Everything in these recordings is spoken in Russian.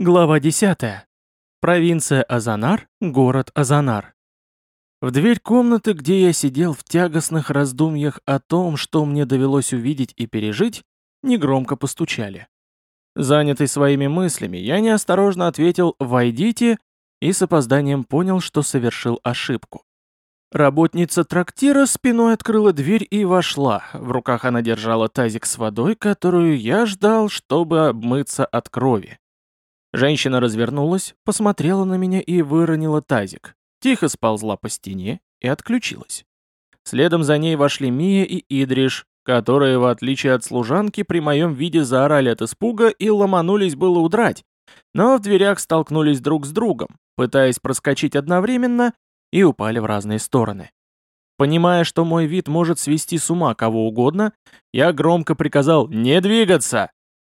Глава 10. Провинция Азанар, город Азанар. В дверь комнаты, где я сидел в тягостных раздумьях о том, что мне довелось увидеть и пережить, негромко постучали. Занятый своими мыслями, я неосторожно ответил «Войдите» и с опозданием понял, что совершил ошибку. Работница трактира спиной открыла дверь и вошла. В руках она держала тазик с водой, которую я ждал, чтобы обмыться от крови. Женщина развернулась, посмотрела на меня и выронила тазик. Тихо сползла по стене и отключилась. Следом за ней вошли Мия и Идриш, которые, в отличие от служанки, при моем виде заорали от испуга и ломанулись было удрать, но в дверях столкнулись друг с другом, пытаясь проскочить одновременно, и упали в разные стороны. Понимая, что мой вид может свести с ума кого угодно, я громко приказал «Не двигаться!»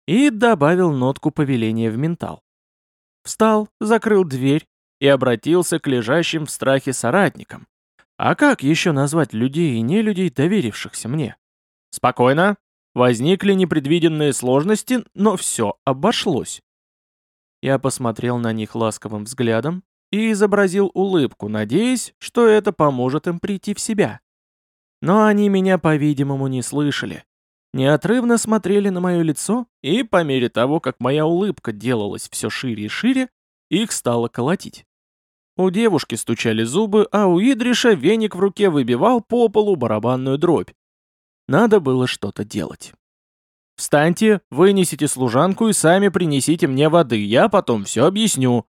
и добавил нотку повеления в ментал. Встал, закрыл дверь и обратился к лежащим в страхе соратникам. А как еще назвать людей и нелюдей, доверившихся мне? Спокойно. Возникли непредвиденные сложности, но все обошлось. Я посмотрел на них ласковым взглядом и изобразил улыбку, надеясь, что это поможет им прийти в себя. Но они меня, по-видимому, не слышали неотрывно смотрели на мое лицо, и по мере того, как моя улыбка делалась все шире и шире, их стало колотить. У девушки стучали зубы, а у Идриша веник в руке выбивал по полу барабанную дробь. Надо было что-то делать. «Встаньте, вынесите служанку и сами принесите мне воды, я потом все объясню».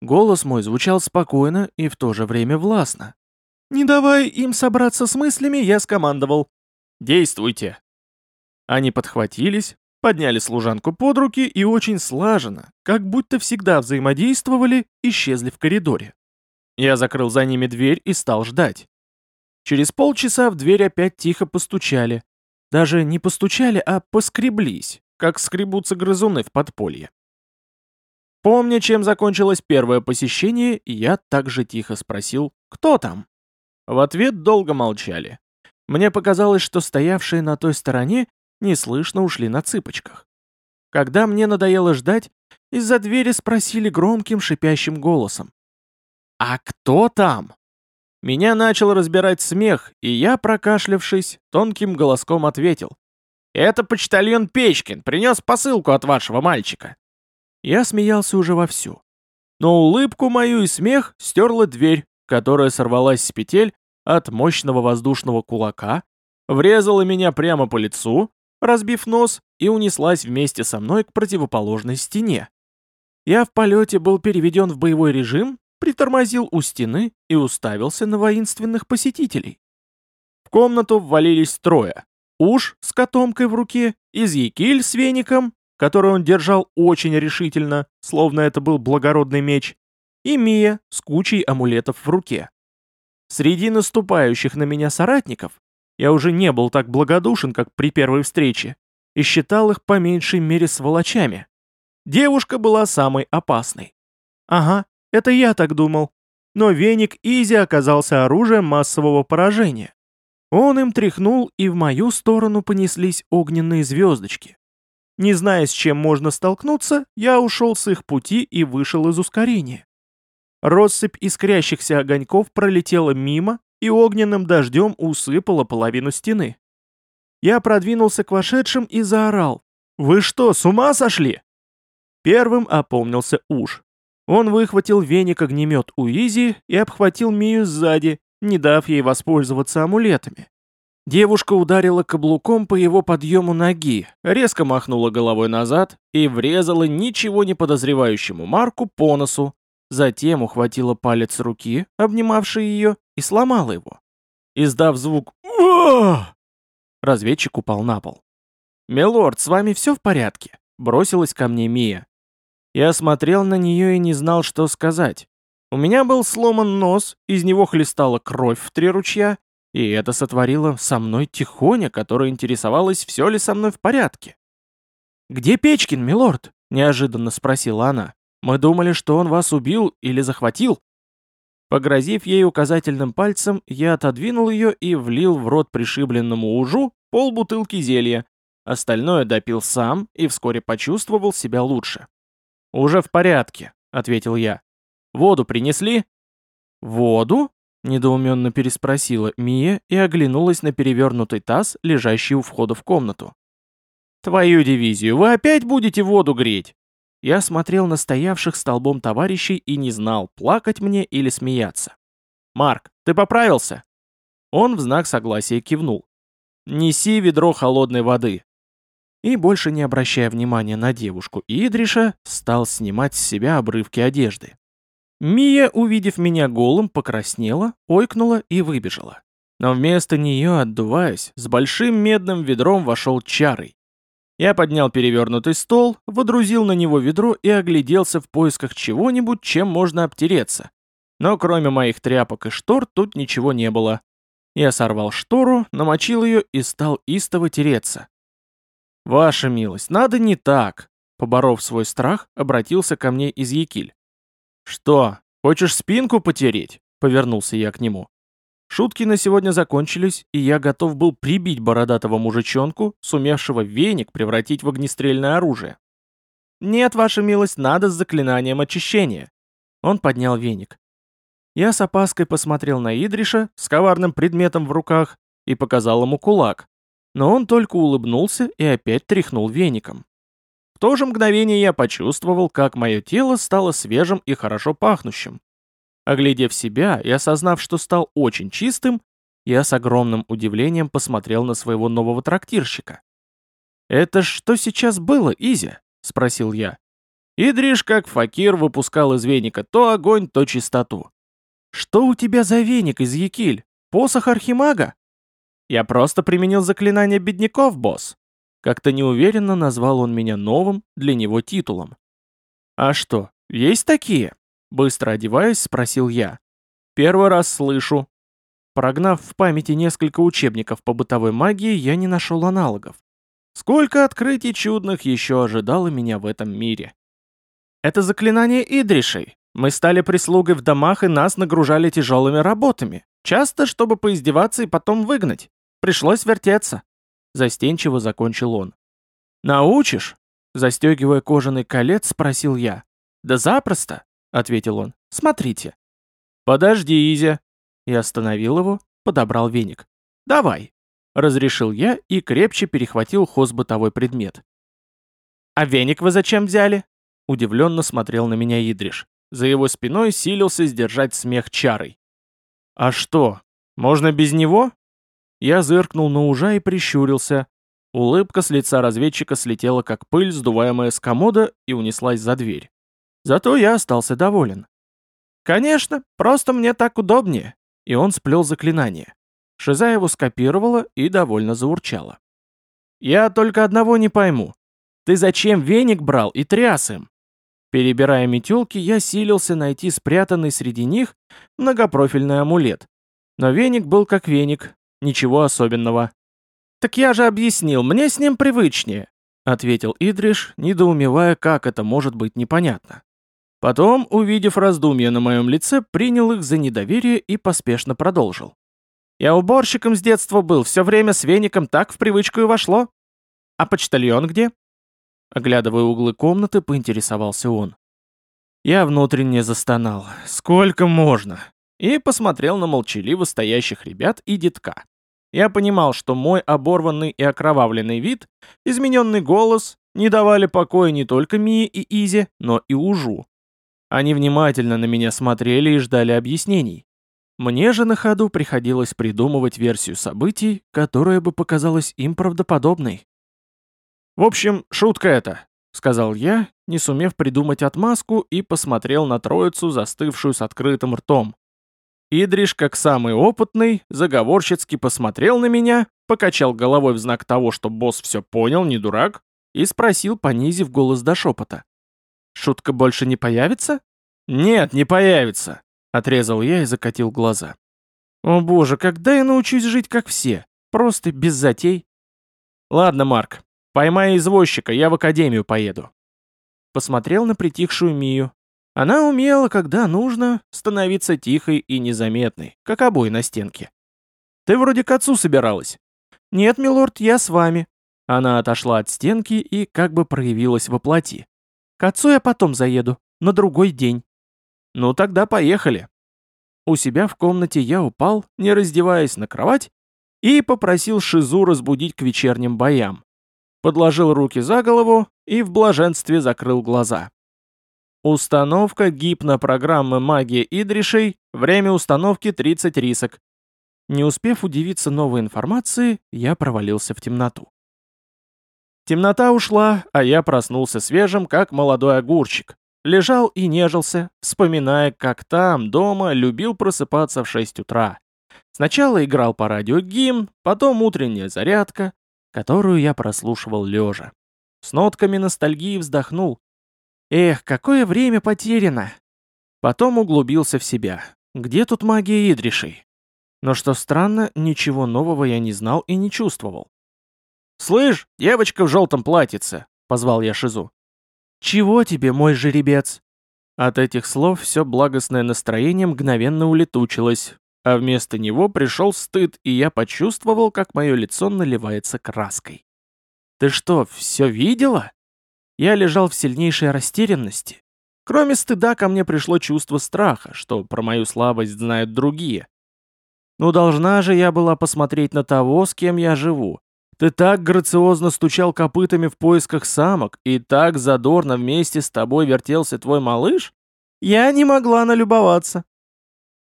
Голос мой звучал спокойно и в то же время властно. Не давая им собраться с мыслями, я скомандовал. «Действуйте!» Они подхватились, подняли служанку под руки и очень слаженно, как будто всегда взаимодействовали, исчезли в коридоре. Я закрыл за ними дверь и стал ждать. Через полчаса в дверь опять тихо постучали. Даже не постучали, а поскреблись, как скребутся грызуны в подполье. Помня, чем закончилось первое посещение, я также тихо спросил «Кто там?». В ответ долго молчали. Мне показалось, что стоявшие на той стороне неслышно ушли на цыпочках. Когда мне надоело ждать, из-за двери спросили громким шипящим голосом. «А кто там?» Меня начал разбирать смех, и я, прокашлявшись, тонким голоском ответил. «Это почтальон Печкин, принес посылку от вашего мальчика». Я смеялся уже вовсю. Но улыбку мою и смех стерла дверь, которая сорвалась с петель от мощного воздушного кулака, врезала меня прямо по лицу, разбив нос, и унеслась вместе со мной к противоположной стене. Я в полете был переведен в боевой режим, притормозил у стены и уставился на воинственных посетителей. В комнату ввалились трое. Уж с котомкой в руке, Изъекиль с веником, который он держал очень решительно, словно это был благородный меч, и Мия с кучей амулетов в руке. Среди наступающих на меня соратников я уже не был так благодушен, как при первой встрече, и считал их по меньшей мере сволочами. Девушка была самой опасной. Ага, это я так думал. Но веник Изи оказался оружием массового поражения. Он им тряхнул, и в мою сторону понеслись огненные звездочки. Не зная, с чем можно столкнуться, я ушел с их пути и вышел из ускорения. Россыпь искрящихся огоньков пролетела мимо, и огненным дождем усыпала половину стены. Я продвинулся к вошедшим и заорал. «Вы что, с ума сошли?» Первым опомнился уж. Он выхватил веник-огнемет у Изи и обхватил Мию сзади, не дав ей воспользоваться амулетами. Девушка ударила каблуком по его подъему ноги, резко махнула головой назад и врезала ничего не подозревающему Марку по носу, Затем ухватила палец руки, обнимавшей ее, и сломала его. Издав звук «Уа!», разведчик упал на пол. «Милорд, с вами все в порядке?» — бросилась ко мне Мия. Я смотрел на нее и не знал, что сказать. У меня был сломан нос, из него хлестала кровь в три ручья, и это сотворило со мной тихоня, которая интересовалась, все ли со мной в порядке. «Где Печкин, милорд?» — неожиданно спросила она. Мы думали, что он вас убил или захватил». Погрозив ей указательным пальцем, я отодвинул ее и влил в рот пришибленному ужу полбутылки зелья. Остальное допил сам и вскоре почувствовал себя лучше. «Уже в порядке», — ответил я. «Воду принесли?» «Воду?» — недоуменно переспросила Мия и оглянулась на перевернутый таз, лежащий у входа в комнату. «Твою дивизию, вы опять будете воду греть?» Я смотрел на стоявших столбом товарищей и не знал, плакать мне или смеяться. «Марк, ты поправился?» Он в знак согласия кивнул. «Неси ведро холодной воды». И, больше не обращая внимания на девушку Идриша, стал снимать с себя обрывки одежды. Мия, увидев меня голым, покраснела, ойкнула и выбежала. Но вместо нее, отдуваясь, с большим медным ведром вошел Чарый. Я поднял перевернутый стол, водрузил на него ведро и огляделся в поисках чего-нибудь, чем можно обтереться. Но кроме моих тряпок и штор тут ничего не было. Я сорвал штору, намочил ее и стал истово тереться. «Ваша милость, надо не так!» Поборов свой страх, обратился ко мне из Якиль. «Что, хочешь спинку потереть?» — повернулся я к нему. Шутки на сегодня закончились, и я готов был прибить бородатого мужичонку, сумевшего веник превратить в огнестрельное оружие. «Нет, ваша милость, надо с заклинанием очищения». Он поднял веник. Я с опаской посмотрел на Идриша с коварным предметом в руках и показал ему кулак, но он только улыбнулся и опять тряхнул веником. В то же мгновение я почувствовал, как мое тело стало свежим и хорошо пахнущим. Оглядев себя и осознав, что стал очень чистым, я с огромным удивлением посмотрел на своего нового трактирщика. «Это что сейчас было, Изя?» — спросил я. Идриш, как факир, выпускал из веника то огонь, то чистоту. «Что у тебя за веник из Якиль? Посох Архимага?» «Я просто применил заклинание бедняков, босс», как-то неуверенно назвал он меня новым для него титулом. «А что, есть такие?» Быстро одеваясь, спросил я. «Первый раз слышу». Прогнав в памяти несколько учебников по бытовой магии, я не нашел аналогов. Сколько открытий чудных еще ожидало меня в этом мире. Это заклинание Идришей. Мы стали прислугой в домах и нас нагружали тяжелыми работами. Часто, чтобы поиздеваться и потом выгнать. Пришлось вертеться. Застенчиво закончил он. «Научишь?» Застегивая кожаный колец, спросил я. «Да запросто», — ответил он. «Смотрите». «Подожди, Изя». Я остановил его, подобрал веник. «Давай», — разрешил я и крепче перехватил хозбытовой предмет. «А веник вы зачем взяли?» Удивленно смотрел на меня Идриш. За его спиной силился сдержать смех чарой. «А что, можно без него?» Я зыркнул на ужа и прищурился. Улыбка с лица разведчика слетела как пыль, сдуваемая с комода, и унеслась за дверь. Зато я остался доволен. «Конечно, просто мне так удобнее», и он сплел заклинание. Шиза его скопировала и довольно заурчала. «Я только одного не пойму. Ты зачем веник брал и тряс им?» Перебирая метелки, я силился найти спрятанный среди них многопрофильный амулет. Но веник был как веник, Ничего особенного. Так я же объяснил, мне с ним привычнее, ответил Идриш, недоумевая, как это может быть непонятно. Потом, увидев раздумья на моем лице, принял их за недоверие и поспешно продолжил. Я уборщиком с детства был, все время с веником так в привычку и вошло. А почтальон где? Оглядывая углы комнаты, поинтересовался он. Я внутренне застонал. Сколько можно? и посмотрел на молчаливо стоящих ребят и детка. Я понимал, что мой оборванный и окровавленный вид, измененный голос не давали покоя не только Мии и Изе, но и Ужу. Они внимательно на меня смотрели и ждали объяснений. Мне же на ходу приходилось придумывать версию событий, которая бы показалась им правдоподобной. «В общем, шутка это», — сказал я, не сумев придумать отмазку, и посмотрел на троицу, застывшую с открытым ртом. Идриш, как самый опытный, заговорщицки посмотрел на меня, покачал головой в знак того, что босс все понял, не дурак, и спросил, понизив голос до шепота. «Шутка больше не появится?» «Нет, не появится», — отрезал я и закатил глаза. «О боже, когда я научусь жить как все? Просто без затей?» «Ладно, Марк, поймай извозчика, я в академию поеду». Посмотрел на притихшую Мию, она умела, когда нужно, становиться тихой и незаметной, как обои на стенке. «Ты вроде к отцу собиралась». «Нет, милорд, я с вами». Она отошла от стенки и как бы проявилась во плоти. К отцу я потом заеду, на другой день». «Ну тогда поехали». У себя в комнате я упал, не раздеваясь на кровать, и попросил Шизу разбудить к вечерним боям. Подложил руки за голову и в блаженстве закрыл глаза. Установка гипнопрограммы магии Идришей, время установки 30 рисок. Не успев удивиться новой информации, я провалился в темноту. Темнота ушла, а я проснулся свежим, как молодой огурчик. Лежал и нежился, вспоминая, как там, дома, любил просыпаться в 6 утра. Сначала играл по радио гимн, потом утренняя зарядка, которую я прослушивал лежа. С нотками ностальгии вздохнул. Эх, какое время потеряно! Потом углубился в себя. Где тут магия Идришей? Но что странно, ничего нового я не знал и не чувствовал. «Слышь, девочка в желтом платьице!» — позвал я Шизу. «Чего тебе, мой жеребец?» От этих слов все благостное настроение мгновенно улетучилось, а вместо него пришел стыд, и я почувствовал, как мое лицо наливается краской. «Ты что, все видела?» Я лежал в сильнейшей растерянности. Кроме стыда ко мне пришло чувство страха, что про мою слабость знают другие. Ну должна же я была посмотреть на того, с кем я живу, ты так грациозно стучал копытами в поисках самок, и так задорно вместе с тобой вертелся твой малыш? Я не могла налюбоваться.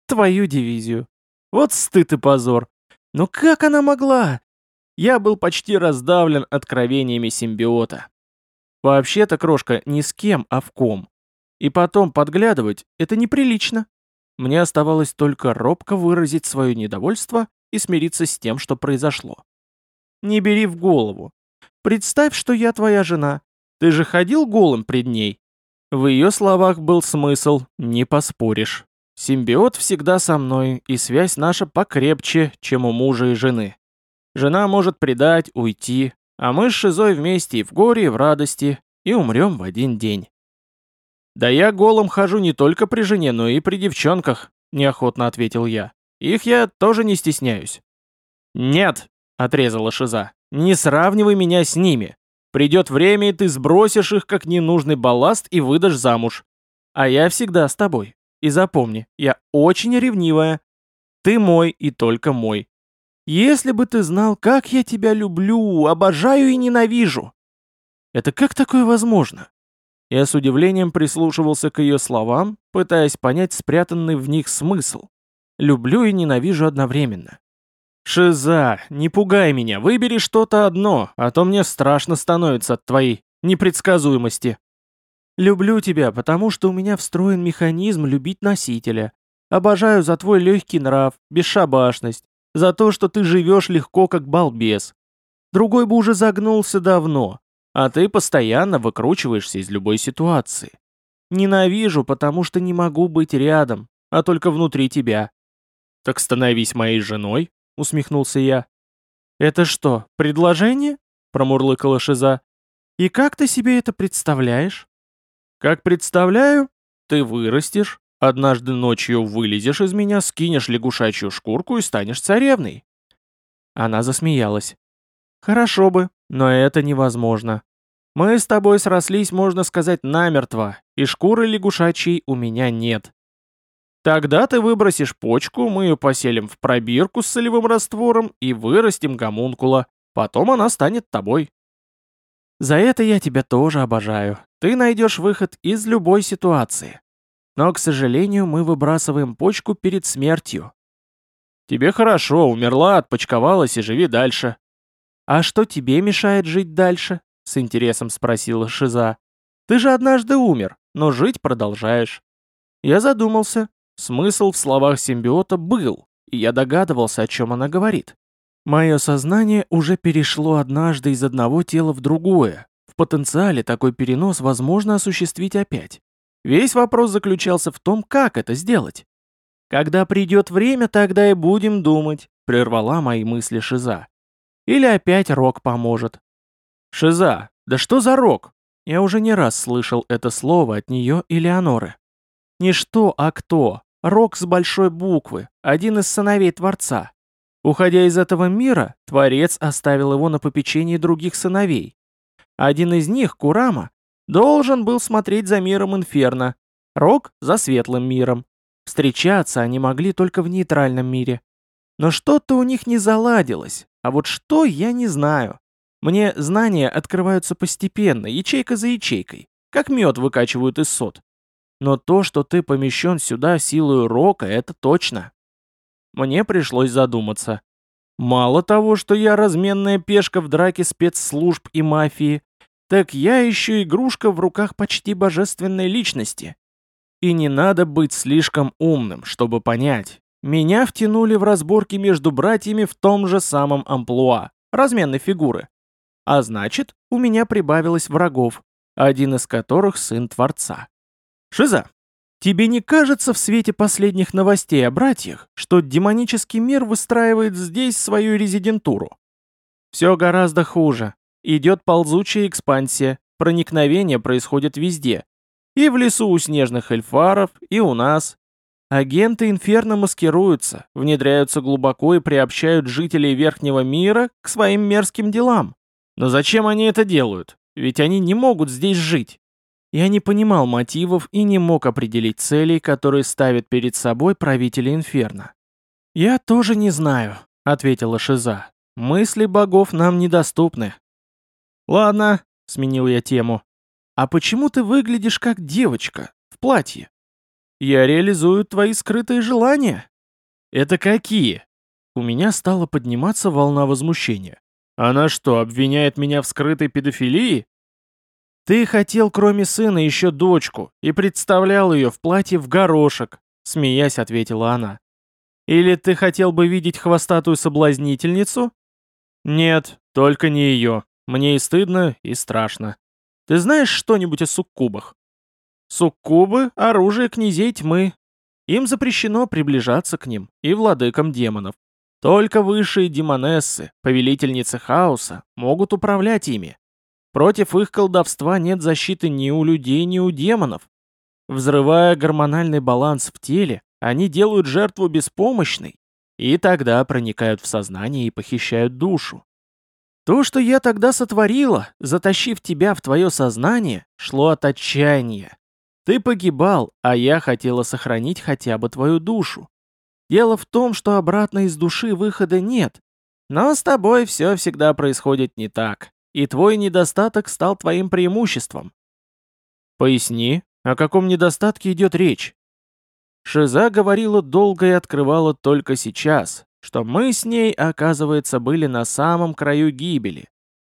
Твою дивизию. Вот стыд и позор. Но как она могла? Я был почти раздавлен откровениями симбиота. Вообще-то, крошка, не с кем, а в ком. И потом подглядывать — это неприлично. Мне оставалось только робко выразить свое недовольство и смириться с тем, что произошло. Не бери в голову. Представь, что я твоя жена. Ты же ходил голым пред ней. В ее словах был смысл, не поспоришь. Симбиот всегда со мной, и связь наша покрепче, чем у мужа и жены. Жена может предать, уйти, а мы с Шизой вместе и в горе, и в радости, и умрем в один день. «Да я голым хожу не только при жене, но и при девчонках», — неохотно ответил я. «Их я тоже не стесняюсь». «Нет», — отрезала Шиза. «Не сравнивай меня с ними. Придет время, и ты сбросишь их как ненужный балласт и выдашь замуж. А я всегда с тобой. И запомни, я очень ревнивая. Ты мой и только мой. Если бы ты знал, как я тебя люблю, обожаю и ненавижу!» Это как такое возможно? Я с удивлением прислушивался к ее словам, пытаясь понять спрятанный в них смысл. Люблю и ненавижу одновременно. «Шиза, не пугай меня, выбери что-то одно, а то мне страшно становится от твоей непредсказуемости». «Люблю тебя, потому что у меня встроен механизм любить носителя. Обожаю за твой легкий нрав, бесшабашность, за то, что ты живешь легко, как балбес. Другой бы уже загнулся давно, а ты постоянно выкручиваешься из любой ситуации. Ненавижу, потому что не могу быть рядом, а только внутри тебя. Так становись моей женой, — усмехнулся я. «Это что, предложение?» — промурлыкала Шиза. «И как ты себе это представляешь?» «Как представляю? Ты вырастешь, однажды ночью вылезешь из меня, скинешь лягушачью шкурку и станешь царевной». Она засмеялась. «Хорошо бы, но это невозможно. Мы с тобой срослись, можно сказать, намертво, и шкуры лягушачьей у меня нет. Тогда ты выбросишь почку, мы ее поселим в пробирку с солевым раствором и вырастим гомункула. Потом она станет тобой. За это я тебя тоже обожаю. Ты найдешь выход из любой ситуации. Но, к сожалению, мы выбрасываем почку перед смертью. Тебе хорошо, умерла, отпочковалась и живи дальше. А что тебе мешает жить дальше? С интересом спросила Шиза. Ты же однажды умер, но жить продолжаешь. Я задумался, Смысл в словах симбиота был, и я догадывался, о чем она говорит. Мое сознание уже перешло однажды из одного тела в другое. В потенциале такой перенос возможно осуществить опять. Весь вопрос заключался в том, как это сделать. «Когда придет время, тогда и будем думать», — прервала мои мысли Шиза. «Или опять Рок поможет». «Шиза, да что за Рок?» Я уже не раз слышал это слово от нее и Леоноры. Не что, а кто. Рок с большой буквы, один из сыновей Творца. Уходя из этого мира, Творец оставил его на попечении других сыновей. Один из них, Курама, должен был смотреть за миром Инферно, Рок — за светлым миром. Встречаться они могли только в нейтральном мире. Но что-то у них не заладилось, а вот что, я не знаю. Мне знания открываются постепенно, ячейка за ячейкой, как мед выкачивают из сот. Но то, что ты помещен сюда силою рока, это точно. Мне пришлось задуматься. Мало того, что я разменная пешка в драке спецслужб и мафии, так я еще игрушка в руках почти божественной личности. И не надо быть слишком умным, чтобы понять. Меня втянули в разборки между братьями в том же самом амплуа, разменной фигуры. А значит, у меня прибавилось врагов, один из которых сын Творца. Шиза, тебе не кажется в свете последних новостей о братьях, что демонический мир выстраивает здесь свою резидентуру? Все гораздо хуже. Идет ползучая экспансия, проникновение происходит везде. И в лесу у снежных эльфаров, и у нас. Агенты Инферно маскируются, внедряются глубоко и приобщают жителей Верхнего мира к своим мерзким делам. Но зачем они это делают? Ведь они не могут здесь жить. Я не понимал мотивов и не мог определить целей, которые ставят перед собой правители Инферно. «Я тоже не знаю», — ответила Шиза. «Мысли богов нам недоступны». «Ладно», — сменил я тему. «А почему ты выглядишь как девочка, в платье?» «Я реализую твои скрытые желания». «Это какие?» У меня стала подниматься волна возмущения. «Она что, обвиняет меня в скрытой педофилии?» «Ты хотел, кроме сына, еще дочку, и представлял ее в платье в горошек», — смеясь ответила она. «Или ты хотел бы видеть хвостатую соблазнительницу?» «Нет, только не ее. Мне и стыдно, и страшно. Ты знаешь что-нибудь о суккубах?» «Суккубы — оружие князей тьмы. Им запрещено приближаться к ним и владыкам демонов. Только высшие демонессы, повелительницы хаоса, могут управлять ими. Против их колдовства нет защиты ни у людей, ни у демонов. Взрывая гормональный баланс в теле, они делают жертву беспомощной, и тогда проникают в сознание и похищают душу. То, что я тогда сотворила, затащив тебя в твое сознание, шло от отчаяния. Ты погибал, а я хотела сохранить хотя бы твою душу. Дело в том, что обратно из души выхода нет. Но с тобой все всегда происходит не так и твой недостаток стал твоим преимуществом. Поясни, о каком недостатке идет речь? Шиза говорила долго и открывала только сейчас, что мы с ней, оказывается, были на самом краю гибели.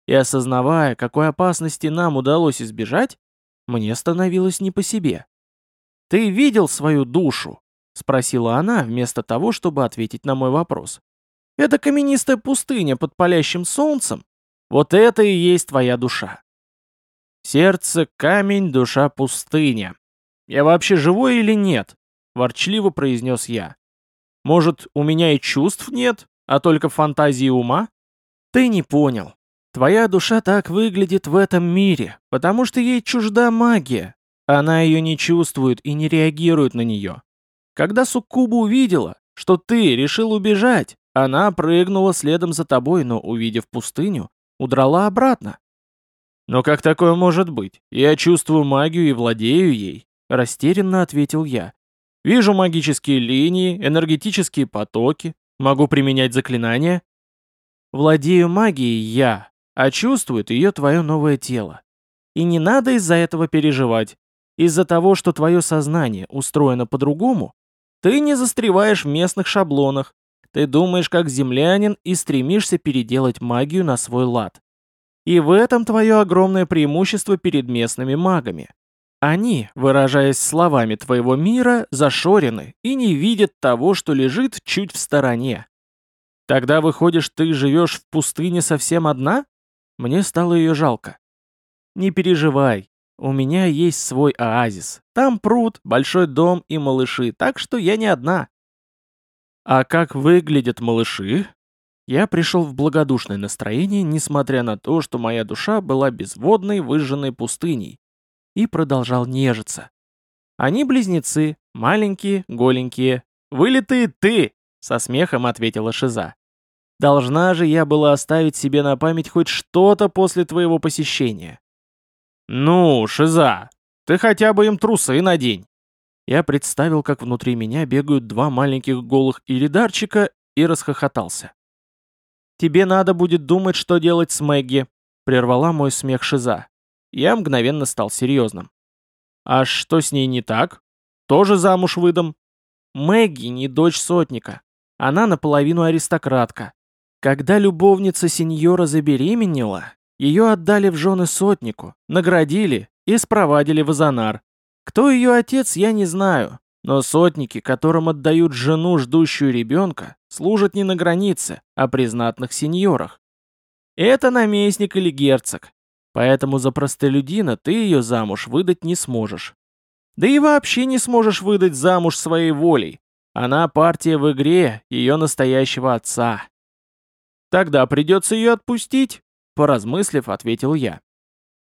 И осознавая, какой опасности нам удалось избежать, мне становилось не по себе. «Ты видел свою душу?» — спросила она, вместо того, чтобы ответить на мой вопрос. «Это каменистая пустыня под палящим солнцем, вот это и есть твоя душа. Сердце — камень, душа — пустыня. Я вообще живой или нет? Ворчливо произнес я. Может, у меня и чувств нет, а только фантазии ума? Ты не понял. Твоя душа так выглядит в этом мире, потому что ей чужда магия. Она ее не чувствует и не реагирует на нее. Когда Суккуба увидела, что ты решил убежать, она прыгнула следом за тобой, но, увидев пустыню, Удрала обратно. «Но как такое может быть? Я чувствую магию и владею ей», — растерянно ответил я. «Вижу магические линии, энергетические потоки, могу применять заклинания». «Владею магией я, а чувствует ее твое новое тело. И не надо из-за этого переживать. Из-за того, что твое сознание устроено по-другому, ты не застреваешь в местных шаблонах, ты думаешь как землянин и стремишься переделать магию на свой лад. И в этом твое огромное преимущество перед местными магами. Они, выражаясь словами твоего мира, зашорены и не видят того, что лежит чуть в стороне. Тогда, выходишь, ты живешь в пустыне совсем одна? Мне стало ее жалко. Не переживай, у меня есть свой оазис. Там пруд, большой дом и малыши, так что я не одна. А как выглядят малыши? Я пришел в благодушное настроение, несмотря на то, что моя душа была безводной, выжженной пустыней, и продолжал нежиться. Они близнецы, маленькие, голенькие. «Вылитые ты!» — со смехом ответила Шиза. «Должна же я была оставить себе на память хоть что-то после твоего посещения». «Ну, Шиза, ты хотя бы им трусы надень!» Я представил, как внутри меня бегают два маленьких голых иридарчика и расхохотался. «Тебе надо будет думать, что делать с Мэгги», — прервала мой смех Шиза. Я мгновенно стал серьезным. «А что с ней не так? Тоже замуж выдам?» «Мэгги не дочь сотника. Она наполовину аристократка. Когда любовница сеньора забеременела, ее отдали в жены сотнику, наградили и спровадили в Азанар. Кто ее отец, я не знаю, но сотники, которым отдают жену, ждущую ребенка, служат не на границе, а при знатных сеньорах. Это наместник или герцог, поэтому за простолюдина ты ее замуж выдать не сможешь. Да и вообще не сможешь выдать замуж своей волей. Она партия в игре ее настоящего отца. Тогда придется ее отпустить, Поразмыслив, ответил я.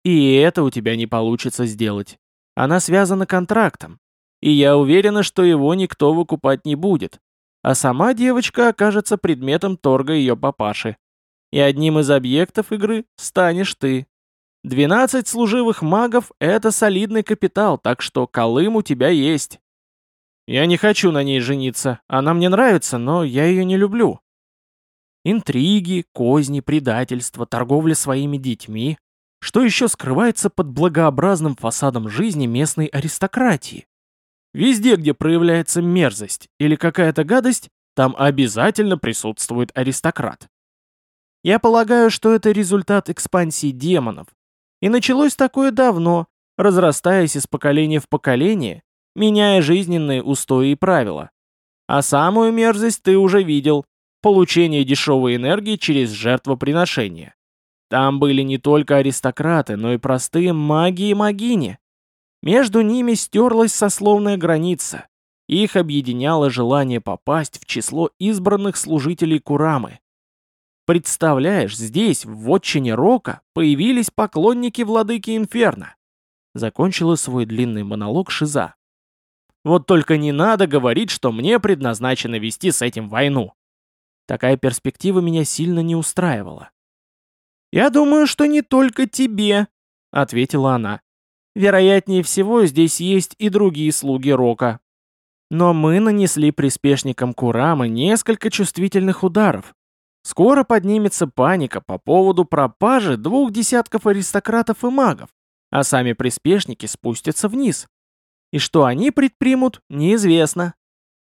И это у тебя не получится сделать. Она связана контрактом. И я уверена, что его никто выкупать не будет. А сама девочка окажется предметом торга ее папаши. И одним из объектов игры станешь ты. 12 служивых магов — это солидный капитал, так что Колым у тебя есть. Я не хочу на ней жениться. Она мне нравится, но я ее не люблю. Интриги, козни, предательство, торговля своими детьми. Что еще скрывается под благообразным фасадом жизни местной аристократии? Везде, где проявляется мерзость или какая-то гадость, там обязательно присутствует аристократ. Я полагаю, что это результат экспансии демонов. И началось такое давно, разрастаясь из поколения в поколение, меняя жизненные устои и правила. А самую мерзость ты уже видел, получение дешевой энергии через жертвоприношение. Там были не только аристократы, но и простые маги и магини. Между ними стерлась сословная граница. Их объединяло желание попасть в число избранных служителей Курамы. Представляешь, здесь, в вотчине Рока, появились поклонники владыки Инферно. Закончила свой длинный монолог Шиза. Вот только не надо говорить, что мне предназначено вести с этим войну. Такая перспектива меня сильно не устраивала. «Я думаю, что не только тебе», — ответила она. «Вероятнее всего, здесь есть и другие слуги Рока. Но мы нанесли приспешникам Курамы несколько чувствительных ударов. Скоро поднимется паника по поводу пропажи двух десятков аристократов и магов, а сами приспешники спустятся вниз. И что они предпримут, неизвестно.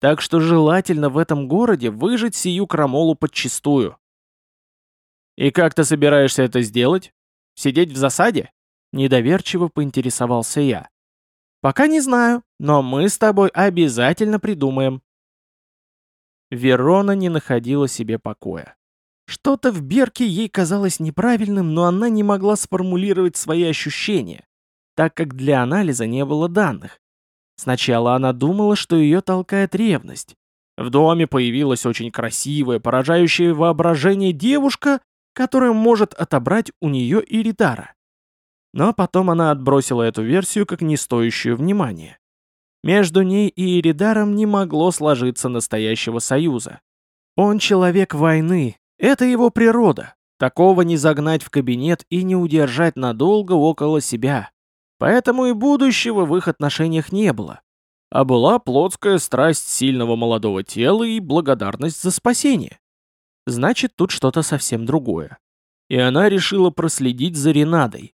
Так что желательно в этом городе выжить сию крамолу подчистую. «И как ты собираешься это сделать? Сидеть в засаде?» Недоверчиво поинтересовался я. «Пока не знаю, но мы с тобой обязательно придумаем». Верона не находила себе покоя. Что-то в Берке ей казалось неправильным, но она не могла сформулировать свои ощущения, так как для анализа не было данных. Сначала она думала, что ее толкает ревность. В доме появилась очень красивая, поражающая воображение девушка, которая может отобрать у нее Иридара. Но потом она отбросила эту версию как не стоящую внимания. Между ней и Иридаром не могло сложиться настоящего союза. Он человек войны, это его природа. Такого не загнать в кабинет и не удержать надолго около себя. Поэтому и будущего в их отношениях не было. А была плотская страсть сильного молодого тела и благодарность за спасение. Значит, тут что-то совсем другое. И она решила проследить за Ренадой.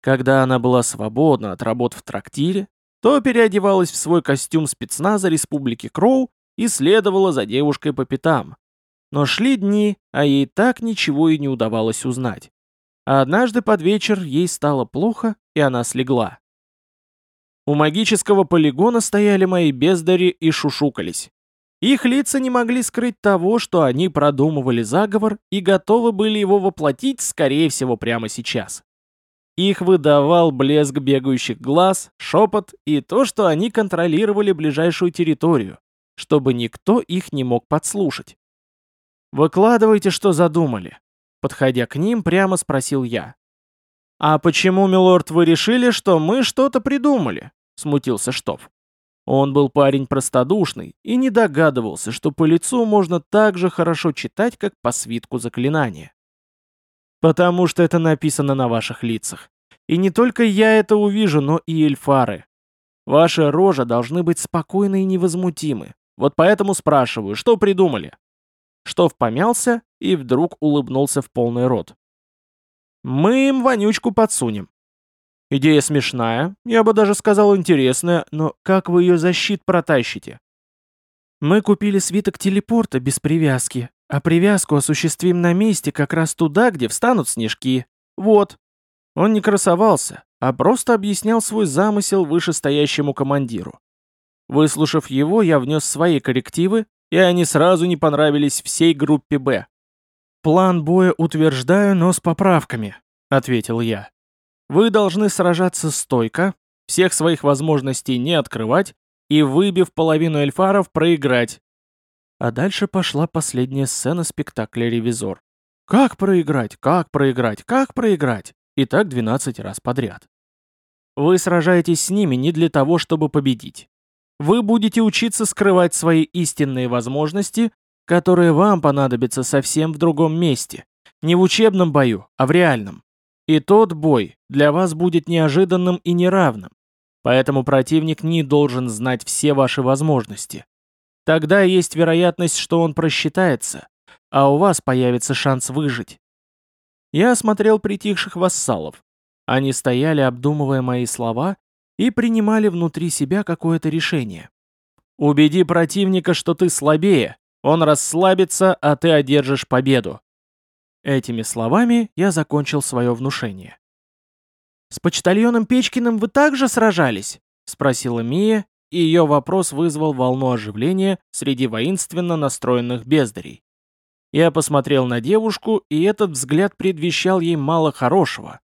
Когда она была свободна от работ в трактире, то переодевалась в свой костюм спецназа Республики Кроу и следовала за девушкой по пятам. Но шли дни, а ей так ничего и не удавалось узнать. А однажды под вечер ей стало плохо, и она слегла. У магического полигона стояли мои бездари и шушукались. Их лица не могли скрыть того, что они продумывали заговор и готовы были его воплотить, скорее всего, прямо сейчас. Их выдавал блеск бегающих глаз, шепот и то, что они контролировали ближайшую территорию, чтобы никто их не мог подслушать. «Выкладывайте, что задумали», — подходя к ним, прямо спросил я. «А почему, милорд, вы решили, что мы что-то придумали?» — смутился Штоф. Он был парень простодушный и не догадывался, что по лицу можно так же хорошо читать, как по свитку заклинания. «Потому что это написано на ваших лицах. И не только я это увижу, но и эльфары. Ваши рожи должны быть спокойны и невозмутимы. Вот поэтому спрашиваю, что придумали?» Штоф помялся и вдруг улыбнулся в полный рот. «Мы им вонючку подсунем. Идея смешная, я бы даже сказал интересная, но как вы ее за щит протащите?» «Мы купили свиток телепорта без привязки, а привязку осуществим на месте как раз туда, где встанут снежки. Вот». Он не красовался, а просто объяснял свой замысел вышестоящему командиру. Выслушав его, я внес свои коррективы, и они сразу не понравились всей группе «Б». «План боя утверждаю, но с поправками», — ответил я. «Вы должны сражаться стойко, всех своих возможностей не открывать и, выбив половину эльфаров, проиграть». А дальше пошла последняя сцена спектакля «Ревизор». Как проиграть? Как проиграть? Как проиграть? И так 12 раз подряд. Вы сражаетесь с ними не для того, чтобы победить. Вы будете учиться скрывать свои истинные возможности, которые вам понадобятся совсем в другом месте. Не в учебном бою, а в реальном. И тот бой для вас будет неожиданным и неравным. Поэтому противник не должен знать все ваши возможности. Тогда есть вероятность, что он просчитается, а у вас появится шанс выжить. Я осмотрел притихших вассалов. Они стояли, обдумывая мои слова, и принимали внутри себя какое-то решение. Убеди противника, что ты слабее, он расслабится, а ты одержишь победу. Этими словами я закончил свое внушение. «С почтальоном Печкиным вы также сражались?» — спросила Мия, и ее вопрос вызвал волну оживления среди воинственно настроенных бездарей. Я посмотрел на девушку, и этот взгляд предвещал ей мало хорошего.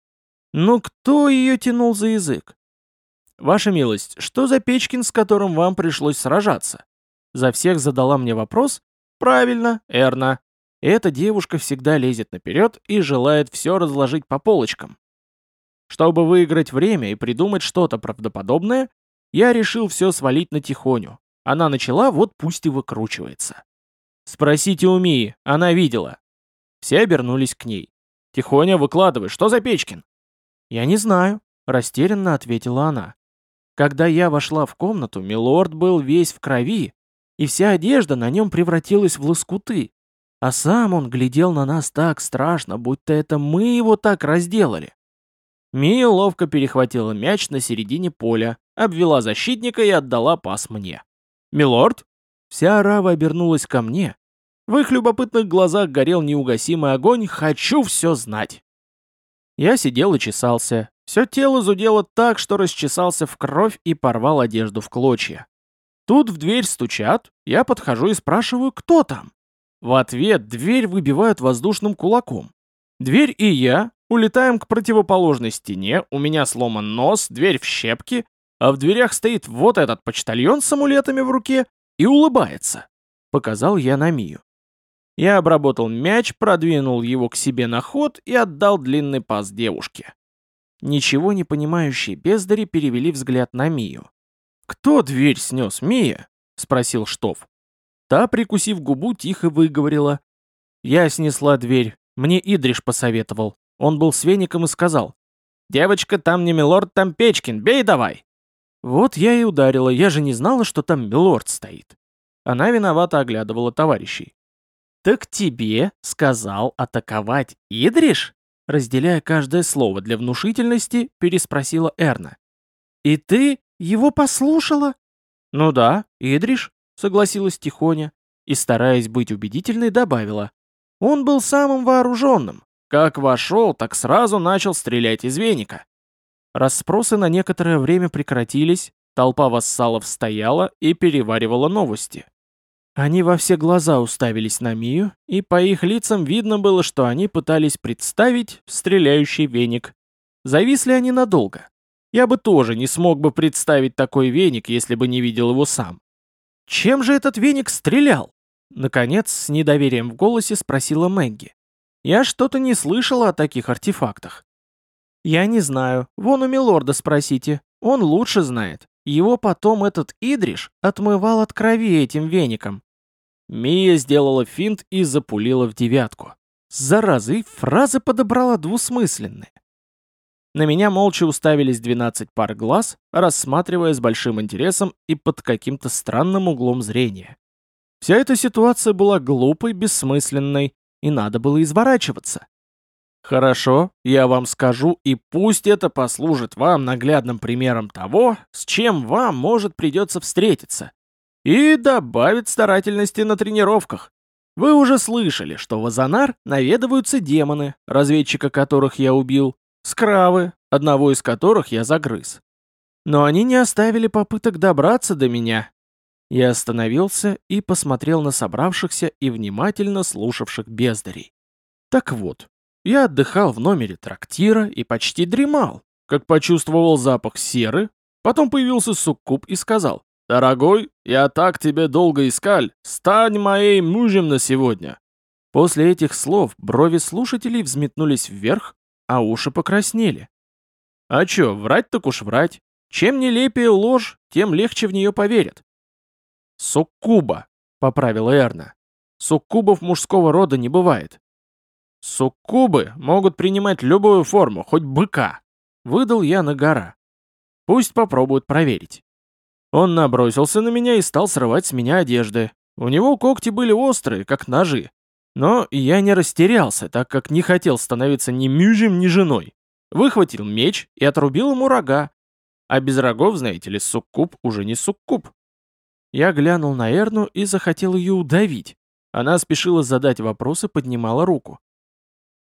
Но кто ее тянул за язык? «Ваша милость, что за Печкин, с которым вам пришлось сражаться?» За всех задала мне вопрос. «Правильно, Эрна». Эта девушка всегда лезет наперед и желает все разложить по полочкам. Чтобы выиграть время и придумать что-то правдоподобное, я решил все свалить на Тихоню. Она начала, вот пусть и выкручивается. «Спросите у Мии, она видела». Все обернулись к ней. «Тихоня, выкладывай, что за Печкин?» «Я не знаю», — растерянно ответила она. Когда я вошла в комнату, милорд был весь в крови, и вся одежда на нем превратилась в лоскуты. А сам он глядел на нас так страшно, будто это мы его так разделали. Мия ловко перехватила мяч на середине поля, обвела защитника и отдала пас мне. «Милорд?» Вся арава обернулась ко мне. В их любопытных глазах горел неугасимый огонь «Хочу все знать!» Я сидел и чесался. Все тело зудело так, что расчесался в кровь и порвал одежду в клочья. Тут в дверь стучат, я подхожу и спрашиваю, кто там. В ответ дверь выбивают воздушным кулаком. Дверь и я улетаем к противоположной стене, у меня сломан нос, дверь в щепки, а в дверях стоит вот этот почтальон с амулетами в руке и улыбается. Показал я на Мию. Я обработал мяч, продвинул его к себе на ход и отдал длинный пас девушке. Ничего не понимающие бездари перевели взгляд на Мию. «Кто дверь снес, Мия?» — спросил Штоф. Та, прикусив губу, тихо выговорила. «Я снесла дверь. Мне Идриш посоветовал. Он был с веником и сказал. «Девочка, там не Милорд, там Печкин, бей давай!» Вот я и ударила, я же не знала, что там Милорд стоит. Она виновато оглядывала товарищей. «Так тебе сказал атаковать Идриш?» Разделяя каждое слово для внушительности, переспросила Эрна. «И ты его послушала?» «Ну да, Идриш», — согласилась Тихоня, и, стараясь быть убедительной, добавила. «Он был самым вооруженным. Как вошел, так сразу начал стрелять из веника». Расспросы на некоторое время прекратились, толпа вассалов стояла и переваривала новости. Они во все глаза уставились на Мию, и по их лицам видно было, что они пытались представить стреляющий веник. Зависли они надолго. Я бы тоже не смог бы представить такой веник, если бы не видел его сам. Чем же этот веник стрелял? Наконец, с недоверием в голосе спросила Мэгги. Я что-то не слышала о таких артефактах. Я не знаю, вон у Милорда спросите, он лучше знает. Его потом этот Идриш отмывал от крови этим веником. Мия сделала финт и запулила в девятку. Заразы, фразы подобрала двусмысленные. На меня молча уставились 12 пар глаз, рассматривая с большим интересом и под каким-то странным углом зрения. Вся эта ситуация была глупой, бессмысленной, и надо было изворачиваться. Хорошо, я вам скажу, и пусть это послужит вам наглядным примером того, с чем вам может придется встретиться. И добавит старательности на тренировках. Вы уже слышали, что в Азанар наведываются демоны, разведчика которых я убил, скравы, одного из которых я загрыз. Но они не оставили попыток добраться до меня. Я остановился и посмотрел на собравшихся и внимательно слушавших бездарей. Так вот, я отдыхал в номере трактира и почти дремал, как почувствовал запах серы, потом появился суккуб и сказал, «Дорогой, я так тебя долго искал, стань моим мужем на сегодня». После этих слов брови слушателей взметнулись вверх, а уши покраснели. А чё, врать так уж врать. Чем нелепее ложь, тем легче в нее поверят. «Суккуба», — поправила Эрна. «Суккубов мужского рода не бывает». «Суккубы могут принимать любую форму, хоть быка», — выдал я на гора. «Пусть попробуют проверить». Он набросился на меня и стал срывать с меня одежды. У него когти были острые, как ножи. Но я не растерялся, так как не хотел становиться ни мужем, ни женой. Выхватил меч и отрубил ему рога. А без рогов, знаете ли, суккуб уже не суккуб. Я глянул на Эрну и захотел ее удавить. Она спешила задать вопрос и поднимала руку.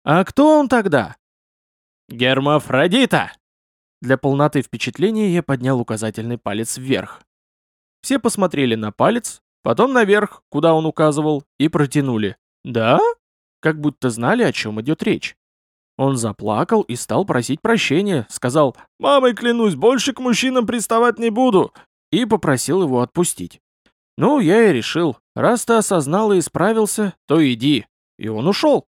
«А кто он тогда?» «Гермафродита!» Для полноты впечатления я поднял указательный палец вверх. Все посмотрели на палец, потом наверх, куда он указывал, и протянули. «Да?» Как будто знали, о чем идет речь. Он заплакал и стал просить прощения, сказал «Мамой клянусь, больше к мужчинам приставать не буду, и попросил его отпустить. Ну, я и решил, раз ты осознал и исправился, то иди. И он ушел.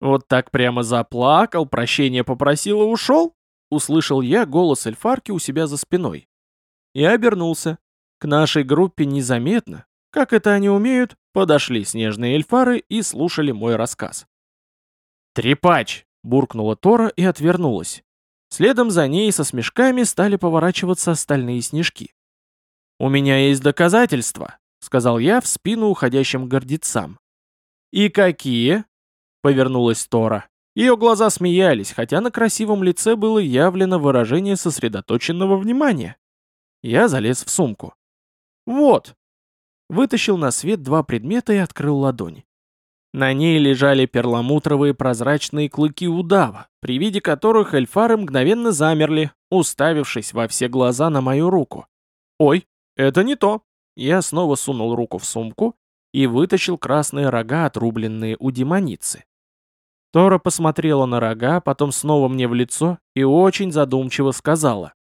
Вот так прямо заплакал, прощения попросил и ушел? Услышал я голос эльфарки у себя за спиной. И обернулся. К нашей группе незаметно, как это они умеют, подошли снежные эльфары и слушали мой рассказ. «Трепач!» — буркнула Тора и отвернулась. Следом за ней со смешками стали поворачиваться остальные снежки. «У меня есть доказательства», — сказал я в спину уходящим гордецам. «И какие?» — повернулась Тора. Ее глаза смеялись, хотя на красивом лице было явлено выражение сосредоточенного внимания. Я залез в сумку. «Вот!» Вытащил на свет два предмета и открыл ладонь. На ней лежали перламутровые прозрачные клыки удава, при виде которых эльфары мгновенно замерли, уставившись во все глаза на мою руку. «Ой!» «Это не то». Я снова сунул руку в сумку и вытащил красные рога, отрубленные у демоницы. Тора посмотрела на рога, потом снова мне в лицо и очень задумчиво сказала.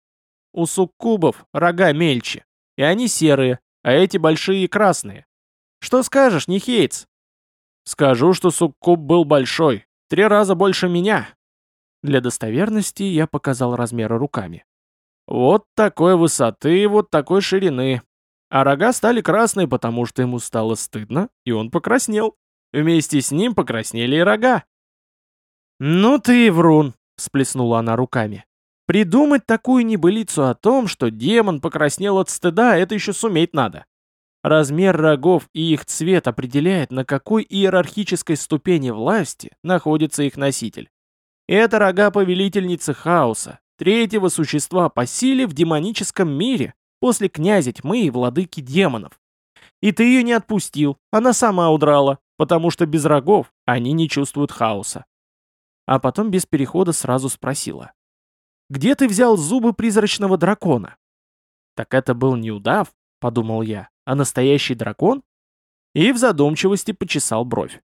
«У суккубов рога мельче, и они серые, а эти большие красные. Что скажешь, Нихейтс?» «Скажу, что суккуб был большой, три раза больше меня». Для достоверности я показал размеры руками. Вот такой высоты, вот такой ширины. А рога стали красные, потому что ему стало стыдно, и он покраснел. Вместе с ним покраснели и рога. «Ну ты, врун!» — всплеснула она руками. «Придумать такую небылицу о том, что демон покраснел от стыда, это еще суметь надо. Размер рогов и их цвет определяет, на какой иерархической ступени власти находится их носитель. Это рога повелительницы хаоса, третьего существа по силе в демоническом мире, после князя тьмы и владыки демонов. И ты ее не отпустил, она сама удрала, потому что без рогов они не чувствуют хаоса. А потом без перехода сразу спросила. «Где ты взял зубы призрачного дракона?» «Так это был не удав», — подумал я, — «а настоящий дракон?» И в задумчивости почесал бровь.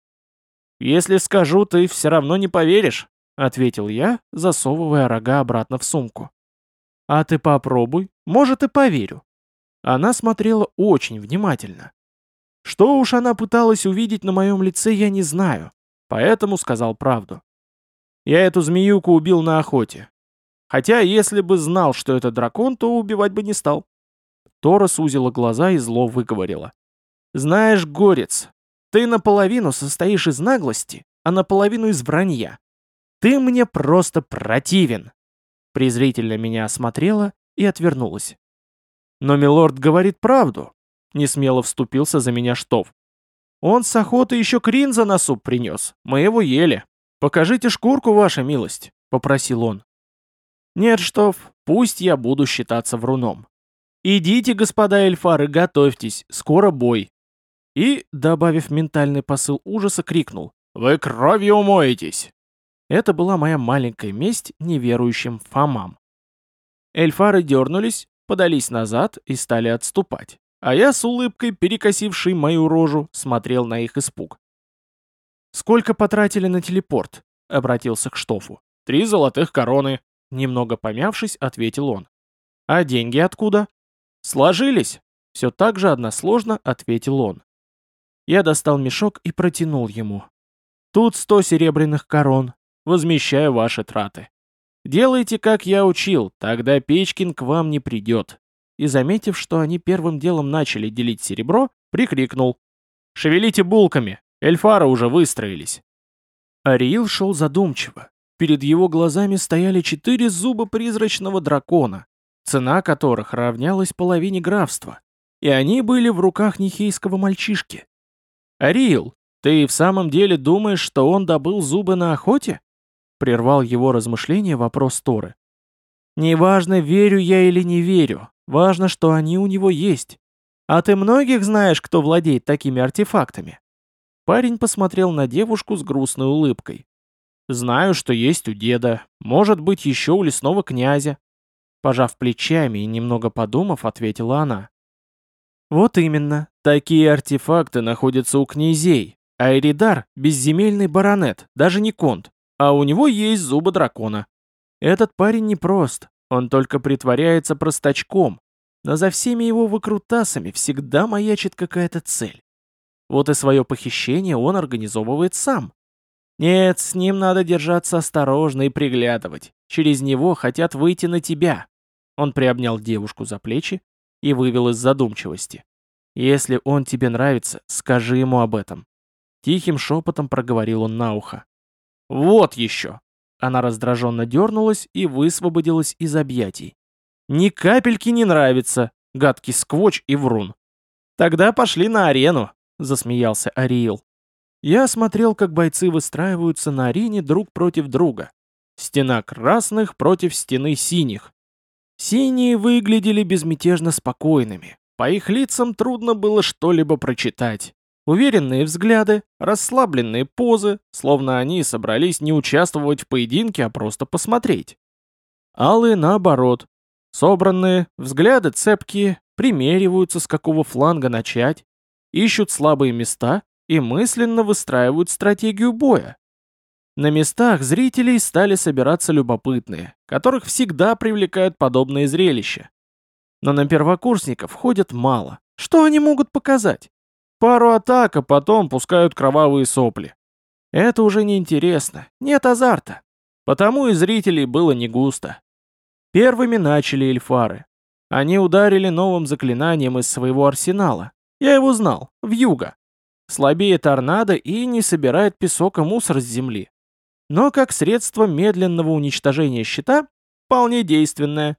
«Если скажу, ты все равно не поверишь», — ответил я, засовывая рога обратно в сумку. «А ты попробуй, может и поверю». Она смотрела очень внимательно. Что уж она пыталась увидеть на моем лице, я не знаю, поэтому сказал правду. Я эту змеюку убил на охоте. Хотя, если бы знал, что это дракон, то убивать бы не стал. Тора сузила глаза и зло выговорила. «Знаешь, горец, ты наполовину состоишь из наглости, а наполовину из вранья. Ты мне просто противен. презрительно меня осмотрела и отвернулась. «Но милорд говорит правду», — несмело вступился за меня Штов. «Он с охоты еще кринза на суп принес, мы его ели. Покажите шкурку, ваша милость», — попросил он. «Нет, Штов, пусть я буду считаться вруном. Идите, господа эльфары, готовьтесь, скоро бой». И, добавив ментальный посыл ужаса, крикнул «Вы кровью умоетесь!» Это была моя маленькая месть неверующим фомам. Эльфары дернулись, подались назад и стали отступать. А я с улыбкой, перекосившей мою рожу, смотрел на их испуг. «Сколько потратили на телепорт?» — обратился к Штофу. «Три золотых короны», — немного помявшись, ответил он. «А деньги откуда?» «Сложились», — все так же односложно ответил он. Я достал мешок и протянул ему. «Тут сто серебряных корон. Возмещаю ваши траты». Делайте, как я учил, тогда Печкин к вам не придет. И заметив, что они первым делом начали делить серебро, прикрикнул. «Шевелите булками! Эльфары уже выстроились!» Ариил шел задумчиво. Перед его глазами стояли четыре зуба призрачного дракона, цена которых равнялась половине графства, и они были в руках нехейского мальчишки. «Ариил, ты в самом деле думаешь, что он добыл зубы на охоте?» Прервал его размышления вопрос Торы. «Неважно, верю я или не верю. Важно, что они у него есть. А ты многих знаешь, кто владеет такими артефактами?» Парень посмотрел на девушку с грустной улыбкой. «Знаю, что есть у деда. Может быть, еще у лесного князя». Пожав плечами и немного подумав, ответила она. «Вот именно. Такие артефакты находятся у князей. А Эридар — безземельный баронет, даже не конт а у него есть зубы дракона. Этот парень непрост, он только притворяется простачком, но за всеми его выкрутасами всегда маячит какая-то цель. Вот и свое похищение он организовывает сам. Нет, с ним надо держаться осторожно и приглядывать. Через него хотят выйти на тебя. Он приобнял девушку за плечи и вывел из задумчивости. Если он тебе нравится, скажи ему об этом. Тихим шепотом проговорил он на ухо. «Вот еще!» Она раздраженно дернулась и высвободилась из объятий. «Ни капельки не нравится, гадкий сквоч и врун!» «Тогда пошли на арену!» — засмеялся Ариил. Я смотрел, как бойцы выстраиваются на арене друг против друга. Стена красных против стены синих. Синие выглядели безмятежно спокойными. По их лицам трудно было что-либо прочитать. Уверенные взгляды, расслабленные позы, словно они собрались не участвовать в поединке, а просто посмотреть. Алые наоборот. Собранные, взгляды цепкие, примериваются, с какого фланга начать, ищут слабые места и мысленно выстраивают стратегию боя. На местах зрителей стали собираться любопытные, которых всегда привлекают подобные зрелища. Но на первокурсников ходят мало. Что они могут показать? Пару атак, а потом пускают кровавые сопли. Это уже не интересно, нет азарта. Потому и зрителей было не густо. Первыми начали эльфары. Они ударили новым заклинанием из своего арсенала. Я его знал, в юго. Слабее торнадо и не собирает песок и мусор с земли. Но как средство медленного уничтожения щита, вполне действенное.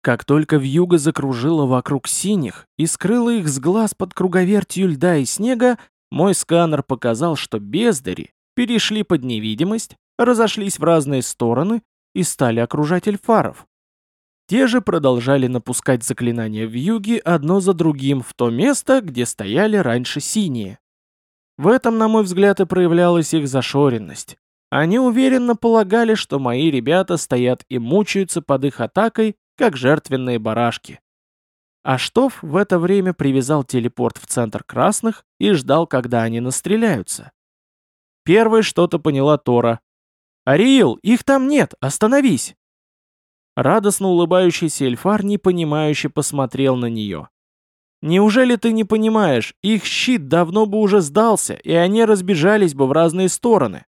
Как только вьюга закружила вокруг синих и скрыла их с глаз под круговертью льда и снега, мой сканер показал, что бездари перешли под невидимость, разошлись в разные стороны и стали окружать эльфаров. Те же продолжали напускать заклинания в юге одно за другим в то место, где стояли раньше синие. В этом, на мой взгляд, и проявлялась их зашоренность. Они уверенно полагали, что мои ребята стоят и мучаются под их атакой как жертвенные барашки. А Штоф в это время привязал телепорт в центр красных и ждал, когда они настреляются. Первой что-то поняла Тора. «Ариил, их там нет, остановись!» Радостно улыбающийся Эльфар непонимающе посмотрел на нее. «Неужели ты не понимаешь, их щит давно бы уже сдался, и они разбежались бы в разные стороны?»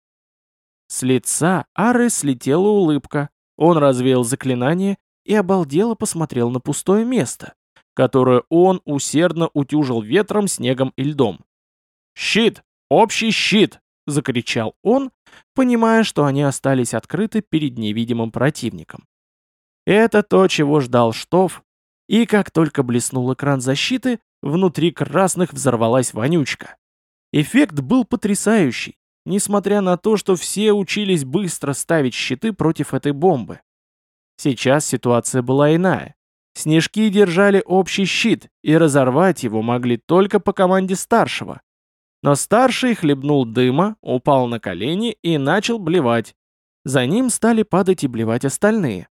С лица Ары слетела улыбка. Он развеял заклинание и обалдело посмотрел на пустое место, которое он усердно утюжил ветром, снегом и льдом. «Щит! Общий щит!» — закричал он, понимая, что они остались открыты перед невидимым противником. Это то, чего ждал Штоф, и как только блеснул экран защиты, внутри красных взорвалась вонючка. Эффект был потрясающий, несмотря на то, что все учились быстро ставить щиты против этой бомбы. Сейчас ситуация была иная. Снежки держали общий щит, и разорвать его могли только по команде старшего. Но старший хлебнул дыма, упал на колени и начал блевать. За ним стали падать и блевать остальные.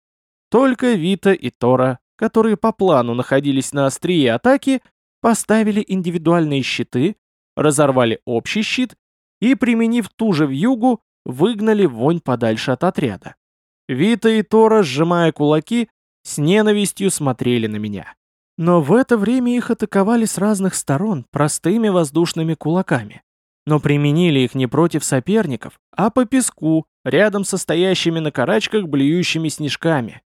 Только Вита и Тора, которые по плану находились на острие атаки, поставили индивидуальные щиты, разорвали общий щит и, применив ту же вьюгу, выгнали вонь подальше от отряда. Вита и Тора, сжимая кулаки, с ненавистью смотрели на меня. Но в это время их атаковали с разных сторон простыми воздушными кулаками. Но применили их не против соперников, а по песку, рядом со стоящими на карачках блюющими снежками.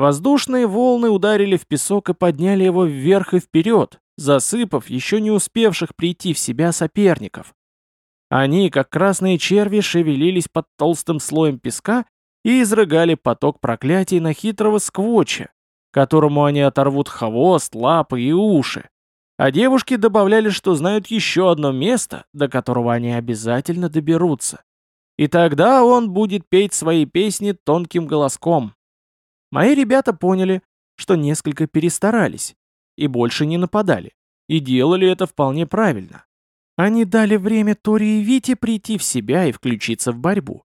Воздушные волны ударили в песок и подняли его вверх и вперед, засыпав еще не успевших прийти в себя соперников. Они, как красные черви, шевелились под толстым слоем песка и изрыгали поток проклятий на хитрого сквотча, которому они оторвут хвост, лапы и уши. А девушки добавляли, что знают еще одно место, до которого они обязательно доберутся. И тогда он будет петь свои песни тонким голоском. Мои ребята поняли, что несколько перестарались, и больше не нападали, и делали это вполне правильно. Они дали время Тори и Вите прийти в себя и включиться в борьбу.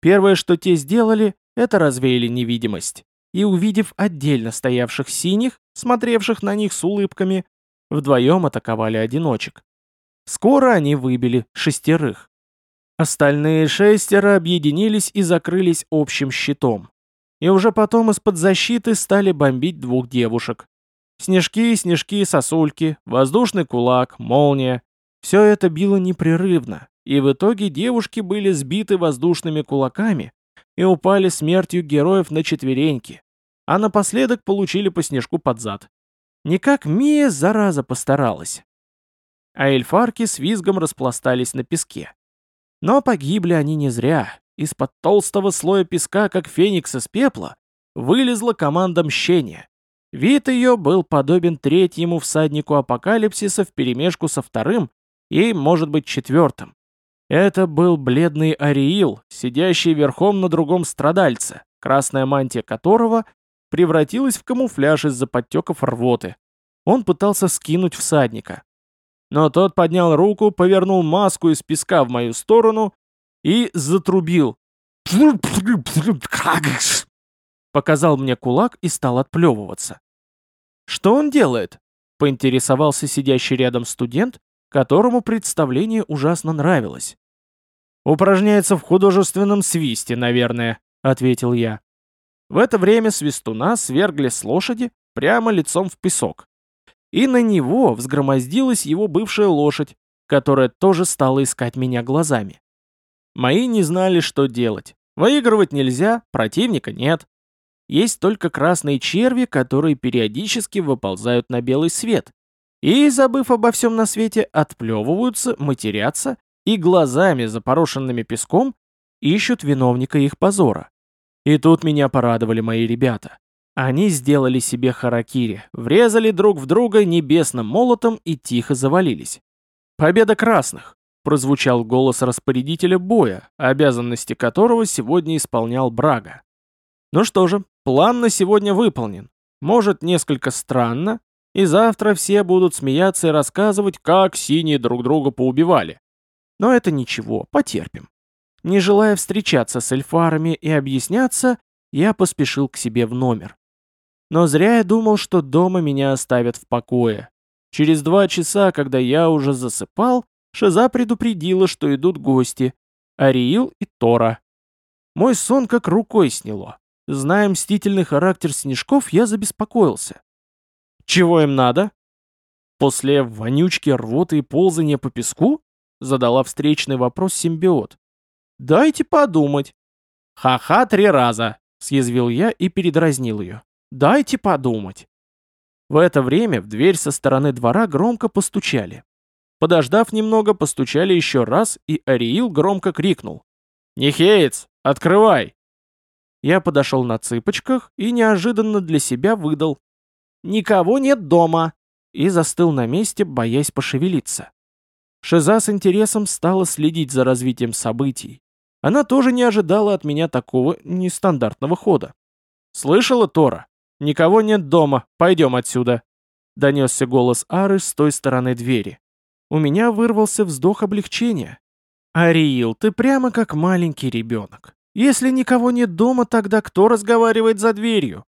Первое, что те сделали, это развеяли невидимость и, увидев отдельно стоявших синих, смотревших на них с улыбками, вдвоем атаковали одиночек. Скоро они выбили шестерых. Остальные шестеро объединились и закрылись общим щитом. И уже потом из-под защиты стали бомбить двух девушек. Снежки, снежки, сосульки, воздушный кулак, молния. Все это било непрерывно, и в итоге девушки были сбиты воздушными кулаками и упали смертью героев на четвереньки а напоследок получили по снежку под зад. Никак Мия, зараза, постаралась. А эльфарки с визгом распластались на песке. Но погибли они не зря. Из-под толстого слоя песка, как феникс из пепла, вылезла команда мщения. Вид ее был подобен третьему всаднику апокалипсиса вперемешку со вторым и, может быть, четвертым. Это был бледный Ариил, сидящий верхом на другом страдальце, красная мантия которого превратилась в камуфляж из-за подтеков рвоты. Он пытался скинуть всадника. Но тот поднял руку, повернул маску из песка в мою сторону и затрубил. Показал мне кулак и стал отплевываться. «Что он делает?» — поинтересовался сидящий рядом студент, которому представление ужасно нравилось. «Упражняется в художественном свисте, наверное», — ответил я. В это время свистуна свергли с лошади прямо лицом в песок. И на него взгромоздилась его бывшая лошадь, которая тоже стала искать меня глазами. Мои не знали, что делать. Выигрывать нельзя, противника нет. Есть только красные черви, которые периодически выползают на белый свет. И, забыв обо всем на свете, отплевываются, матерятся и глазами, запорошенными песком, ищут виновника их позора. И тут меня порадовали мои ребята. Они сделали себе харакири, врезали друг в друга небесным молотом и тихо завалились. «Победа красных!» — прозвучал голос распорядителя боя, обязанности которого сегодня исполнял Брага. Ну что же, план на сегодня выполнен. Может, несколько странно, и завтра все будут смеяться и рассказывать, как синие друг друга поубивали. Но это ничего, потерпим. Не желая встречаться с эльфарами и объясняться, я поспешил к себе в номер. Но зря я думал, что дома меня оставят в покое. Через два часа, когда я уже засыпал, Шиза предупредила, что идут гости. Ариил и Тора. Мой сон как рукой сняло. Зная мстительный характер снежков, я забеспокоился. Чего им надо? После вонючки, рвоты и ползания по песку? Задала встречный вопрос симбиот. «Дайте подумать». «Ха-ха три раза», — съязвил я и передразнил ее. «Дайте подумать». В это время в дверь со стороны двора громко постучали. Подождав немного, постучали еще раз, и Ариил громко крикнул. «Нихеец, открывай!» Я подошел на цыпочках и неожиданно для себя выдал. «Никого нет дома!» и застыл на месте, боясь пошевелиться. Шиза с интересом стала следить за развитием событий. Она тоже не ожидала от меня такого нестандартного хода. «Слышала, Тора? Никого нет дома, пойдем отсюда!» Донесся голос Ары с той стороны двери. У меня вырвался вздох облегчения. «Ариил, ты прямо как маленький ребенок. Если никого нет дома, тогда кто разговаривает за дверью?»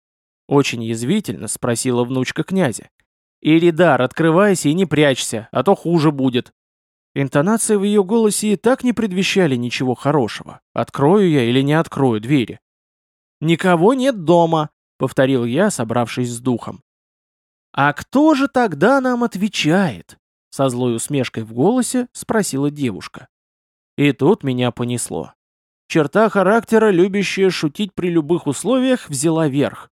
Очень язвительно спросила внучка князя. «Иридар, открывайся и не прячься, а то хуже будет». Интонации в ее голосе и так не предвещали ничего хорошего. Открою я или не открою двери. «Никого нет дома», — повторил я, собравшись с духом. «А кто же тогда нам отвечает?» Со злой усмешкой в голосе спросила девушка. И тут меня понесло. Черта характера, любящая шутить при любых условиях, взяла верх.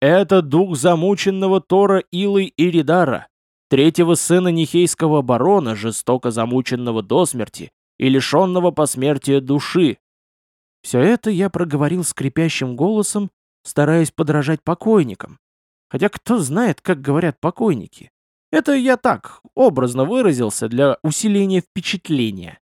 Это дух замученного Тора Илы Иридара, третьего сына Нихейского барона, жестоко замученного до смерти и лишенного посмертия души. Все это я проговорил скрипящим голосом, стараясь подражать покойникам. Хотя кто знает, как говорят покойники. Это я так, образно выразился для усиления впечатления.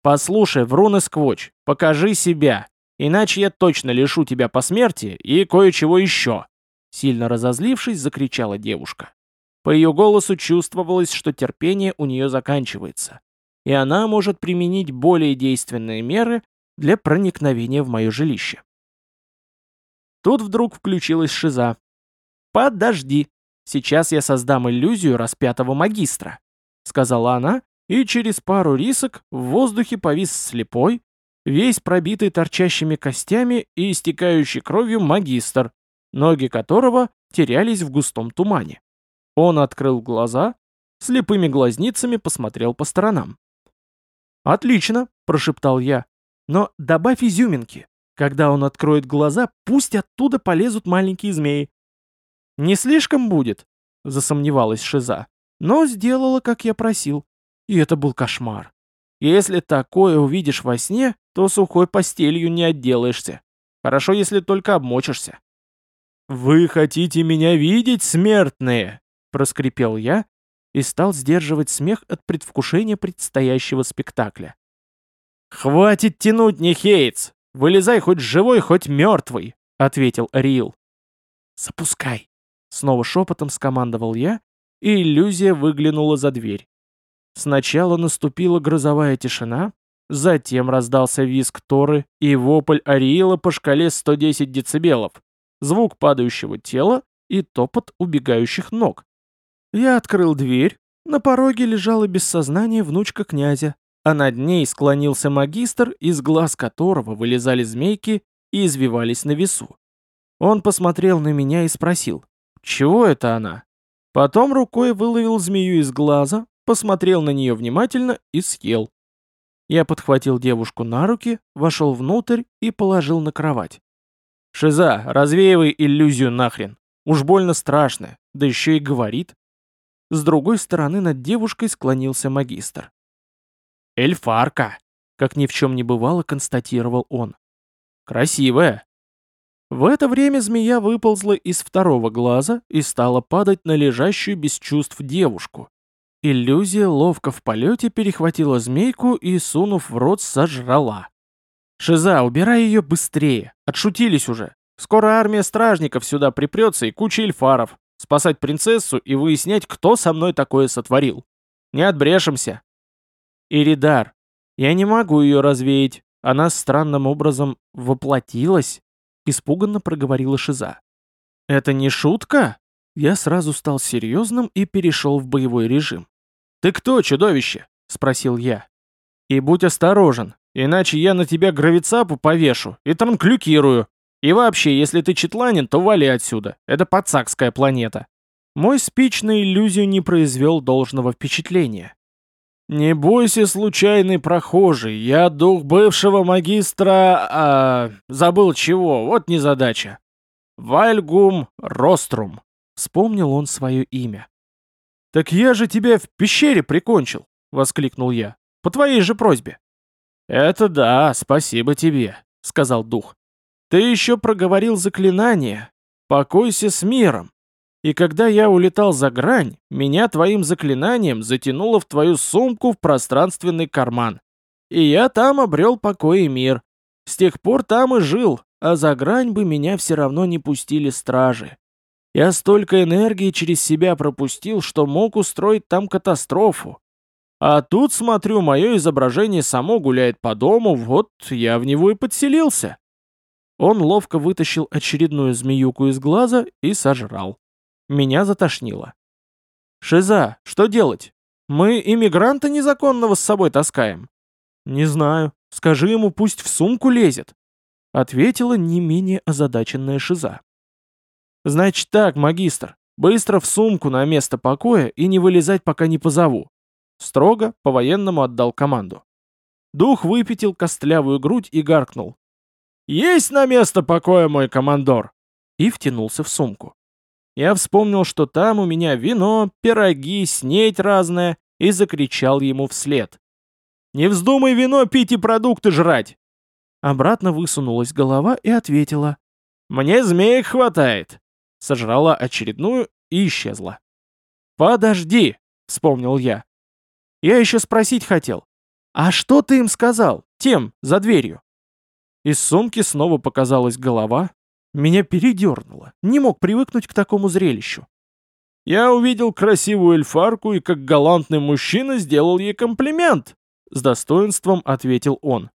«Послушай, врун и сквоч, покажи себя, иначе я точно лишу тебя посмертия и кое-чего еще!» Сильно разозлившись, закричала девушка. По ее голосу чувствовалось, что терпение у нее заканчивается, и она может применить более действенные меры для проникновения в мое жилище. Тут вдруг включилась шиза. «Подожди!» Сейчас я создам иллюзию распятого магистра», — сказала она, и через пару рисок в воздухе повис слепой, весь пробитый торчащими костями и истекающий кровью магистр, ноги которого терялись в густом тумане. Он открыл глаза, слепыми глазницами посмотрел по сторонам. «Отлично», — прошептал я, — «но добавь изюминки. Когда он откроет глаза, пусть оттуда полезут маленькие змеи. «Не слишком будет?» — засомневалась Шиза. Но сделала, как я просил. И это был кошмар. Если такое увидишь во сне, то сухой постелью не отделаешься. Хорошо, если только обмочишься. «Вы хотите меня видеть, смертные?» — проскрипел я и стал сдерживать смех от предвкушения предстоящего спектакля. «Хватит тянуть, Нехейтс! Вылезай хоть живой, хоть мертвый!» — ответил Ариил. «Запускай!» Снова шепотом скомандовал я, и иллюзия выглянула за дверь. Сначала наступила грозовая тишина, затем раздался визг Торы и вопль Ариила по шкале 110 децибелов, звук падающего тела и топот убегающих ног. Я открыл дверь, на пороге лежала без сознания внучка князя, а над ней склонился магистр, из глаз которого вылезали змейки и извивались на весу. Он посмотрел на меня и спросил, чего это она? Потом рукой выловил змею из глаза, посмотрел на нее внимательно и съел. Я подхватил девушку на руки, вошел внутрь и положил на кровать. «Шиза, развеивай иллюзию нахрен. Уж больно страшно, да еще и говорит». С другой стороны над девушкой склонился магистр. «Эльфарка», — как ни в чем не бывало, констатировал он. «Красивая, в это время змея выползла из второго глаза и стала падать на лежащую без чувств девушку. Иллюзия ловко в полете перехватила змейку и, сунув в рот, сожрала. «Шиза, убирай ее быстрее! Отшутились уже! Скоро армия стражников сюда припрется и куча эльфаров. Спасать принцессу и выяснять, кто со мной такое сотворил. Не отбрешемся!» «Иридар, я не могу ее развеять. Она странным образом воплотилась Испуганно проговорила Шиза. «Это не шутка?» Я сразу стал серьезным и перешел в боевой режим. «Ты кто, чудовище?» — спросил я. «И будь осторожен, иначе я на тебя гравицапу повешу и транклюкирую. И вообще, если ты четланин, то вали отсюда. Это пацакская планета». Мой спич на иллюзию не произвел должного впечатления. «Не бойся, случайный прохожий, я дух бывшего магистра... А, забыл чего, вот незадача. Вальгум Рострум», — вспомнил он свое имя. «Так я же тебя в пещере прикончил», — воскликнул я, — «по твоей же просьбе». «Это да, спасибо тебе», — сказал дух. Ты еще проговорил заклинание «Покойся с миром». И когда я улетал за грань, меня твоим заклинанием затянуло в твою сумку в пространственный карман. И я там обрел покой и мир. С тех пор там и жил, а за грань бы меня все равно не пустили стражи. Я столько энергии через себя пропустил, что мог устроить там катастрофу. А тут, смотрю, мое изображение само гуляет по дому, вот я в него и подселился. Он ловко вытащил очередную змеюку из глаза и сожрал. Меня затошнило. «Шиза, что делать? Мы иммигранта незаконного с собой таскаем?» «Не знаю. Скажи ему, пусть в сумку лезет», — ответила не менее озадаченная Шиза. «Значит так, магистр, быстро в сумку на место покоя и не вылезать, пока не позову. Строго, по-военному отдал команду. Дух выпятил костлявую грудь и гаркнул. «Есть на место покоя, мой командор!» И втянулся в сумку. Я вспомнил, что там у меня вино, пироги, снеть разная, и закричал ему вслед. «Не вздумай вино пить и продукты жрать!» Обратно высунулась голова и ответила. «Мне змеек хватает!» Сожрала очередную и исчезла. «Подожди!» — вспомнил я. Я еще спросить хотел. А что ты им сказал? Тем, за дверью. Из сумки снова показалась голова. Меня передернуло. Не мог привыкнуть к такому зрелищу. Я увидел красивую эльфарку и как галантный мужчина сделал ей комплимент. С достоинством ответил он.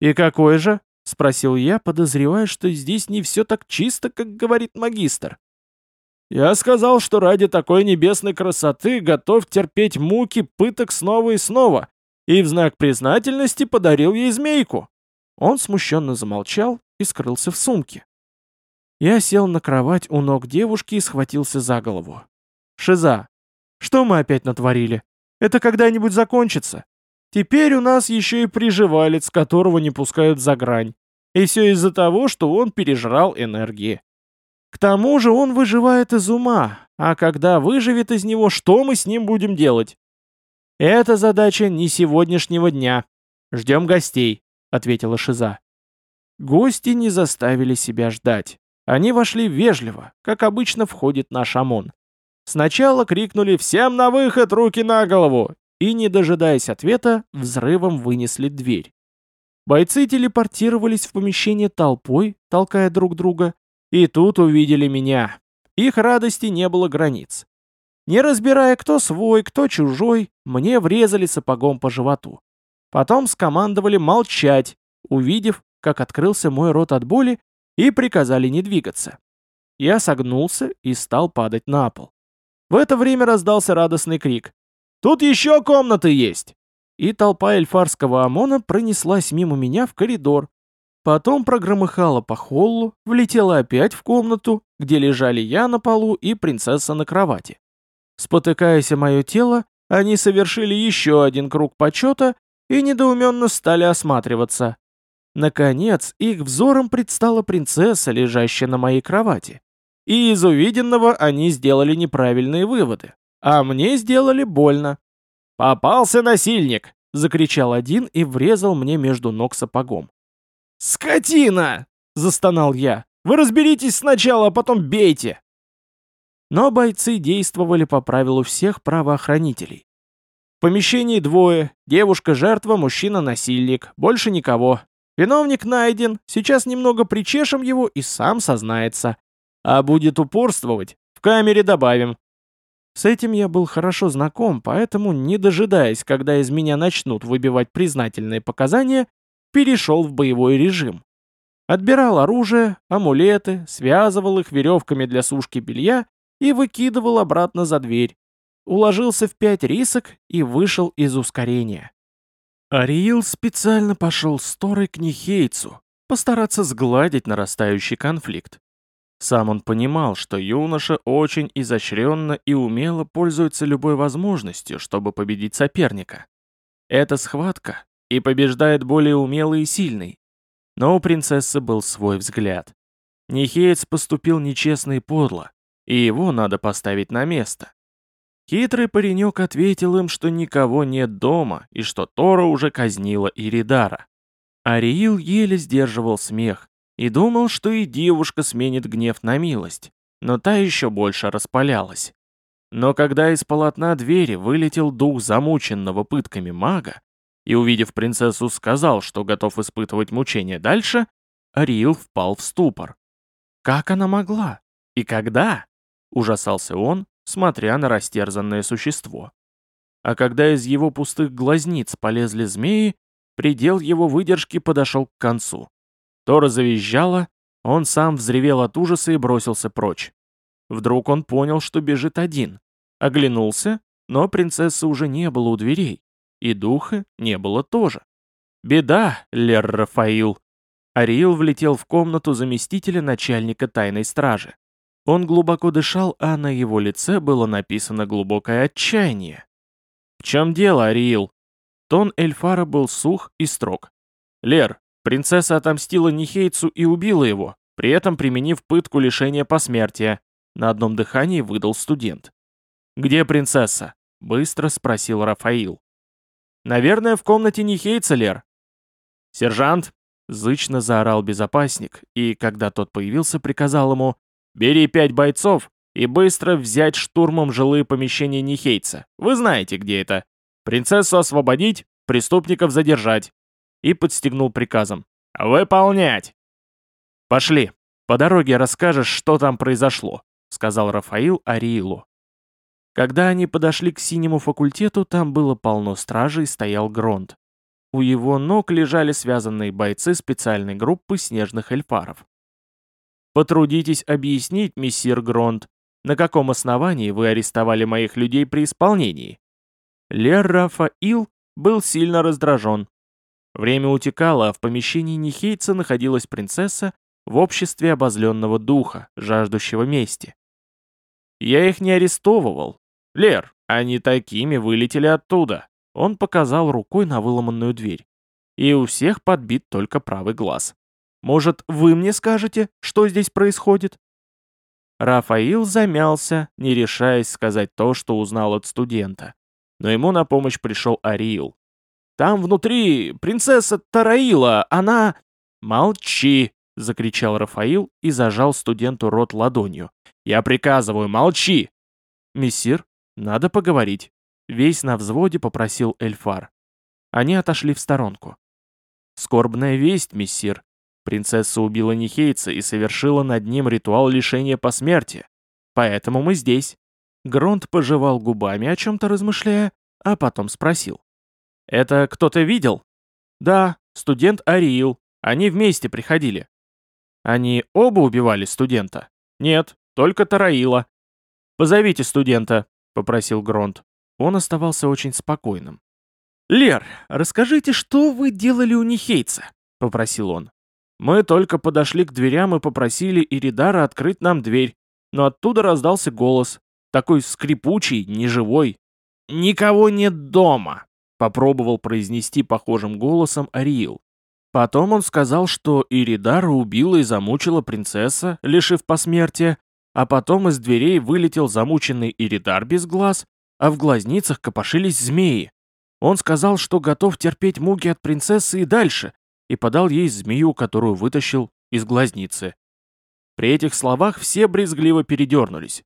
«И какой же?» — спросил я, подозревая, что здесь не все так чисто, как говорит магистр. Я сказал, что ради такой небесной красоты готов терпеть муки пыток снова и снова, и в знак признательности подарил ей змейку. Он смущенно замолчал и скрылся в сумке. Я сел на кровать у ног девушки и схватился за голову. «Шиза, что мы опять натворили? Это когда-нибудь закончится? Теперь у нас еще и приживалец, которого не пускают за грань. И все из-за того, что он пережрал энергии. К тому же он выживает из ума, а когда выживет из него, что мы с ним будем делать? Это задача не сегодняшнего дня. Ждем гостей, ответила Шиза. Гости не заставили себя ждать. Они вошли вежливо, как обычно входит наш ОМОН. Сначала крикнули «Всем на выход, руки на голову!» и, не дожидаясь ответа, взрывом вынесли дверь. Бойцы телепортировались в помещение толпой, толкая друг друга, и тут увидели меня. Их радости не было границ. Не разбирая, кто свой, кто чужой, мне врезали сапогом по животу. Потом скомандовали молчать, увидев, как открылся мой рот от боли, и приказали не двигаться. Я согнулся и стал падать на пол. В это время раздался радостный крик. «Тут еще комнаты есть!» И толпа эльфарского ОМОНа пронеслась мимо меня в коридор, Потом прогромыхала по холлу, влетела опять в комнату, где лежали я на полу и принцесса на кровати. Спотыкаясь о мое тело, они совершили еще один круг почета и недоуменно стали осматриваться. Наконец, их взором предстала принцесса, лежащая на моей кровати. И из увиденного они сделали неправильные выводы, а мне сделали больно. «Попался насильник!» — закричал один и врезал мне между ног сапогом. «Скотина!» — застонал я. «Вы разберитесь сначала, а потом бейте!» Но бойцы действовали по правилу всех правоохранителей. В помещении двое, девушка-жертва, мужчина-насильник, больше никого. Виновник найден, сейчас немного причешем его и сам сознается. А будет упорствовать, в камере добавим. С этим я был хорошо знаком, поэтому, не дожидаясь, когда из меня начнут выбивать признательные показания, перешел в боевой режим. Отбирал оружие, амулеты, связывал их веревками для сушки белья и выкидывал обратно за дверь. Уложился в пять рисок и вышел из ускорения. Ариил специально пошел с Торой к Нихейцу, постараться сгладить нарастающий конфликт. Сам он понимал, что юноша очень изощренно и умело пользуется любой возможностью, чтобы победить соперника. Эта схватка и побеждает более умелый и сильный. Но у принцессы был свой взгляд. Нихеец поступил нечестно и подло, и его надо поставить на место. Хитрый паренек ответил им, что никого нет дома, и что Тора уже казнила Иридара. Ариил еле сдерживал смех, и думал, что и девушка сменит гнев на милость, но та еще больше распалялась. Но когда из полотна двери вылетел дух замученного пытками мага, и, увидев принцессу, сказал, что готов испытывать мучения дальше, Ариил впал в ступор. Как она могла? И когда? Ужасался он, смотря на растерзанное существо. А когда из его пустых глазниц полезли змеи, предел его выдержки подошел к концу. Тора завизжала, он сам взревел от ужаса и бросился прочь. Вдруг он понял, что бежит один. Оглянулся, но принцессы уже не было у дверей, и духа не было тоже. Беда, Лер Рафаил. Ариил влетел в комнату заместителя начальника тайной стражи. Он глубоко дышал, а на его лице было написано глубокое отчаяние. «В чем дело, Ариил?» Тон Эльфара был сух и строг. «Лер, принцесса отомстила Нихейцу и убила его, при этом применив пытку лишения посмертия», на одном дыхании выдал студент. «Где принцесса?» — быстро спросил Рафаил. «Наверное, в комнате Нихейца, Лер». «Сержант, Зычно заорал безопасник, и, когда тот появился, приказал ему «Бери пять бойцов и быстро взять штурмом жилые помещения Нихейца. Вы знаете, где это. Принцессу освободить, преступников задержать». И подстегнул приказом «Выполнять!» «Пошли, по дороге расскажешь, что там произошло», сказал Рафаил Ариилу. Когда они подошли к синему факультету, там было полно стражей стоял Гронт. У его ног лежали связанные бойцы специальной группы снежных эльфаров. «Потрудитесь объяснить, мессир Гронт, на каком основании вы арестовали моих людей при исполнении?» Лер Рафаил был сильно раздражен. Время утекало, а в помещении Нихейца находилась принцесса в обществе обозленного духа, жаждущего мести. «Я их не арестовывал. Лер, они такими вылетели оттуда. Он показал рукой на выломанную дверь. И у всех подбит только правый глаз. Может, вы мне скажете, что здесь происходит? Рафаил замялся, не решаясь сказать то, что узнал от студента. Но ему на помощь пришел Ариил. «Там внутри принцесса Тараила, она...» «Молчи!» — закричал Рафаил и зажал студенту рот ладонью. «Я приказываю, молчи!» «Мессир, надо поговорить». Весь на взводе попросил Эльфар. Они отошли в сторонку. «Скорбная весть, мессир. Принцесса убила Нихейца и совершила над ним ритуал лишения посмертия. Поэтому мы здесь». Гронт пожевал губами, о чем-то размышляя, а потом спросил. «Это кто-то видел?» «Да, студент Ариил. Они вместе приходили». «Они оба убивали студента?» «Нет, только Тараила». «Позовите студента», — попросил Гронт. Он оставался очень спокойным. «Лер, расскажите, что вы делали у Нихейца?» — попросил он. «Мы только подошли к дверям и попросили Иридара открыть нам дверь, но оттуда раздался голос, такой скрипучий, неживой. «Никого нет дома!» — попробовал произнести похожим голосом Ариил. Потом он сказал, что Иридара убила и замучила принцесса, лишив посмертия, а потом из дверей вылетел замученный Иридар без глаз, а в глазницах копошились змеи. Он сказал, что готов терпеть муки от принцессы и дальше, и подал ей змею, которую вытащил из глазницы. При этих словах все брезгливо передернулись.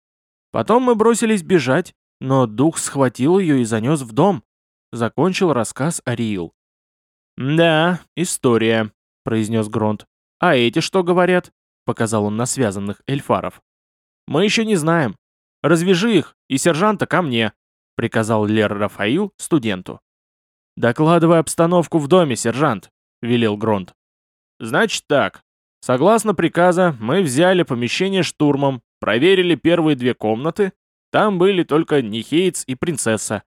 Потом мы бросились бежать, но дух схватил ее и занес в дом. Закончил рассказ Ариил. «Да, история», — произнес Гронт. «А эти что говорят?» — показал он на связанных эльфаров. «Мы еще не знаем. Развяжи их, и сержанта ко мне», — приказал Лер Рафаил студенту. «Докладывай обстановку в доме, сержант», — велел Гронт. «Значит так. Согласно приказа, мы взяли помещение штурмом, проверили первые две комнаты. Там были только Нихейц и принцесса.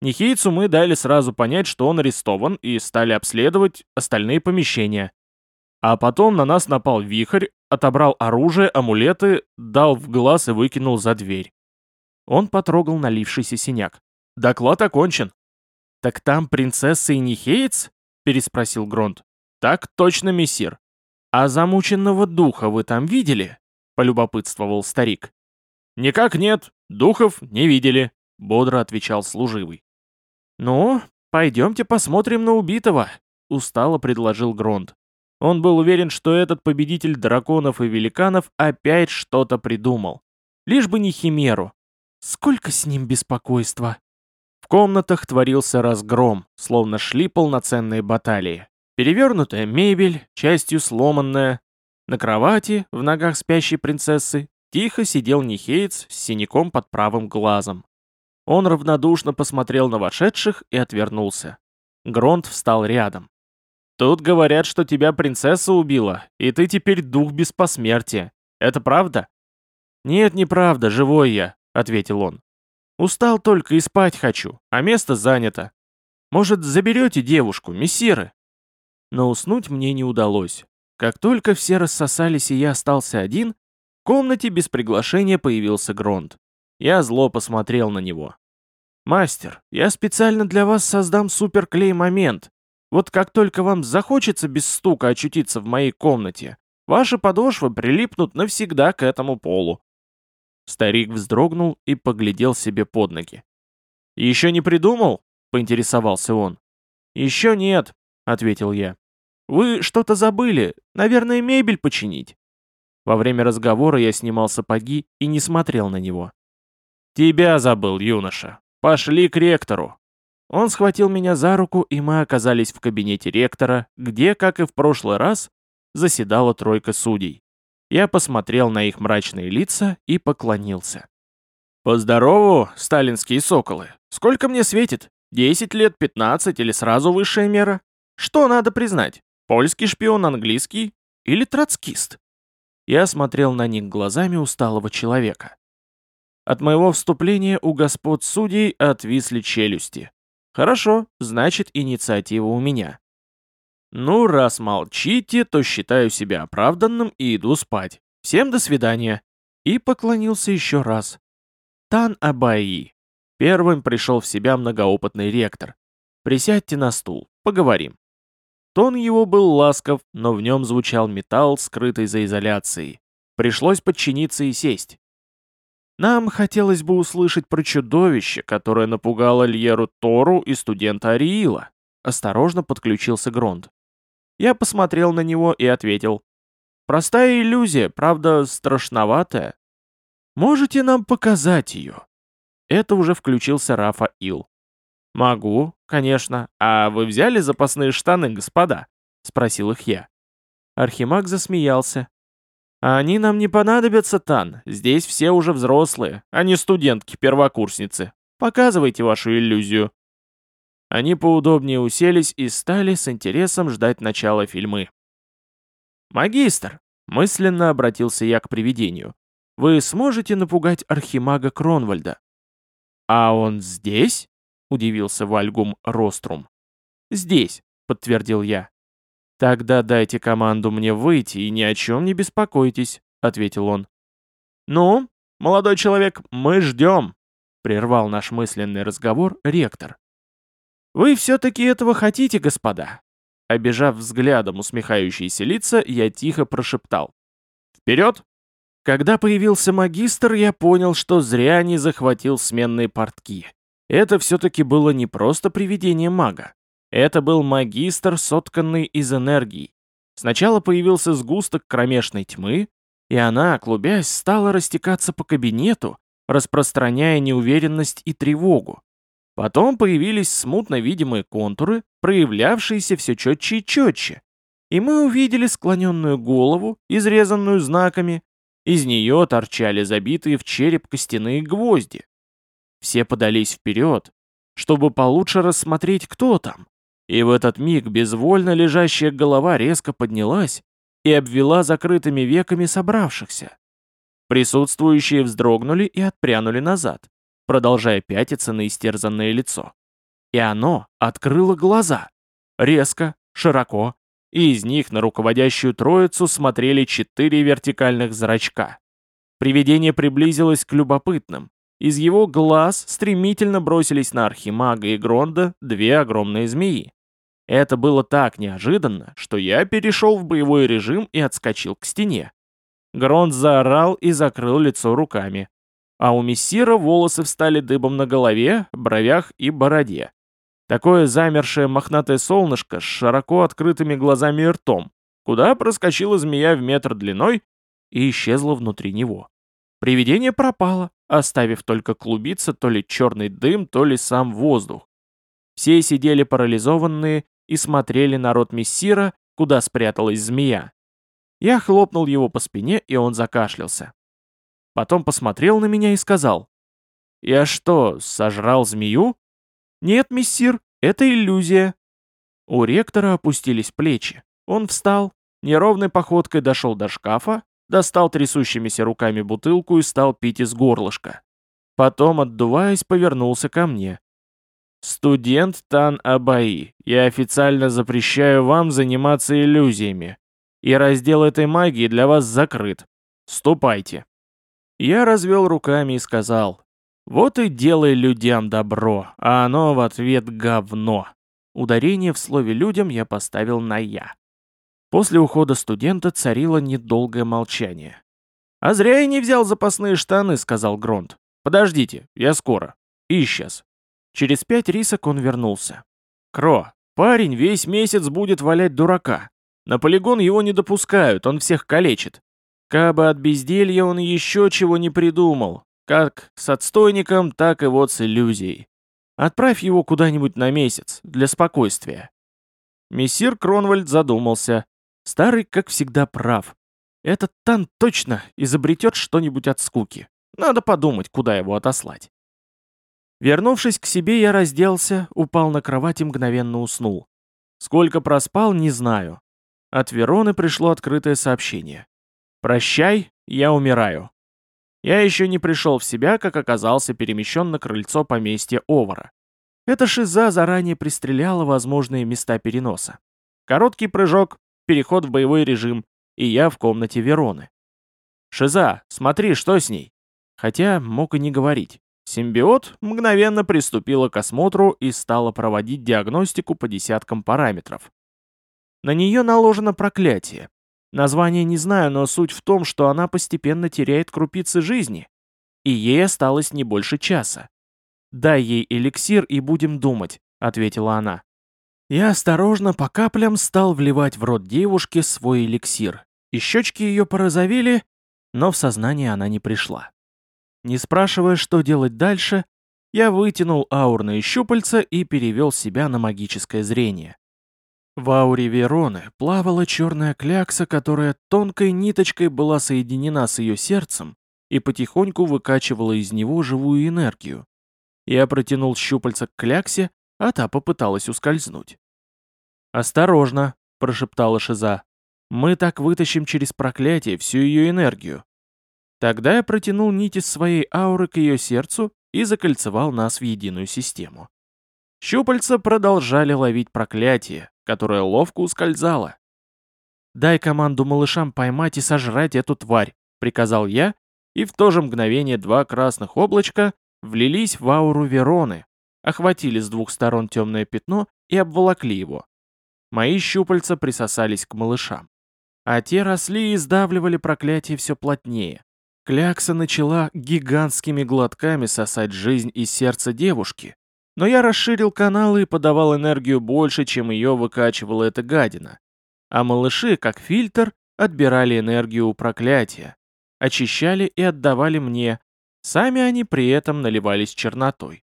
Нихейцу мы дали сразу понять, что он арестован, и стали обследовать остальные помещения. А потом на нас напал вихрь, отобрал оружие, амулеты, дал в глаз и выкинул за дверь. Он потрогал налившийся синяк. «Доклад окончен». «Так там принцесса и Нихеец?» — переспросил Гронт. «Так точно, мессир. А замученного духа вы там видели?» — полюбопытствовал старик. «Никак нет, духов не видели», — бодро отвечал служивый. «Ну, пойдемте посмотрим на убитого», — устало предложил Гронт. Он был уверен, что этот победитель драконов и великанов опять что-то придумал. Лишь бы не химеру. Сколько с ним беспокойства. В комнатах творился разгром, словно шли полноценные баталии. Перевернутая мебель, частью сломанная. На кровати, в ногах спящей принцессы, тихо сидел Нихеец с синяком под правым глазом. Он равнодушно посмотрел на вошедших и отвернулся. Гронт встал рядом. «Тут говорят, что тебя принцесса убила, и ты теперь дух без посмертия. Это правда?» «Нет, неправда, живой я», — ответил он. Устал только и спать хочу, а место занято. Может, заберете девушку, мессиры?» Но уснуть мне не удалось. Как только все рассосались и я остался один, в комнате без приглашения появился Гронт. Я зло посмотрел на него. «Мастер, я специально для вас создам суперклей-момент. Вот как только вам захочется без стука очутиться в моей комнате, ваши подошвы прилипнут навсегда к этому полу. Старик вздрогнул и поглядел себе под ноги. «Еще не придумал?» — поинтересовался он. «Еще нет», — ответил я. «Вы что-то забыли. Наверное, мебель починить». Во время разговора я снимал сапоги и не смотрел на него. «Тебя забыл, юноша. Пошли к ректору». Он схватил меня за руку, и мы оказались в кабинете ректора, где, как и в прошлый раз, заседала тройка судей. Я посмотрел на их мрачные лица и поклонился. «Поздорову, сталинские соколы. Сколько мне светит? Десять лет, пятнадцать или сразу высшая мера? Что надо признать? Польский шпион, английский или троцкист?» Я смотрел на них глазами усталого человека. От моего вступления у господ судей отвисли челюсти. Хорошо, значит, инициатива у меня. «Ну, раз молчите, то считаю себя оправданным и иду спать. Всем до свидания». И поклонился еще раз. Тан Абайи. Первым пришел в себя многоопытный ректор. «Присядьте на стул, поговорим». Тон его был ласков, но в нем звучал металл, скрытый за изоляцией. Пришлось подчиниться и сесть. Нам хотелось бы услышать про чудовище, которое напугало Льеру Тору и студента Ариила. Осторожно подключился Гронд. Я посмотрел на него и ответил. «Простая иллюзия, правда, страшноватая. Можете нам показать ее?» Это уже включился Рафа Ил. «Могу, конечно. А вы взяли запасные штаны, господа?» — спросил их я. Архимаг засмеялся. «А они нам не понадобятся, Тан. Здесь все уже взрослые, а не студентки-первокурсницы. Показывайте вашу иллюзию». Они поудобнее уселись и стали с интересом ждать начала фильмы. «Магистр!» — мысленно обратился я к привидению. «Вы сможете напугать архимага Кронвальда?» «А он здесь?» — удивился Вальгум Рострум. «Здесь», — подтвердил я. «Тогда дайте команду мне выйти и ни о чем не беспокойтесь», — ответил он. «Ну, молодой человек, мы ждем», — прервал наш мысленный разговор ректор. «Вы все-таки этого хотите, господа?» Обежав взглядом усмехающиеся лица, я тихо прошептал. «Вперед!» Когда появился магистр, я понял, что зря не захватил сменные портки. Это все-таки было не просто привидение мага. Это был магистр, сотканный из энергии. Сначала появился сгусток кромешной тьмы, и она, клубясь, стала растекаться по кабинету, распространяя неуверенность и тревогу. Потом появились смутно видимые контуры, проявлявшиеся все четче и четче. И мы увидели склоненную голову, изрезанную знаками. Из нее торчали забитые в череп костяные гвозди. Все подались вперед, чтобы получше рассмотреть, кто там. И в этот миг безвольно лежащая голова резко поднялась и обвела закрытыми веками собравшихся. Присутствующие вздрогнули и отпрянули назад продолжая пятиться на истерзанное лицо. И оно открыло глаза. Резко, широко, и из них на руководящую троицу смотрели четыре вертикальных зрачка. Привидение приблизилось к любопытным. Из его глаз стремительно бросились на Архимага и Гронда две огромные змеи. Это было так неожиданно, что я перешел в боевой режим и отскочил к стене. Гронд заорал и закрыл лицо руками а у мессира волосы встали дыбом на голове, бровях и бороде. Такое замершее мохнатое солнышко с широко открытыми глазами и ртом. куда проскочила змея в метр длиной и исчезла внутри него. Привидение пропало, оставив только клубиться то ли черный дым, то ли сам воздух. Все сидели парализованные и смотрели на рот мессира, куда спряталась змея. Я хлопнул его по спине, и он закашлялся. Потом посмотрел на меня и сказал, «Я что, сожрал змею?» «Нет, мессир, это иллюзия». У ректора опустились плечи. Он встал, неровной походкой дошел до шкафа, достал трясущимися руками бутылку и стал пить из горлышка. Потом, отдуваясь, повернулся ко мне. «Студент Тан Абаи, я официально запрещаю вам заниматься иллюзиями, и раздел этой магии для вас закрыт. Ступайте». Я развел руками и сказал, «Вот и делай людям добро, а оно в ответ говно». Ударение в слове «людям» я поставил на «я». После ухода студента царило недолгое молчание. «А зря я не взял запасные штаны», — сказал Гронт. «Подождите, я скоро». И исчез. Через пять рисок он вернулся. «Кро, парень весь месяц будет валять дурака. На полигон его не допускают, он всех калечит. Кабы от безделья он еще чего не придумал, как с отстойником, так и вот с иллюзией. Отправь его куда-нибудь на месяц, для спокойствия». Мессир Кронвальд задумался. Старый, как всегда, прав. Этот Тан точно изобретет что-нибудь от скуки. Надо подумать, куда его отослать. Вернувшись к себе, я разделся, упал на кровать и мгновенно уснул. Сколько проспал, не знаю. От Вероны пришло открытое сообщение. «Прощай, я умираю». Я еще не пришел в себя, как оказался перемещен на крыльцо поместья Овара. Эта шиза заранее пристреляла возможные места переноса. Короткий прыжок, переход в боевой режим, и я в комнате Вероны. «Шиза, смотри, что с ней?» Хотя мог и не говорить. Симбиот мгновенно приступила к осмотру и стала проводить диагностику по десяткам параметров. На нее наложено проклятие. Название не знаю, но суть в том, что она постепенно теряет крупицы жизни, и ей осталось не больше часа. «Дай ей эликсир и будем думать», — ответила она. Я осторожно по каплям стал вливать в рот девушки свой эликсир, и щечки ее порозовели, но в сознание она не пришла. Не спрашивая, что делать дальше, я вытянул аурные щупальца и перевел себя на магическое зрение. В ауре Вероны плавала черная клякса, которая тонкой ниточкой была соединена с ее сердцем и потихоньку выкачивала из него живую энергию. Я протянул щупальца к кляксе, а та попыталась ускользнуть. «Осторожно», — прошептала Шиза. «Мы так вытащим через проклятие всю ее энергию. Тогда я протянул нить из своей ауры к ее сердцу и закольцевал нас в единую систему. Щупальца продолжали ловить проклятие, которое ловко ускользало. «Дай команду малышам поймать и сожрать эту тварь», — приказал я, и в то же мгновение два красных облачка влились в ауру Вероны, охватили с двух сторон темное пятно и обволокли его. Мои щупальца присосались к малышам. А те росли и сдавливали проклятие все плотнее. Клякса начала гигантскими глотками сосать жизнь из сердца девушки, но я расширил каналы и подавал энергию больше, чем ее выкачивала эта гадина. А малыши, как фильтр, отбирали энергию у проклятия, очищали и отдавали мне, сами они при этом наливались чернотой.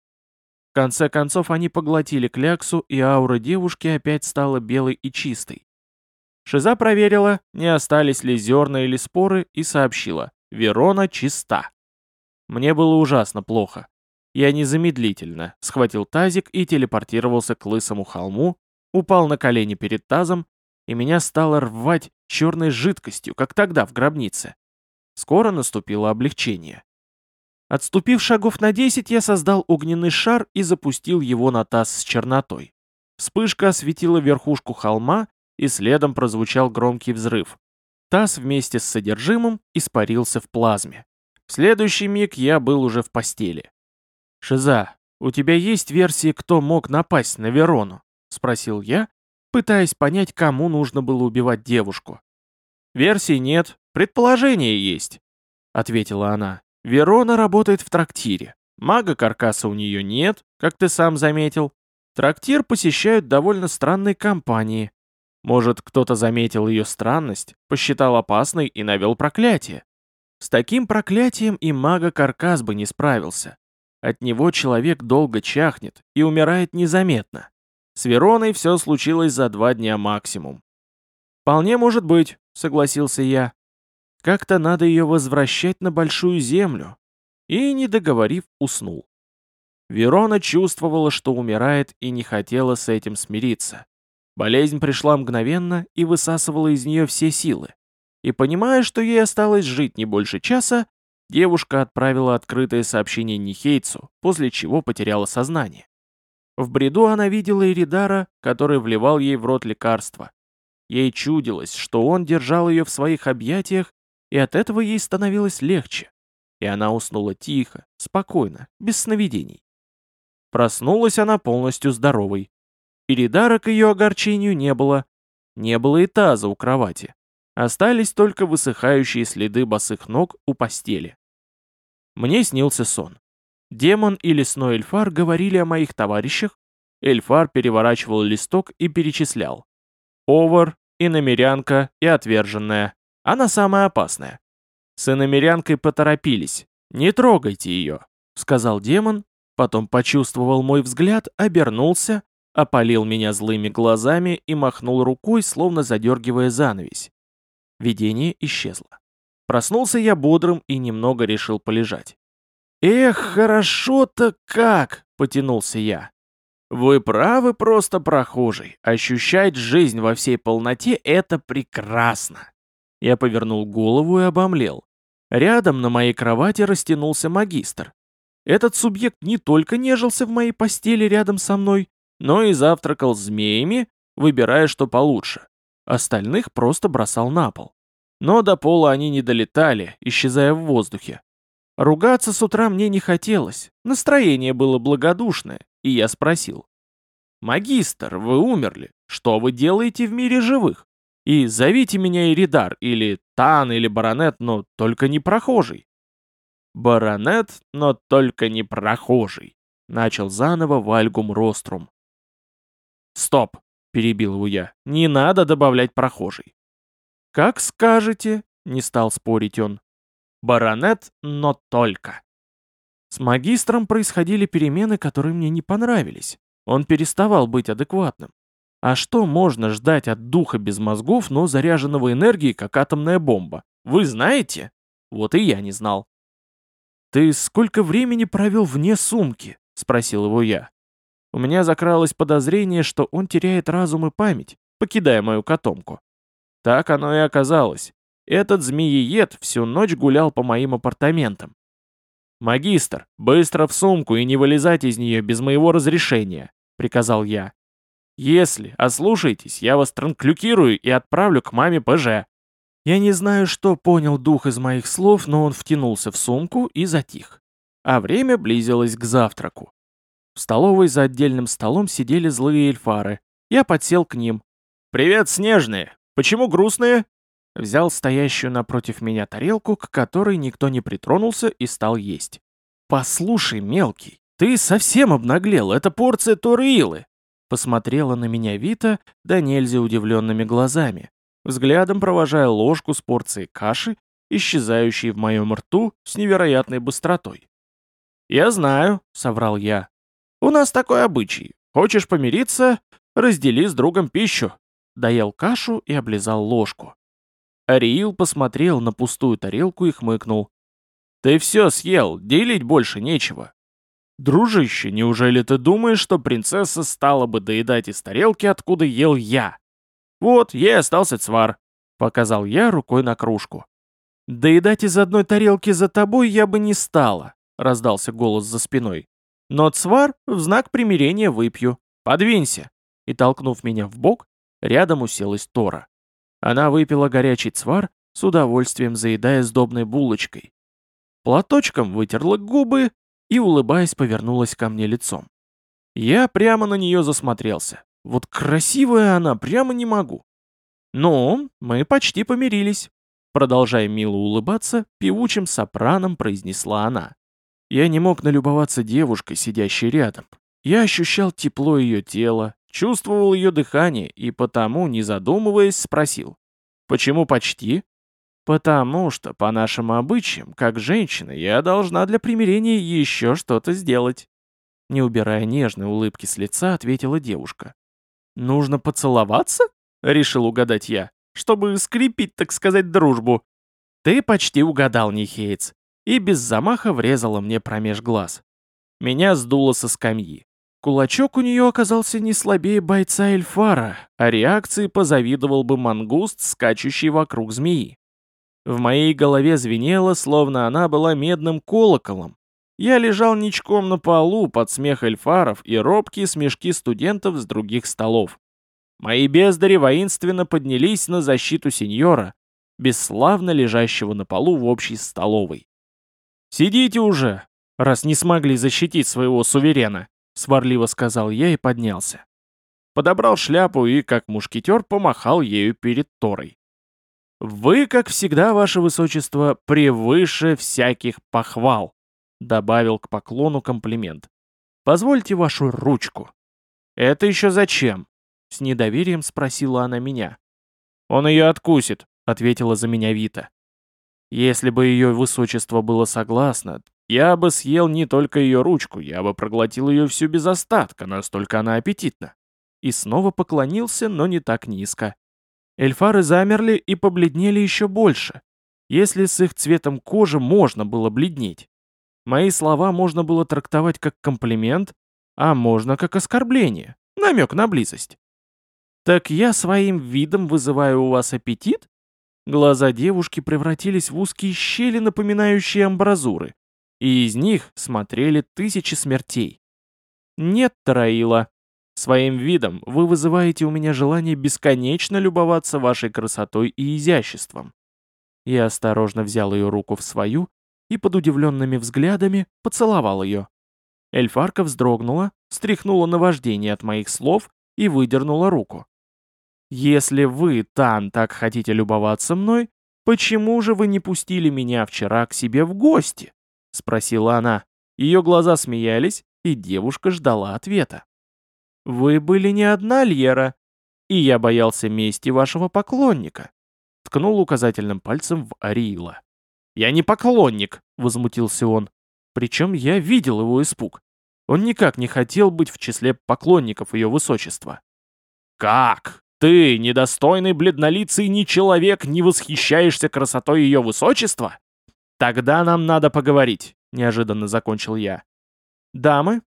В конце концов они поглотили кляксу, и аура девушки опять стала белой и чистой. Шиза проверила, не остались ли зерна или споры, и сообщила. Верона чиста. Мне было ужасно плохо. Я незамедлительно схватил тазик и телепортировался к лысому холму, упал на колени перед тазом, и меня стало рвать черной жидкостью, как тогда в гробнице. Скоро наступило облегчение. Отступив шагов на десять, я создал огненный шар и запустил его на таз с чернотой. Вспышка осветила верхушку холма, и следом прозвучал громкий взрыв. Таз вместе с содержимым испарился в плазме. В следующий миг я был уже в постели. «Шиза, у тебя есть версии, кто мог напасть на Верону?» — спросил я, пытаясь понять, кому нужно было убивать девушку. «Версий нет, предположения есть», — ответила она. «Верона работает в трактире. Мага-каркаса у нее нет, как ты сам заметил. Трактир посещают довольно странные компании. Может, кто-то заметил ее странность, посчитал опасной и навел проклятие. С таким проклятием и мага-каркас бы не справился. От него человек долго чахнет и умирает незаметно. С Вероной все случилось за два дня максимум. «Вполне может быть», — согласился я. «Как-то надо ее возвращать на Большую Землю». И, не договорив, уснул. Верона чувствовала, что умирает, и не хотела с этим смириться. Болезнь пришла мгновенно и высасывала из нее все силы. И понимая, что ей осталось жить не больше часа, девушка отправила открытое сообщение Нихейцу, после чего потеряла сознание. В бреду она видела Иридара, который вливал ей в рот лекарство. Ей чудилось, что он держал ее в своих объятиях, и от этого ей становилось легче. И она уснула тихо, спокойно, без сновидений. Проснулась она полностью здоровой. Иридара к ее огорчению не было. Не было и таза у кровати. Остались только высыхающие следы босых ног у постели. Мне снился сон. Демон и лесной эльфар говорили о моих товарищах. Эльфар переворачивал листок и перечислял. Овар, иномерянка и отверженная. Она самая опасная. С иномерянкой поторопились. «Не трогайте ее», — сказал демон, потом почувствовал мой взгляд, обернулся, опалил меня злыми глазами и махнул рукой, словно задергивая занавесь. Видение исчезло. Проснулся я бодрым и немного решил полежать. «Эх, хорошо-то как!» — потянулся я. «Вы правы, просто прохожий. Ощущать жизнь во всей полноте — это прекрасно!» Я повернул голову и обомлел. Рядом на моей кровати растянулся магистр. Этот субъект не только нежился в моей постели рядом со мной, но и завтракал змеями, выбирая, что получше. Остальных просто бросал на пол. Но до пола они не долетали, исчезая в воздухе. Ругаться с утра мне не хотелось, настроение было благодушное, и я спросил. «Магистр, вы умерли. Что вы делаете в мире живых? И зовите меня Иридар, или Тан, или Баронет, но только не прохожий». «Баронет, но только не прохожий», — начал заново Вальгум Рострум. «Стоп!» — перебил его я. «Не надо добавлять прохожий». «Как скажете», — не стал спорить он. «Баронет, но только». С магистром происходили перемены, которые мне не понравились. Он переставал быть адекватным. А что можно ждать от духа без мозгов, но заряженного энергией, как атомная бомба? Вы знаете? Вот и я не знал. «Ты сколько времени провел вне сумки?» — спросил его я. У меня закралось подозрение, что он теряет разум и память, покидая мою котомку. Так оно и оказалось. Этот змеиед всю ночь гулял по моим апартаментам. «Магистр, быстро в сумку и не вылезать из нее без моего разрешения», — приказал я. «Если ослушаетесь, я вас транклюкирую и отправлю к маме ПЖ». Я не знаю, что понял дух из моих слов, но он втянулся в сумку и затих. А время близилось к завтраку. В столовой за отдельным столом сидели злые эльфары. Я подсел к ним. «Привет, снежные! Почему грустные?» Взял стоящую напротив меня тарелку, к которой никто не притронулся, и стал есть. «Послушай, мелкий, ты совсем обнаглел, это порция Торилы!» Посмотрела на меня Вита, да нельзя удивленными глазами взглядом провожая ложку с порцией каши, исчезающей в моем рту с невероятной быстротой. «Я знаю», — соврал я. «У нас такой обычай. Хочешь помириться? Раздели с другом пищу». Доел кашу и облизал ложку. Ариил посмотрел на пустую тарелку и хмыкнул. «Ты все съел, делить больше нечего». «Дружище, неужели ты думаешь, что принцесса стала бы доедать из тарелки, откуда ел я?» «Вот, ей остался цвар», — показал я рукой на кружку. «Доедать из одной тарелки за тобой я бы не стала», — раздался голос за спиной. «Но цвар в знак примирения выпью. Подвинься!» И, толкнув меня в бок, рядом уселась Тора. Она выпила горячий цвар, с удовольствием заедая сдобной булочкой. Платочком вытерла губы и, улыбаясь, повернулась ко мне лицом. Я прямо на нее засмотрелся. Вот красивая она, прямо не могу. Ну, мы почти помирились. Продолжая мило улыбаться, певучим сопраном произнесла она. Я не мог налюбоваться девушкой, сидящей рядом. Я ощущал тепло ее тела, чувствовал ее дыхание и потому, не задумываясь, спросил. «Почему почти?» «Потому что, по нашим обычаям, как женщина, я должна для примирения еще что-то сделать». Не убирая нежной улыбки с лица, ответила девушка. «Нужно поцеловаться?» — решил угадать я, чтобы скрепить, так сказать, дружбу. «Ты почти угадал, Нихейтс», и без замаха врезала мне промеж глаз. Меня сдуло со скамьи. Кулачок у нее оказался не слабее бойца Эльфара, а реакции позавидовал бы мангуст, скачущий вокруг змеи. В моей голове звенело, словно она была медным колоколом. Я лежал ничком на полу под смех эльфаров и робкие смешки студентов с других столов. Мои бездари воинственно поднялись на защиту сеньора, бесславно лежащего на полу в общей столовой. «Сидите уже, раз не смогли защитить своего суверена», сварливо сказал я и поднялся. Подобрал шляпу и, как мушкетер, помахал ею перед Торой. «Вы, как всегда, ваше высочество, превыше всяких похвал», добавил к поклону комплимент. «Позвольте вашу ручку». «Это еще зачем?» С недоверием спросила она меня. «Он ее откусит», — ответила за меня Вита. «Если бы ее высочество было согласно, я бы съел не только ее ручку, я бы проглотил ее всю без остатка, настолько она аппетитна». И снова поклонился, но не так низко. Эльфары замерли и побледнели еще больше, если с их цветом кожи можно было бледнеть. Мои слова можно было трактовать как комплимент, а можно как оскорбление, намек на близость. «Так я своим видом вызываю у вас аппетит?» Глаза девушки превратились в узкие щели, напоминающие амбразуры, и из них смотрели тысячи смертей. «Нет, Тараила, Своим видом вы вызываете у меня желание бесконечно любоваться вашей красотой и изяществом. Я осторожно взял ее руку в свою и под удивленными взглядами поцеловал ее. Эльфарка вздрогнула, стряхнула наваждение от моих слов и выдернула руку. «Если вы, Тан, так хотите любоваться мной, почему же вы не пустили меня вчера к себе в гости?» — спросила она. Ее глаза смеялись, и девушка ждала ответа. Вы были не одна, Льера, и я боялся мести вашего поклонника. Ткнул указательным пальцем в Ариила. «Я не поклонник!» — возмутился он. Причем я видел его испуг. Он никак не хотел быть в числе поклонников ее высочества. «Как? Ты, недостойный бледнолицый ни человек, не восхищаешься красотой ее высочества? Тогда нам надо поговорить», — неожиданно закончил я. «Дамы,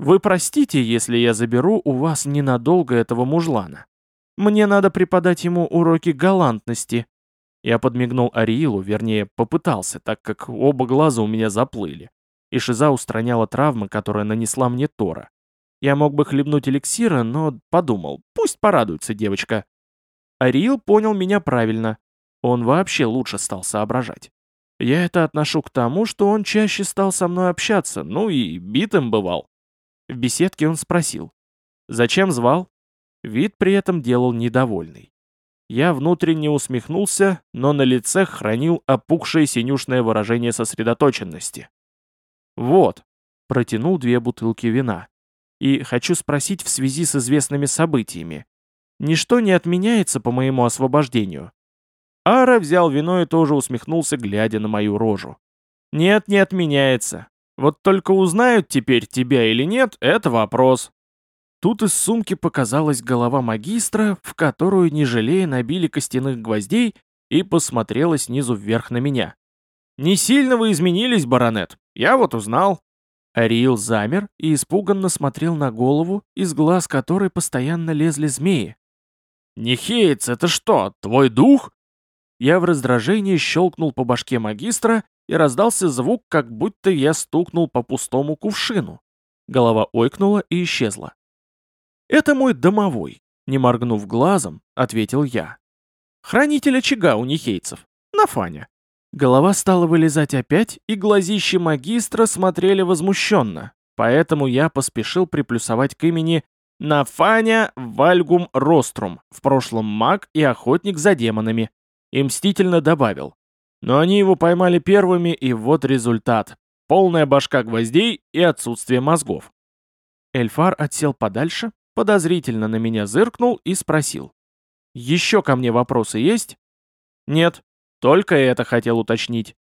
вы простите, если я заберу у вас ненадолго этого мужлана. Мне надо преподать ему уроки галантности». Я подмигнул Ариилу, вернее, попытался, так как оба глаза у меня заплыли. И Шиза устраняла травмы, которые нанесла мне Тора. Я мог бы хлебнуть эликсира, но подумал, пусть порадуется девочка. Ариил понял меня правильно. Он вообще лучше стал соображать. Я это отношу к тому, что он чаще стал со мной общаться, ну и битым бывал. В беседке он спросил. «Зачем звал?» Вид при этом делал недовольный. Я внутренне усмехнулся, но на лице хранил опухшее синюшное выражение сосредоточенности. «Вот», — протянул две бутылки вина. «И хочу спросить в связи с известными событиями. Ничто не отменяется по моему освобождению?» Ара взял вино и тоже усмехнулся, глядя на мою рожу. «Нет, не отменяется. Вот только узнают теперь тебя или нет, это вопрос. Тут из сумки показалась голова магистра, в которую, не жалея, набили костяных гвоздей и посмотрела снизу вверх на меня. «Не сильно вы изменились, баронет, я вот узнал». Ариил замер и испуганно смотрел на голову, из глаз которой постоянно лезли змеи. «Нехеец, это что, твой дух?» Я в раздражении щелкнул по башке магистра и раздался звук, как будто я стукнул по пустому кувшину. Голова ойкнула и исчезла. «Это мой домовой», — не моргнув глазом, ответил я. «Хранитель очага у нихейцев. На Фаня». Голова стала вылезать опять, и глазищи магистра смотрели возмущенно, поэтому я поспешил приплюсовать к имени Нафаня Вальгум Рострум, в прошлом маг и охотник за демонами, и мстительно добавил. Но они его поймали первыми, и вот результат. Полная башка гвоздей и отсутствие мозгов. Эльфар отсел подальше, подозрительно на меня зыркнул и спросил. «Еще ко мне вопросы есть?» «Нет, только это хотел уточнить».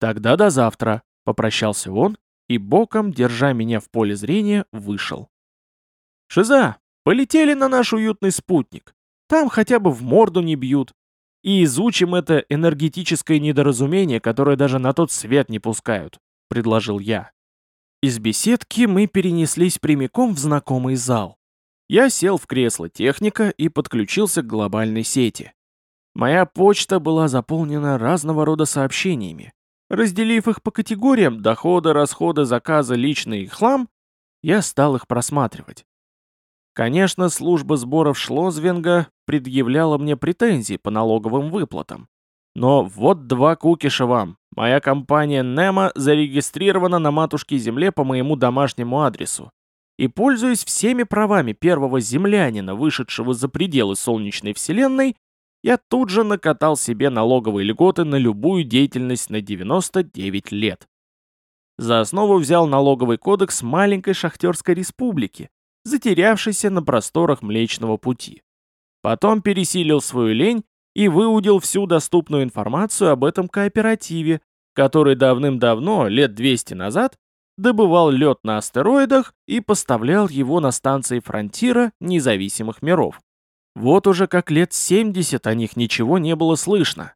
«Тогда до завтра», — попрощался он и боком, держа меня в поле зрения, вышел. «Шиза, полетели на наш уютный спутник. Там хотя бы в морду не бьют. И изучим это энергетическое недоразумение, которое даже на тот свет не пускают», — предложил я. Из беседки мы перенеслись прямиком в знакомый зал. Я сел в кресло техника и подключился к глобальной сети. Моя почта была заполнена разного рода сообщениями. Разделив их по категориям дохода, расхода, заказа, личный и хлам, я стал их просматривать. Конечно, служба сборов Шлозвенга предъявляла мне претензии по налоговым выплатам. Но вот два кукиша вам. Моя компания Немо зарегистрирована на матушке Земле по моему домашнему адресу. И пользуясь всеми правами первого землянина, вышедшего за пределы Солнечной Вселенной, я тут же накатал себе налоговые льготы на любую деятельность на 99 лет. За основу взял налоговый кодекс маленькой шахтерской республики, затерявшейся на просторах Млечного Пути. Потом пересилил свою лень и выудил всю доступную информацию об этом кооперативе, который давным-давно, лет 200 назад, добывал лед на астероидах и поставлял его на станции фронтира независимых миров. Вот уже как лет 70 о них ничего не было слышно.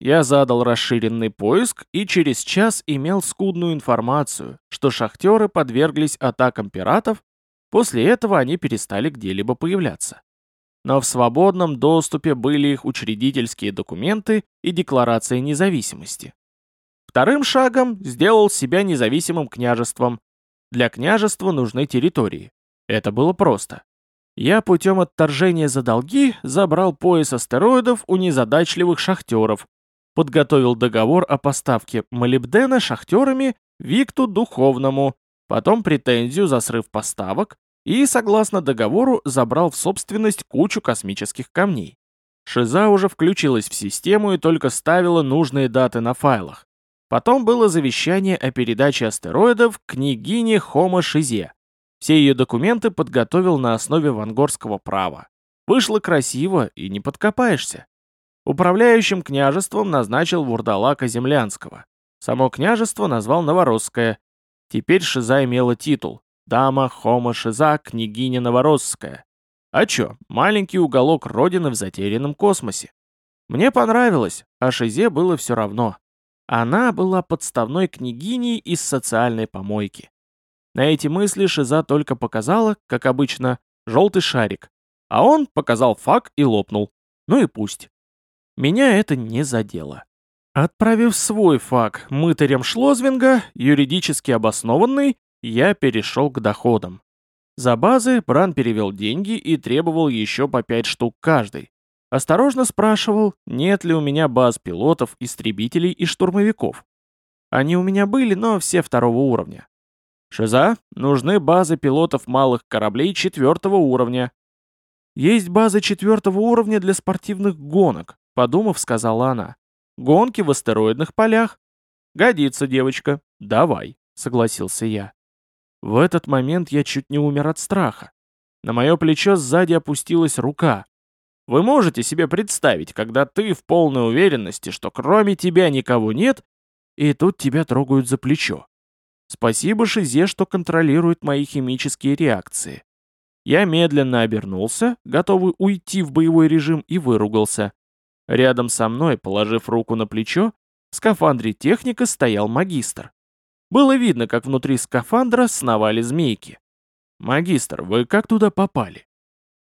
Я задал расширенный поиск и через час имел скудную информацию, что шахтеры подверглись атакам пиратов, после этого они перестали где-либо появляться но в свободном доступе были их учредительские документы и декларация независимости. Вторым шагом сделал себя независимым княжеством. Для княжества нужны территории. Это было просто. Я путем отторжения за долги забрал пояс астероидов у незадачливых шахтеров, подготовил договор о поставке молибдена шахтерами Викту Духовному, потом претензию за срыв поставок, и, согласно договору, забрал в собственность кучу космических камней. Шиза уже включилась в систему и только ставила нужные даты на файлах. Потом было завещание о передаче астероидов княгине Хома Шизе. Все ее документы подготовил на основе вангорского права. Вышло красиво и не подкопаешься. Управляющим княжеством назначил Вурдалака Землянского. Само княжество назвал Новоросское. Теперь Шиза имела титул Дама Хома Шиза, княгиня Новоросская. А чё, маленький уголок родины в затерянном космосе. Мне понравилось, а Шизе было все равно. Она была подставной княгиней из социальной помойки. На эти мысли Шиза только показала, как обычно, желтый шарик. А он показал фак и лопнул. Ну и пусть. Меня это не задело. Отправив свой фак мытарем Шлозвинга, юридически обоснованный, я перешел к доходам. За базы Бран перевел деньги и требовал еще по пять штук каждый. Осторожно спрашивал, нет ли у меня баз пилотов, истребителей и штурмовиков. Они у меня были, но все второго уровня. Шиза, нужны базы пилотов малых кораблей четвертого уровня. Есть базы четвертого уровня для спортивных гонок, подумав, сказала она. Гонки в астероидных полях. Годится, девочка, давай, согласился я. В этот момент я чуть не умер от страха. На мое плечо сзади опустилась рука. Вы можете себе представить, когда ты в полной уверенности, что кроме тебя никого нет, и тут тебя трогают за плечо. Спасибо Шизе, что контролирует мои химические реакции. Я медленно обернулся, готовый уйти в боевой режим, и выругался. Рядом со мной, положив руку на плечо, в скафандре техника стоял магистр. Было видно, как внутри скафандра сновали змейки. «Магистр, вы как туда попали?»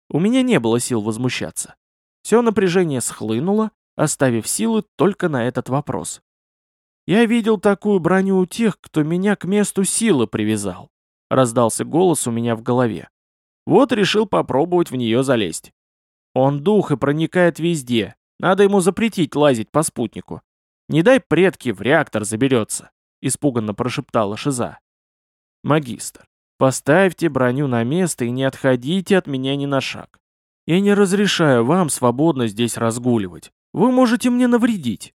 У меня не было сил возмущаться. Все напряжение схлынуло, оставив силы только на этот вопрос. «Я видел такую броню у тех, кто меня к месту силы привязал», — раздался голос у меня в голове. Вот решил попробовать в нее залезть. Он дух и проникает везде, надо ему запретить лазить по спутнику. Не дай предки в реактор заберется испуганно прошептала Шиза. «Магистр, поставьте броню на место и не отходите от меня ни на шаг. Я не разрешаю вам свободно здесь разгуливать. Вы можете мне навредить».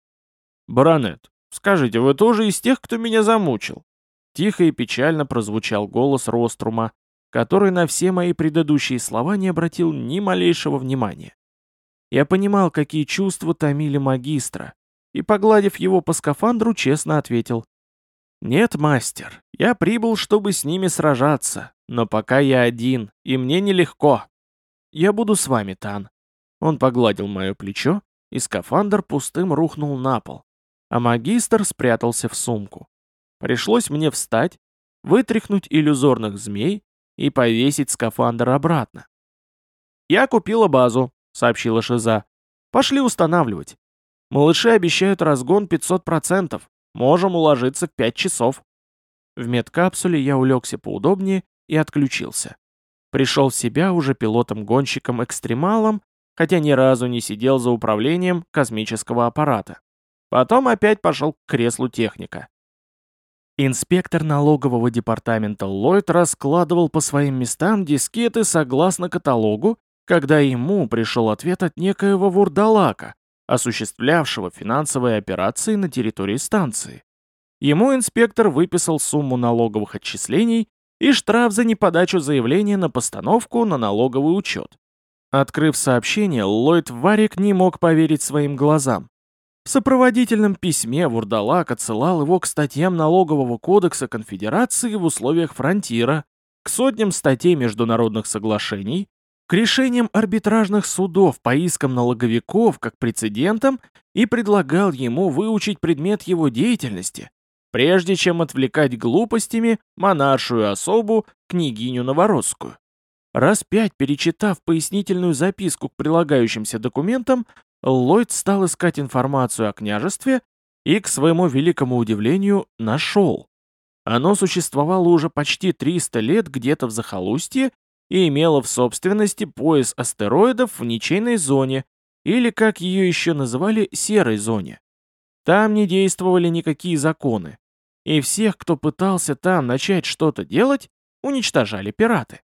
«Баронет, скажите, вы тоже из тех, кто меня замучил?» Тихо и печально прозвучал голос Рострума, который на все мои предыдущие слова не обратил ни малейшего внимания. Я понимал, какие чувства томили магистра, и, погладив его по скафандру, честно ответил. «Нет, мастер, я прибыл, чтобы с ними сражаться, но пока я один, и мне нелегко. Я буду с вами, Тан». Он погладил мое плечо, и скафандр пустым рухнул на пол, а магистр спрятался в сумку. Пришлось мне встать, вытряхнуть иллюзорных змей и повесить скафандр обратно. «Я купила базу», — сообщила Шиза. «Пошли устанавливать. Малыши обещают разгон 500%. Можем уложиться в 5 часов». В медкапсуле я улегся поудобнее и отключился. Пришел в себя уже пилотом-гонщиком-экстремалом, хотя ни разу не сидел за управлением космического аппарата. Потом опять пошел к креслу техника. Инспектор налогового департамента Ллойд раскладывал по своим местам дискеты согласно каталогу, когда ему пришел ответ от некоего вурдалака, осуществлявшего финансовые операции на территории станции. Ему инспектор выписал сумму налоговых отчислений и штраф за неподачу заявления на постановку на налоговый учет. Открыв сообщение, Ллойд Варик не мог поверить своим глазам. В сопроводительном письме Вурдалак отсылал его к статьям Налогового кодекса Конфедерации в условиях фронтира, к сотням статей международных соглашений, к решениям арбитражных судов по искам налоговиков как прецедентам и предлагал ему выучить предмет его деятельности, прежде чем отвлекать глупостями монаршую особу, княгиню Новоросскую. Раз пять перечитав пояснительную записку к прилагающимся документам, Ллойд стал искать информацию о княжестве и, к своему великому удивлению, нашел. Оно существовало уже почти 300 лет где-то в захолустье и имело в собственности пояс астероидов в ничейной зоне, или, как ее еще называли, серой зоне. Там не действовали никакие законы, и всех, кто пытался там начать что-то делать, уничтожали пираты.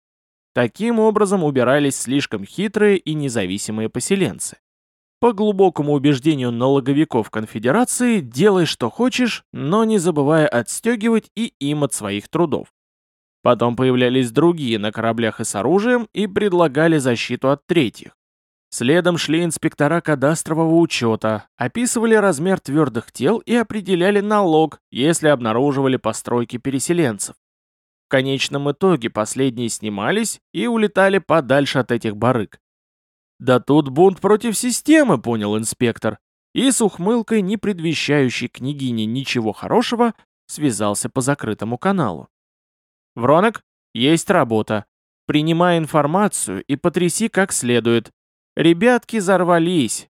Таким образом убирались слишком хитрые и независимые поселенцы. По глубокому убеждению налоговиков конфедерации, делай что хочешь, но не забывая отстегивать и им от своих трудов. Потом появлялись другие на кораблях и с оружием и предлагали защиту от третьих. Следом шли инспектора кадастрового учета, описывали размер твердых тел и определяли налог, если обнаруживали постройки переселенцев. В конечном итоге последние снимались и улетали подальше от этих барыг. Да тут бунт против системы, понял инспектор, и с ухмылкой, не предвещающей княгине ничего хорошего, связался по закрытому каналу. «Вронок, есть работа. Принимай информацию и потряси как следует. Ребятки взорвались.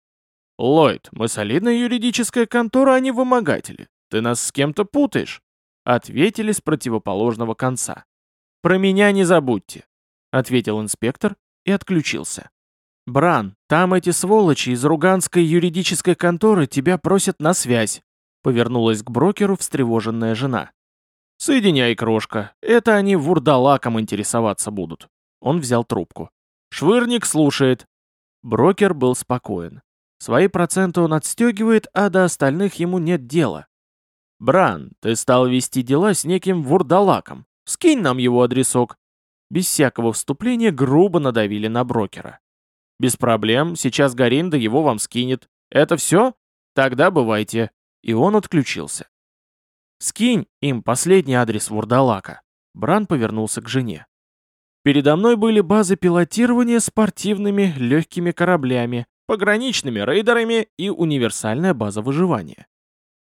Ллойд, мы солидная юридическая контора, а не вымогатели. Ты нас с кем-то путаешь. Ответили с противоположного конца. «Про меня не забудьте», — ответил инспектор и отключился. «Бран, там эти сволочи из руганской юридической конторы тебя просят на связь», — повернулась к брокеру встревоженная жена. «Соединяй, крошка, это они вурдалаком интересоваться будут». Он взял трубку. «Швырник слушает». Брокер был спокоен. Свои проценты он отстегивает, а до остальных ему нет дела. «Бран, ты стал вести дела с неким вурдалаком. Скинь нам его адресок». Без всякого вступления грубо надавили на брокера. «Без проблем, сейчас Гаринда его вам скинет. Это все? Тогда бывайте». И он отключился. «Скинь им последний адрес вурдалака». Бран повернулся к жене. Передо мной были базы пилотирования спортивными легкими кораблями, пограничными рейдерами и универсальная база выживания.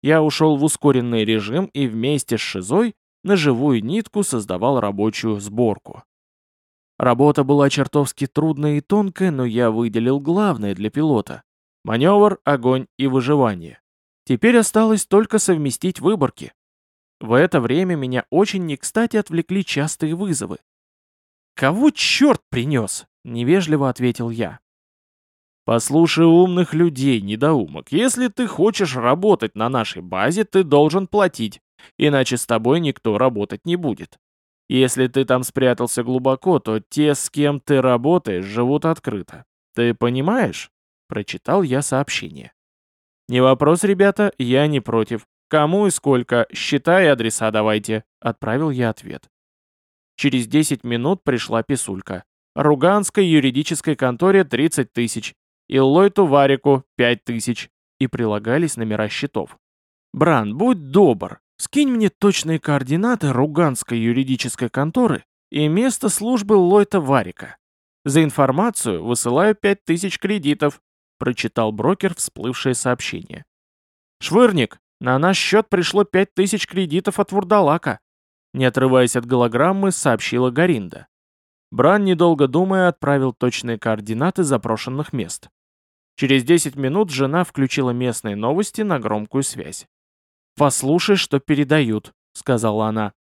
Я ушел в ускоренный режим и вместе с Шизой на живую нитку создавал рабочую сборку. Работа была чертовски трудная и тонкая, но я выделил главное для пилота — маневр, огонь и выживание. Теперь осталось только совместить выборки. В это время меня очень не кстати отвлекли частые вызовы. «Кого черт принес?» — невежливо ответил я. Послушай умных людей, недоумок. Если ты хочешь работать на нашей базе, ты должен платить, иначе с тобой никто работать не будет. Если ты там спрятался глубоко, то те, с кем ты работаешь, живут открыто. Ты понимаешь? Прочитал я сообщение. Не вопрос, ребята, я не против. Кому и сколько, считай адреса давайте. Отправил я ответ. Через 10 минут пришла писулька. Руганской юридической конторе 30 тысяч. И Лойту Варику 5 тысяч. И прилагались номера счетов. Бран, будь добр, скинь мне точные координаты Руганской юридической конторы и место службы Лойта Варика. За информацию высылаю 5000 кредитов, прочитал брокер всплывшее сообщение. Швырник, на наш счет пришло 5000 кредитов от Вурдалака. Не отрываясь от голограммы, сообщила Гаринда. Бран, недолго думая, отправил точные координаты запрошенных мест. Через 10 минут жена включила местные новости на громкую связь. «Послушай, что передают», — сказала она.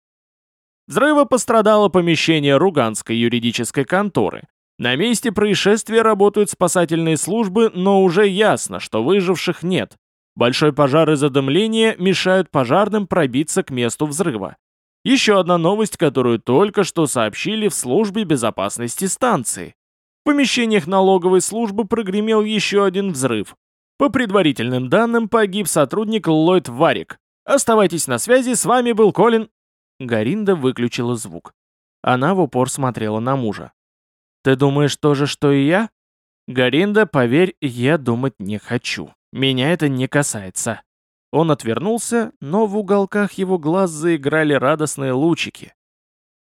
Взрыва пострадало помещение Руганской юридической конторы. На месте происшествия работают спасательные службы, но уже ясно, что выживших нет. Большой пожар и задымление мешают пожарным пробиться к месту взрыва. Еще одна новость, которую только что сообщили в службе безопасности станции. В помещениях налоговой службы прогремел еще один взрыв. По предварительным данным, погиб сотрудник Ллойд Варик. Оставайтесь на связи, с вами был Колин. Гаринда выключила звук. Она в упор смотрела на мужа. Ты думаешь то же, что и я? Гаринда, поверь, я думать не хочу. Меня это не касается. Он отвернулся, но в уголках его глаз заиграли радостные лучики.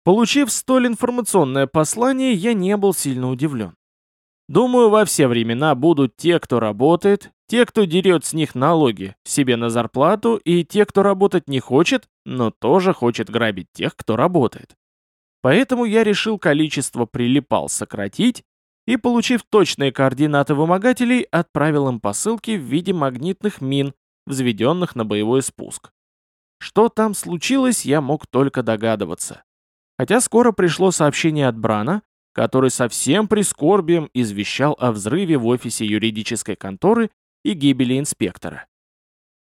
Получив столь информационное послание, я не был сильно удивлен. Думаю, во все времена будут те, кто работает, те, кто дерет с них налоги себе на зарплату, и те, кто работать не хочет, но тоже хочет грабить тех, кто работает. Поэтому я решил количество прилипал сократить и, получив точные координаты вымогателей, отправил им посылки в виде магнитных мин, взведенных на боевой спуск. Что там случилось, я мог только догадываться. Хотя скоро пришло сообщение от Брана, который со всем прискорбием извещал о взрыве в офисе юридической конторы и гибели инспектора.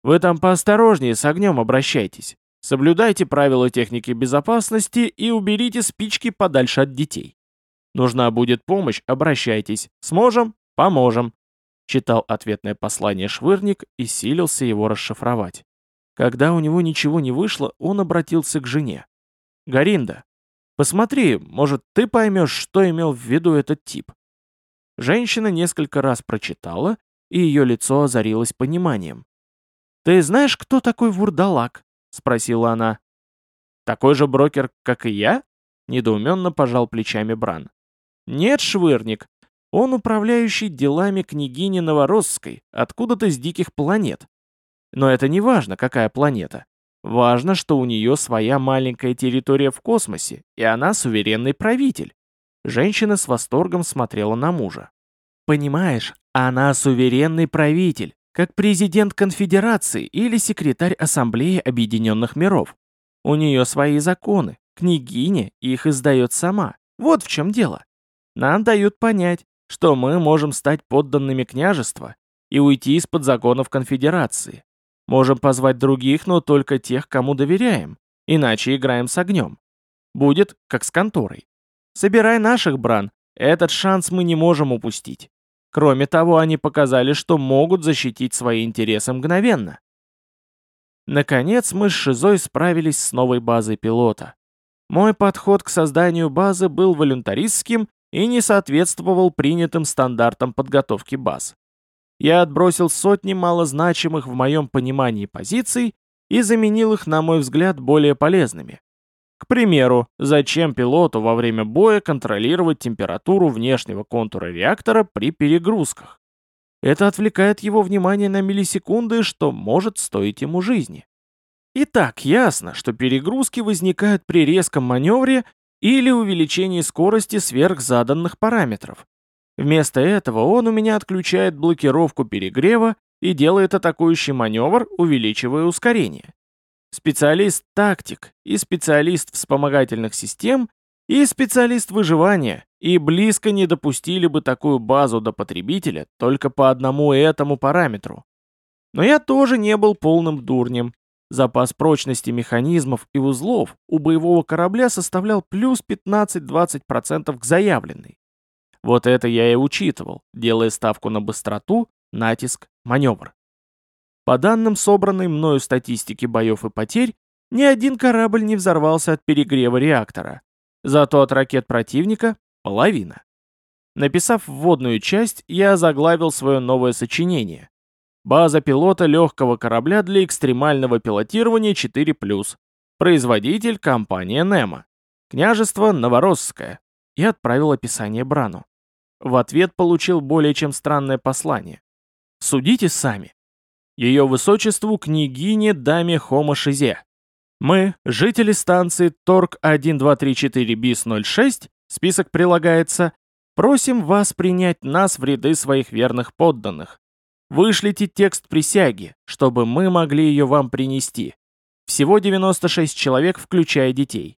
«Вы там поосторожнее с огнем обращайтесь. Соблюдайте правила техники безопасности и уберите спички подальше от детей. Нужна будет помощь, обращайтесь. Сможем? Поможем. Читал ответное послание Швырник и силился его расшифровать. Когда у него ничего не вышло, он обратился к жене. «Гаринда, посмотри, может, ты поймешь, что имел в виду этот тип?» Женщина несколько раз прочитала, и ее лицо озарилось пониманием. «Ты знаешь, кто такой вурдалак?» — спросила она. «Такой же брокер, как и я?» — недоуменно пожал плечами Бран. «Нет, швырник. Он управляющий делами княгини Новоросской, откуда-то с диких планет. Но это не важно, какая планета. Важно, что у нее своя маленькая территория в космосе, и она суверенный правитель». Женщина с восторгом смотрела на мужа. «Понимаешь, она суверенный правитель как президент конфедерации или секретарь Ассамблеи Объединенных Миров. У нее свои законы, княгиня их издает сама. Вот в чем дело. Нам дают понять, что мы можем стать подданными княжества и уйти из-под законов конфедерации. Можем позвать других, но только тех, кому доверяем, иначе играем с огнем. Будет, как с конторой. Собирай наших, Бран, этот шанс мы не можем упустить. Кроме того, они показали, что могут защитить свои интересы мгновенно. Наконец, мы с Шизой справились с новой базой пилота. Мой подход к созданию базы был волюнтаристским и не соответствовал принятым стандартам подготовки баз. Я отбросил сотни малозначимых в моем понимании позиций и заменил их, на мой взгляд, более полезными. К примеру, зачем пилоту во время боя контролировать температуру внешнего контура реактора при перегрузках? Это отвлекает его внимание на миллисекунды, что может стоить ему жизни. И так ясно, что перегрузки возникают при резком маневре или увеличении скорости сверх заданных параметров. Вместо этого он у меня отключает блокировку перегрева и делает атакующий маневр, увеличивая ускорение специалист-тактик, и специалист вспомогательных систем, и специалист выживания, и близко не допустили бы такую базу до потребителя только по одному этому параметру. Но я тоже не был полным дурнем. Запас прочности механизмов и узлов у боевого корабля составлял плюс 15-20% к заявленной. Вот это я и учитывал, делая ставку на быстроту, натиск, маневр. По данным собранной мною статистики боев и потерь, ни один корабль не взорвался от перегрева реактора. Зато от ракет противника — половина. Написав вводную часть, я заглавил свое новое сочинение. База пилота легкого корабля для экстремального пилотирования 4+. Производитель – компания Немо. Княжество Новоросское. И отправил описание Брану. В ответ получил более чем странное послание. Судите сами. Ее высочеству княгине даме Хома Шизе. Мы, жители станции Торг-1234-БИС-06, список прилагается, просим вас принять нас в ряды своих верных подданных. Вышлите текст присяги, чтобы мы могли ее вам принести. Всего 96 человек, включая детей.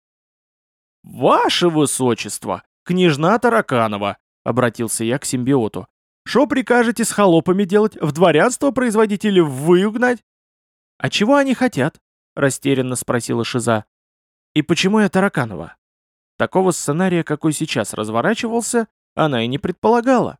«Ваше высочество, княжна Тараканова», — обратился я к симбиоту. «Что прикажете с холопами делать? В дворянство производить или в выюгнать?» «А чего они хотят?» — растерянно спросила Шиза. «И почему я Тараканова?» Такого сценария, какой сейчас разворачивался, она и не предполагала.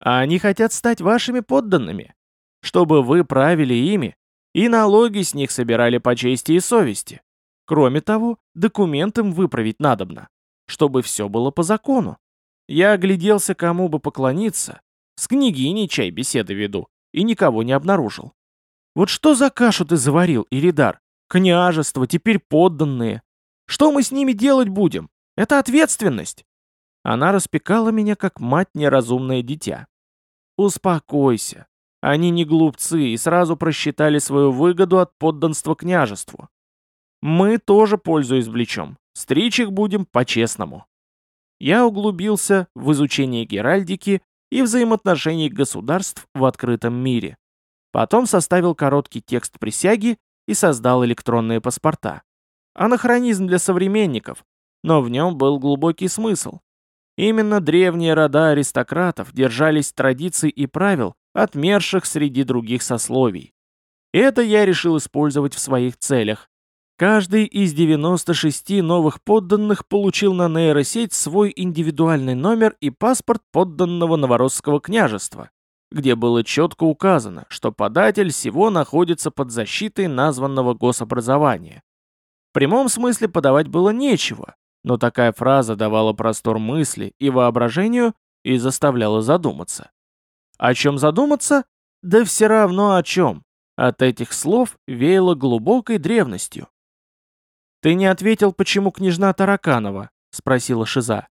А они хотят стать вашими подданными, чтобы вы правили ими и налоги с них собирали по чести и совести. Кроме того, документ им выправить надобно, чтобы все было по закону. Я огляделся, кому бы поклониться, с княгиней чай беседы веду, и никого не обнаружил. Вот что за кашу ты заварил, Иридар? Княжество, теперь подданные. Что мы с ними делать будем? Это ответственность. Она распекала меня, как мать неразумное дитя. Успокойся. Они не глупцы и сразу просчитали свою выгоду от подданства княжеству. Мы тоже пользу извлечем. Стричь их будем по-честному. Я углубился в изучение геральдики и взаимоотношений государств в открытом мире. Потом составил короткий текст присяги и создал электронные паспорта. Анахронизм для современников, но в нем был глубокий смысл. Именно древние рода аристократов держались традиций и правил, отмерших среди других сословий. Это я решил использовать в своих целях. Каждый из 96 новых подданных получил на нейросеть свой индивидуальный номер и паспорт подданного Новоросского княжества, где было четко указано, что податель всего находится под защитой названного гособразования. В прямом смысле подавать было нечего, но такая фраза давала простор мысли и воображению и заставляла задуматься. О чем задуматься? Да все равно о чем. От этих слов веяло глубокой древностью. «Ты не ответил, почему княжна Тараканова?» — спросила Шиза.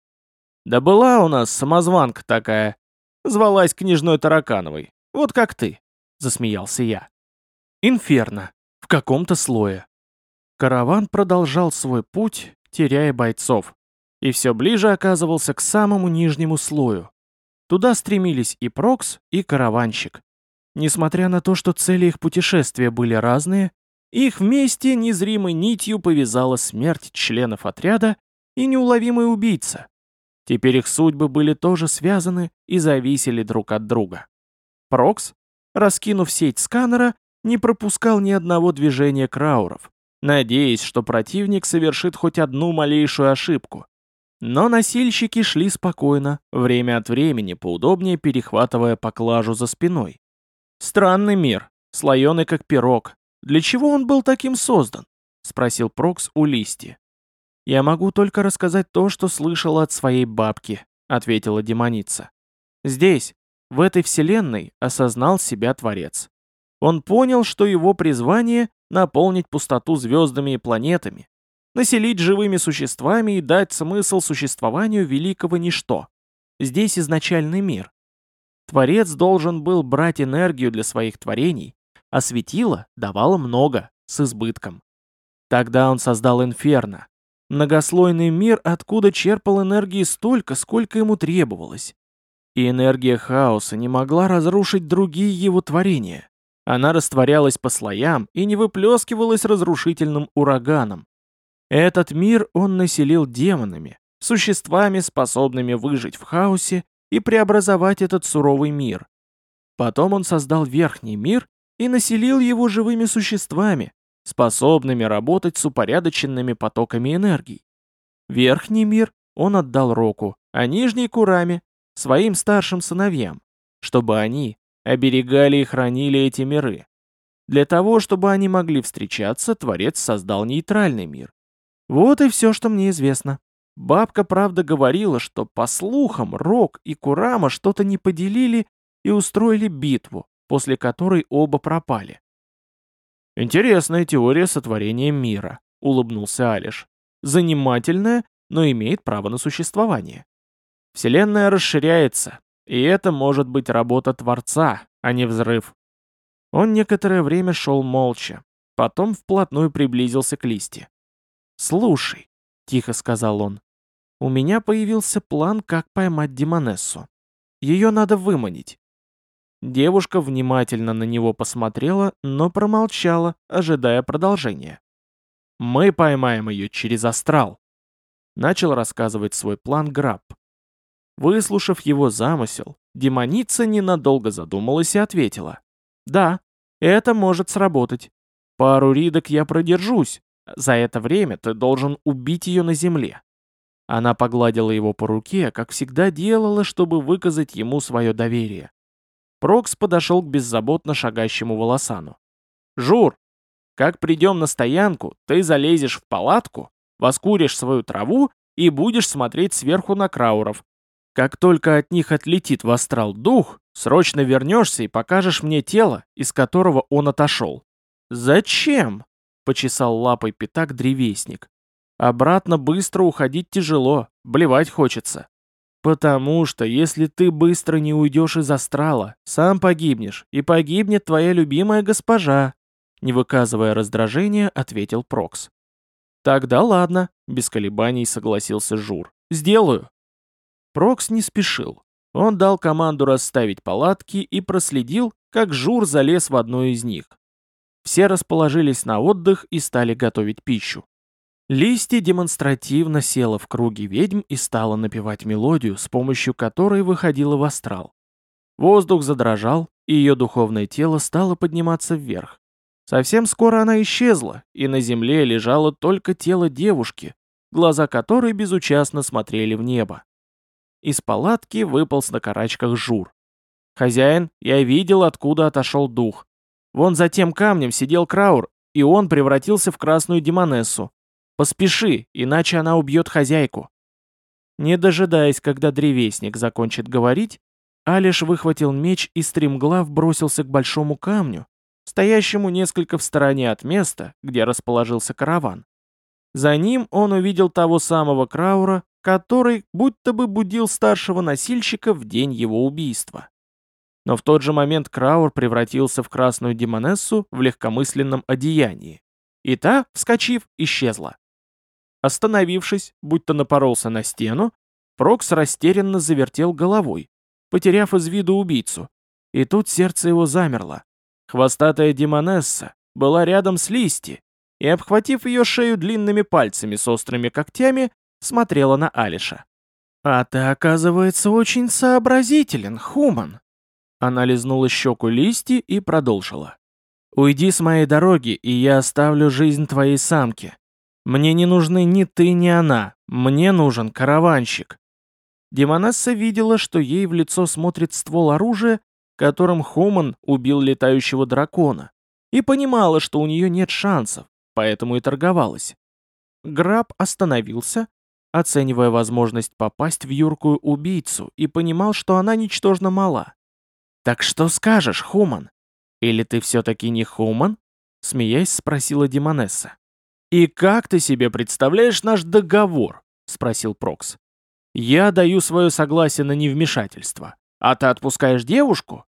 «Да была у нас самозванка такая. Звалась княжной Таракановой. Вот как ты», — засмеялся я. «Инферно. В каком-то слое». Караван продолжал свой путь, теряя бойцов, и все ближе оказывался к самому нижнему слою. Туда стремились и Прокс, и караванщик. Несмотря на то, что цели их путешествия были разные, их вместе незримой нитью повязала смерть членов отряда и неуловимый убийца. Теперь их судьбы были тоже связаны и зависели друг от друга. Прокс, раскинув сеть сканера, не пропускал ни одного движения крауров, надеясь, что противник совершит хоть одну малейшую ошибку. Но носильщики шли спокойно, время от времени поудобнее перехватывая поклажу за спиной. «Странный мир, слоеный как пирог. Для чего он был таким создан?» — спросил Прокс у Листи. «Я могу только рассказать то, что слышала от своей бабки», — ответила демоница. «Здесь, в этой вселенной, осознал себя Творец. Он понял, что его призвание наполнить пустоту звездами и планетами, населить живыми существами и дать смысл существованию великого ничто. Здесь изначальный мир. Творец должен был брать энергию для своих творений, а светило давало много, с избытком. Тогда он создал инферно, многослойный мир, откуда черпал энергии столько, сколько ему требовалось. И энергия хаоса не могла разрушить другие его творения. Она растворялась по слоям и не выплескивалась разрушительным ураганом. Этот мир он населил демонами, существами, способными выжить в хаосе и преобразовать этот суровый мир. Потом он создал верхний мир и населил его живыми существами, способными работать с упорядоченными потоками энергий. Верхний мир он отдал Року, а нижний — Кураме, своим старшим сыновьям, чтобы они оберегали и хранили эти миры. Для того, чтобы они могли встречаться, Творец создал нейтральный мир. Вот и все, что мне известно. Бабка, правда, говорила, что, по слухам, Рок и Курама что-то не поделили и устроили битву, после которой оба пропали. «Интересная теория сотворения мира», — улыбнулся Алиш. «Занимательная, но имеет право на существование. Вселенная расширяется, и это может быть работа Творца, а не взрыв». Он некоторое время шел молча, потом вплотную приблизился к Листе. «Слушай», — тихо сказал он, — «у меня появился план, как поймать Демонессу. Ее надо выманить. Девушка внимательно на него посмотрела, но промолчала, ожидая продолжения. «Мы поймаем ее через астрал», — начал рассказывать свой план Граб. Выслушав его замысел, демоница ненадолго задумалась и ответила. «Да, это может сработать. Пару ридок я продержусь. За это время ты должен убить ее на земле». Она погладила его по руке, как всегда делала, чтобы выказать ему свое доверие. Прокс подошел к беззаботно шагающему волосану. «Жур, как придем на стоянку, ты залезешь в палатку, воскуришь свою траву и будешь смотреть сверху на крауров. Как только от них отлетит в астрал дух, срочно вернешься и покажешь мне тело, из которого он отошел». «Зачем?» — почесал лапой пятак древесник. «Обратно быстро уходить тяжело, блевать хочется». «Потому что, если ты быстро не уйдешь из астрала, сам погибнешь, и погибнет твоя любимая госпожа», не выказывая раздражения, ответил Прокс. «Тогда ладно», — без колебаний согласился Жур. «Сделаю». Прокс не спешил. Он дал команду расставить палатки и проследил, как Жур залез в одну из них. Все расположились на отдых и стали готовить пищу. Листья демонстративно села в круге ведьм и стала напевать мелодию, с помощью которой выходила в астрал. Воздух задрожал, и ее духовное тело стало подниматься вверх. Совсем скоро она исчезла, и на земле лежало только тело девушки, глаза которой безучастно смотрели в небо. Из палатки выполз на карачках Жур. «Хозяин, я видел, откуда отошел дух. Вон за тем камнем сидел Краур, и он превратился в красную демонессу. Поспеши, иначе она убьет хозяйку». Не дожидаясь, когда древесник закончит говорить, Алиш выхватил меч и стремглав бросился к большому камню, стоящему несколько в стороне от места, где расположился караван. За ним он увидел того самого Краура, который будто бы будил старшего носильщика в день его убийства. Но в тот же момент Краур превратился в красную демонессу в легкомысленном одеянии. И та, вскочив, исчезла. Остановившись, будто напоролся на стену, Прокс растерянно завертел головой, потеряв из виду убийцу. И тут сердце его замерло. Хвостатая демонесса была рядом с Листи и, обхватив ее шею длинными пальцами с острыми когтями, смотрела на Алиша. «А ты, оказывается, очень сообразителен, Хуман!» Она лизнула щеку Листи и продолжила. «Уйди с моей дороги, и я оставлю жизнь твоей самке. Мне не нужны ни ты, ни она. Мне нужен караванщик». Демонесса видела, что ей в лицо смотрит ствол оружия, которым Хуман убил летающего дракона, и понимала, что у нее нет шансов, поэтому и торговалась. Граб остановился, оценивая возможность попасть в юркую убийцу, и понимал, что она ничтожно мала. «Так что скажешь, Хуман? Или ты все-таки не Хуман?» Смеясь, спросила Демонесса. «И как ты себе представляешь наш договор?» — спросил Прокс. «Я даю свое согласие на невмешательство, а ты отпускаешь девушку?»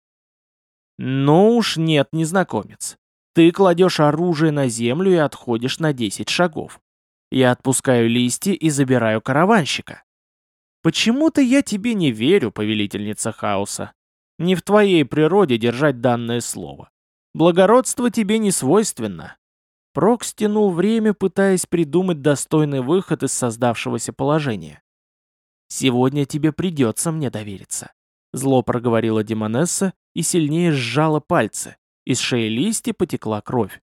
«Ну уж нет, незнакомец. Ты кладешь оружие на землю и отходишь на 10 шагов. Я отпускаю листья и забираю караванщика. Почему-то я тебе не верю, повелительница хаоса. Не в твоей природе держать данное слово. Благородство тебе не свойственно. Прок стянул время, пытаясь придумать достойный выход из создавшегося положения. «Сегодня тебе придется мне довериться», — зло проговорила Демонесса и сильнее сжала пальцы. Из шеи листья потекла кровь.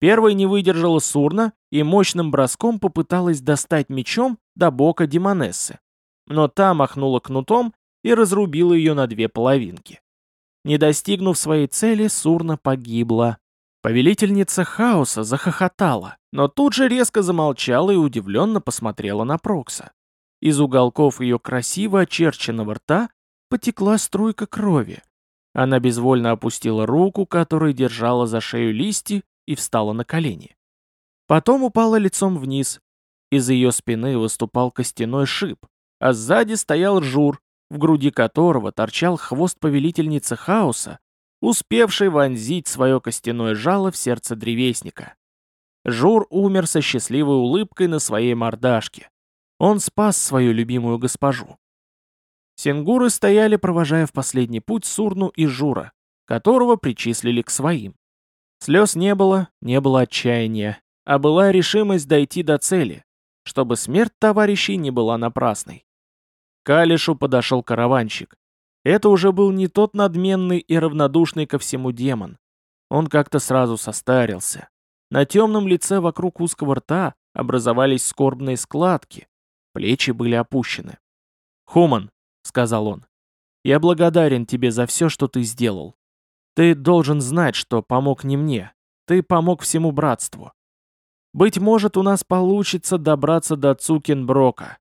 Первой не выдержала Сурна и мощным броском попыталась достать мечом до бока Демонессы. Но та махнула кнутом и разрубила ее на две половинки. Не достигнув своей цели, Сурна погибла. Повелительница хаоса захохотала, но тут же резко замолчала и удивленно посмотрела на Прокса. Из уголков ее красиво очерченного рта потекла струйка крови. Она безвольно опустила руку, которой держала за шею листья, и встала на колени. Потом упала лицом вниз. Из ее спины выступал костяной шип, а сзади стоял жур, в груди которого торчал хвост повелительницы хаоса, успевший вонзить свое костяное жало в сердце древесника. Жур умер со счастливой улыбкой на своей мордашке. Он спас свою любимую госпожу. Сенгуры стояли, провожая в последний путь Сурну и Жура, которого причислили к своим. Слез не было, не было отчаяния, а была решимость дойти до цели, чтобы смерть товарищей не была напрасной. К Алишу подошел караванщик. Это уже был не тот надменный и равнодушный ко всему демон. Он как-то сразу состарился. На темном лице вокруг узкого рта образовались скорбные складки, плечи были опущены. «Хуман», — сказал он, — «я благодарен тебе за все, что ты сделал. Ты должен знать, что помог не мне, ты помог всему братству. Быть может, у нас получится добраться до Цукенброка.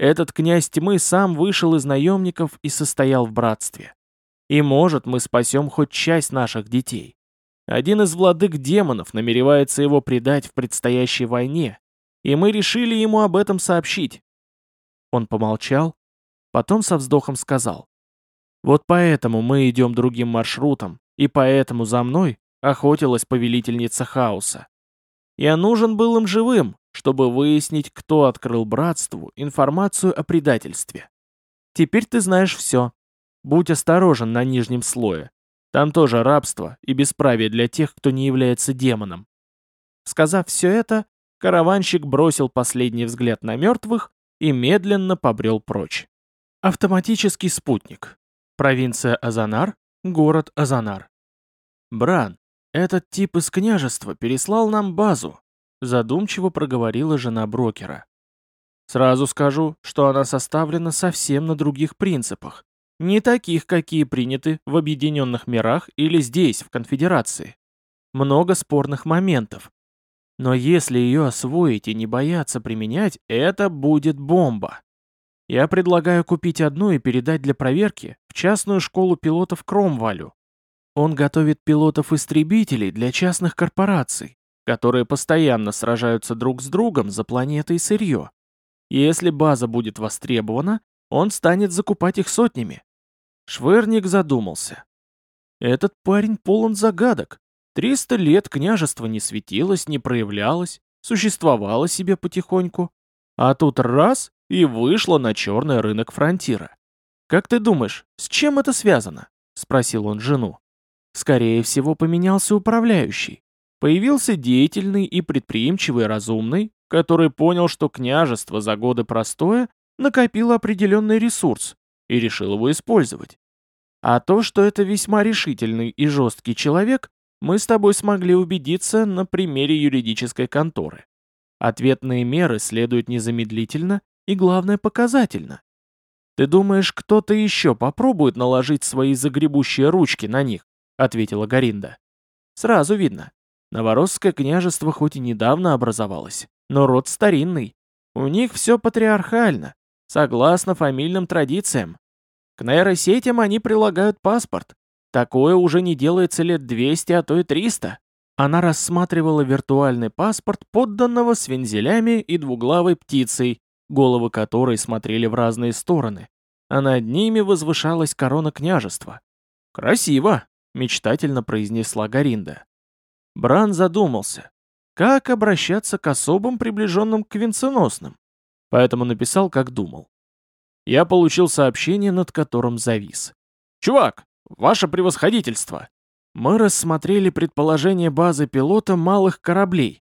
Этот князь тьмы сам вышел из наемников и состоял в братстве. И может, мы спасем хоть часть наших детей. Один из владык демонов намеревается его предать в предстоящей войне, и мы решили ему об этом сообщить. Он помолчал, потом со вздохом сказал. Вот поэтому мы идем другим маршрутом, и поэтому за мной охотилась повелительница хаоса. Я нужен был им живым, чтобы выяснить, кто открыл братству информацию о предательстве. Теперь ты знаешь все. Будь осторожен на нижнем слое. Там тоже рабство и бесправие для тех, кто не является демоном. Сказав все это, караванщик бросил последний взгляд на мертвых и медленно побрел прочь. Автоматический спутник. Провинция Азанар, город Азанар. Бран, этот тип из княжества переслал нам базу, задумчиво проговорила жена брокера. Сразу скажу, что она составлена совсем на других принципах, не таких, какие приняты в Объединенных мирах или здесь, в Конфедерации. Много спорных моментов. Но если ее освоить и не бояться применять, это будет бомба. Я предлагаю купить одну и передать для проверки в частную школу пилотов Кромвалю. Он готовит пилотов-истребителей для частных корпораций которые постоянно сражаются друг с другом за планеты и сырье. Если база будет востребована, он станет закупать их сотнями. Шверник задумался. Этот парень полон загадок. Триста лет княжество не светилось, не проявлялось, существовало себе потихоньку. А тут раз — и вышло на черный рынок фронтира. «Как ты думаешь, с чем это связано?» — спросил он жену. «Скорее всего, поменялся управляющий. Появился деятельный и предприимчивый разумный, который понял, что княжество за годы простое накопило определенный ресурс и решил его использовать. А то, что это весьма решительный и жесткий человек, мы с тобой смогли убедиться на примере юридической конторы. Ответные меры следуют незамедлительно и, главное, показательно. Ты думаешь, кто-то еще попробует наложить свои загребущие ручки на них? Ответила Гаринда. Сразу видно. Новоросское княжество хоть и недавно образовалось, но род старинный. У них все патриархально, согласно фамильным традициям. К нейросетям они прилагают паспорт. Такое уже не делается лет 200, а то и 300. Она рассматривала виртуальный паспорт подданного с вензелями и двуглавой птицей, головы которой смотрели в разные стороны, а над ними возвышалась корона княжества. «Красиво!» — мечтательно произнесла Гаринда. Бран задумался, как обращаться к особым, приближенным к венценосным, поэтому написал, как думал. Я получил сообщение, над которым завис. «Чувак, ваше превосходительство!» Мы рассмотрели предположение базы пилота малых кораблей.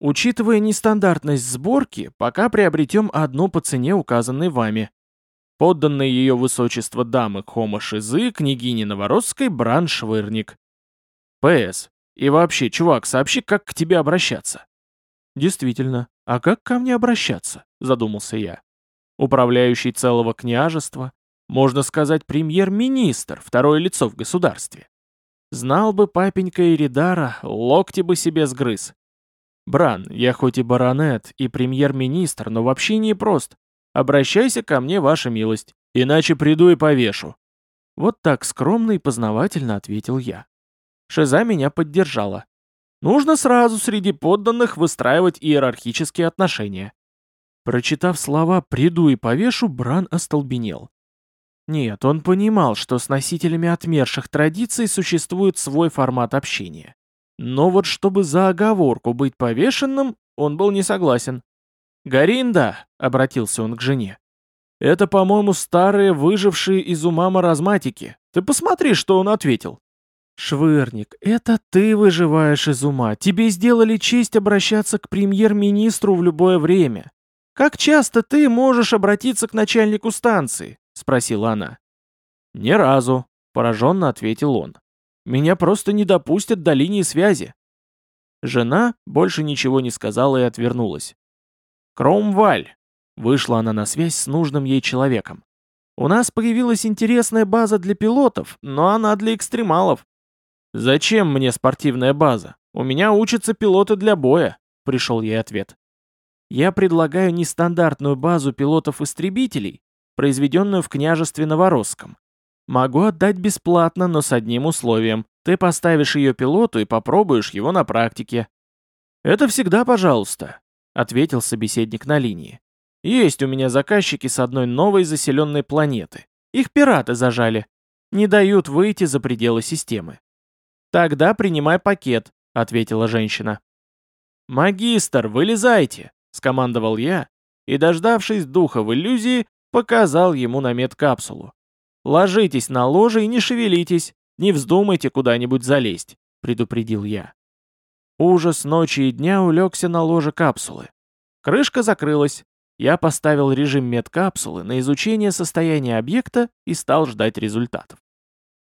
Учитывая нестандартность сборки, пока приобретем одну по цене, указанной вами. Подданные ее высочество дамы Хома Шизы, княгини Новоросской, Бран Швырник. П.С. И вообще, чувак, сообщи, как к тебе обращаться». «Действительно, а как ко мне обращаться?» – задумался я. «Управляющий целого княжества, можно сказать, премьер-министр, второе лицо в государстве. Знал бы папенька Иридара, локти бы себе сгрыз. Бран, я хоть и баронет, и премьер-министр, но вообще не прост. Обращайся ко мне, ваша милость, иначе приду и повешу». Вот так скромно и познавательно ответил я. Шиза меня поддержала. Нужно сразу среди подданных выстраивать иерархические отношения. Прочитав слова «приду и повешу», Бран остолбенел. Нет, он понимал, что с носителями отмерших традиций существует свой формат общения. Но вот чтобы за оговорку быть повешенным, он был не согласен. «Гаринда», — обратился он к жене, — «это, по-моему, старые выжившие из ума маразматики. Ты посмотри, что он ответил». «Швырник, это ты выживаешь из ума. Тебе сделали честь обращаться к премьер-министру в любое время. Как часто ты можешь обратиться к начальнику станции?» — спросила она. «Ни разу», — пораженно ответил он. «Меня просто не допустят до линии связи». Жена больше ничего не сказала и отвернулась. «Кромваль!» — вышла она на связь с нужным ей человеком. «У нас появилась интересная база для пилотов, но она для экстремалов. «Зачем мне спортивная база? У меня учатся пилоты для боя», — пришел ей ответ. «Я предлагаю нестандартную базу пилотов-истребителей, произведенную в княжестве Новоросском. Могу отдать бесплатно, но с одним условием. Ты поставишь ее пилоту и попробуешь его на практике». «Это всегда пожалуйста», — ответил собеседник на линии. «Есть у меня заказчики с одной новой заселенной планеты. Их пираты зажали. Не дают выйти за пределы системы. «Тогда принимай пакет», — ответила женщина. «Магистр, вылезайте», — скомандовал я, и, дождавшись духа в иллюзии, показал ему на медкапсулу. «Ложитесь на ложе и не шевелитесь, не вздумайте куда-нибудь залезть», — предупредил я. Ужас ночи и дня улегся на ложе капсулы. Крышка закрылась. Я поставил режим медкапсулы на изучение состояния объекта и стал ждать результатов.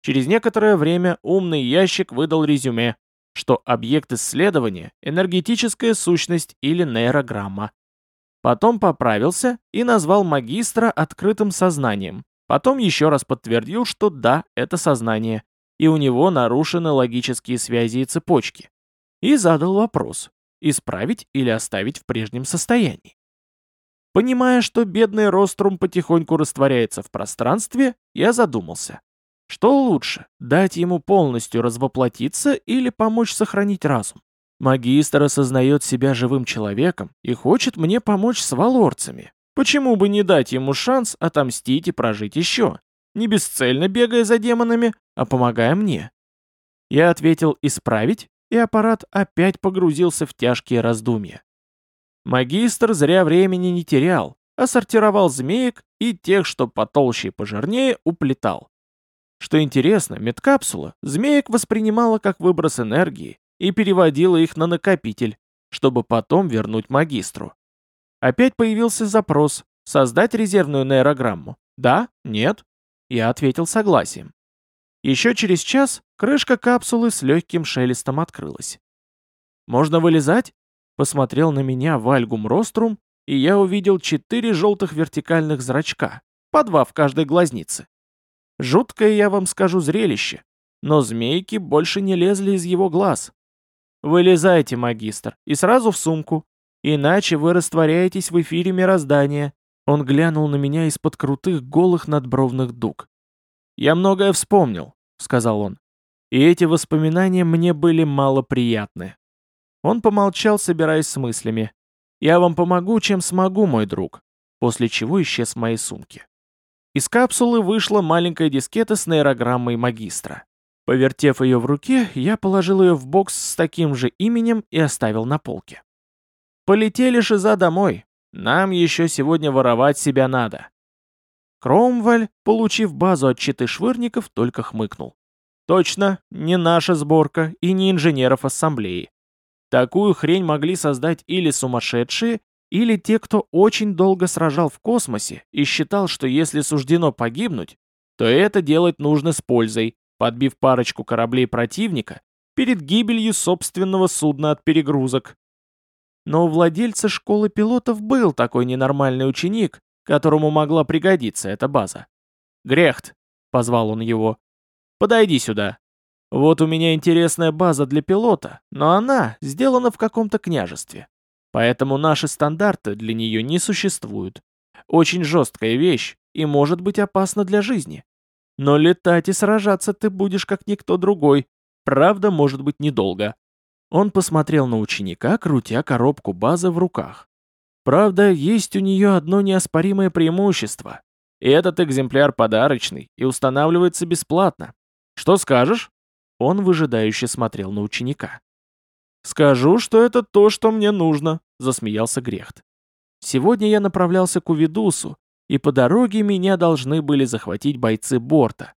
Через некоторое время умный ящик выдал резюме, что объект исследования – энергетическая сущность или нейрограмма. Потом поправился и назвал магистра открытым сознанием. Потом еще раз подтвердил, что да, это сознание, и у него нарушены логические связи и цепочки. И задал вопрос – исправить или оставить в прежнем состоянии. Понимая, что бедный Рострум потихоньку растворяется в пространстве, я задумался. Что лучше, дать ему полностью развоплотиться или помочь сохранить разум? Магистр осознает себя живым человеком и хочет мне помочь с валорцами. Почему бы не дать ему шанс отомстить и прожить еще? Не бесцельно бегая за демонами, а помогая мне. Я ответил «исправить», и аппарат опять погрузился в тяжкие раздумья. Магистр зря времени не терял, а сортировал змеек и тех, что потолще и пожирнее, уплетал. Что интересно, медкапсула змеек воспринимала как выброс энергии и переводила их на накопитель, чтобы потом вернуть магистру. Опять появился запрос «Создать резервную нейрограмму?» «Да? Нет?» Я ответил согласием. Еще через час крышка капсулы с легким шелестом открылась. «Можно вылезать?» Посмотрел на меня Вальгум Рострум, и я увидел четыре желтых вертикальных зрачка, по два в каждой глазнице. Жуткое, я вам скажу, зрелище. Но змейки больше не лезли из его глаз. Вылезайте, магистр, и сразу в сумку. Иначе вы растворяетесь в эфире мироздания. Он глянул на меня из-под крутых голых надбровных дуг. «Я многое вспомнил», — сказал он. «И эти воспоминания мне были малоприятны». Он помолчал, собираясь с мыслями. «Я вам помогу, чем смогу, мой друг», после чего исчез в моей сумке. Из капсулы вышла маленькая дискета с нейрограммой магистра. Повертев ее в руке, я положил ее в бокс с таким же именем и оставил на полке. Полетели Шиза домой. Нам еще сегодня воровать себя надо. Кромваль, получив базу от читы швырников, только хмыкнул. Точно, не наша сборка и не инженеров ассамблеи. Такую хрень могли создать или сумасшедшие, или те, кто очень долго сражал в космосе и считал, что если суждено погибнуть, то это делать нужно с пользой, подбив парочку кораблей противника перед гибелью собственного судна от перегрузок. Но у владельца школы пилотов был такой ненормальный ученик, которому могла пригодиться эта база. «Грехт», — позвал он его, — «подойди сюда. Вот у меня интересная база для пилота, но она сделана в каком-то княжестве. Поэтому наши стандарты для нее не существуют. Очень жесткая вещь и может быть опасна для жизни. Но летать и сражаться ты будешь как никто другой. Правда, может быть недолго. Он посмотрел на ученика, крутя коробку базы в руках. Правда, есть у нее одно неоспоримое преимущество. И этот экземпляр подарочный и устанавливается бесплатно. Что скажешь? Он выжидающе смотрел на ученика. «Скажу, что это то, что мне нужно», — засмеялся Грехт. «Сегодня я направлялся к Увидусу, и по дороге меня должны были захватить бойцы борта.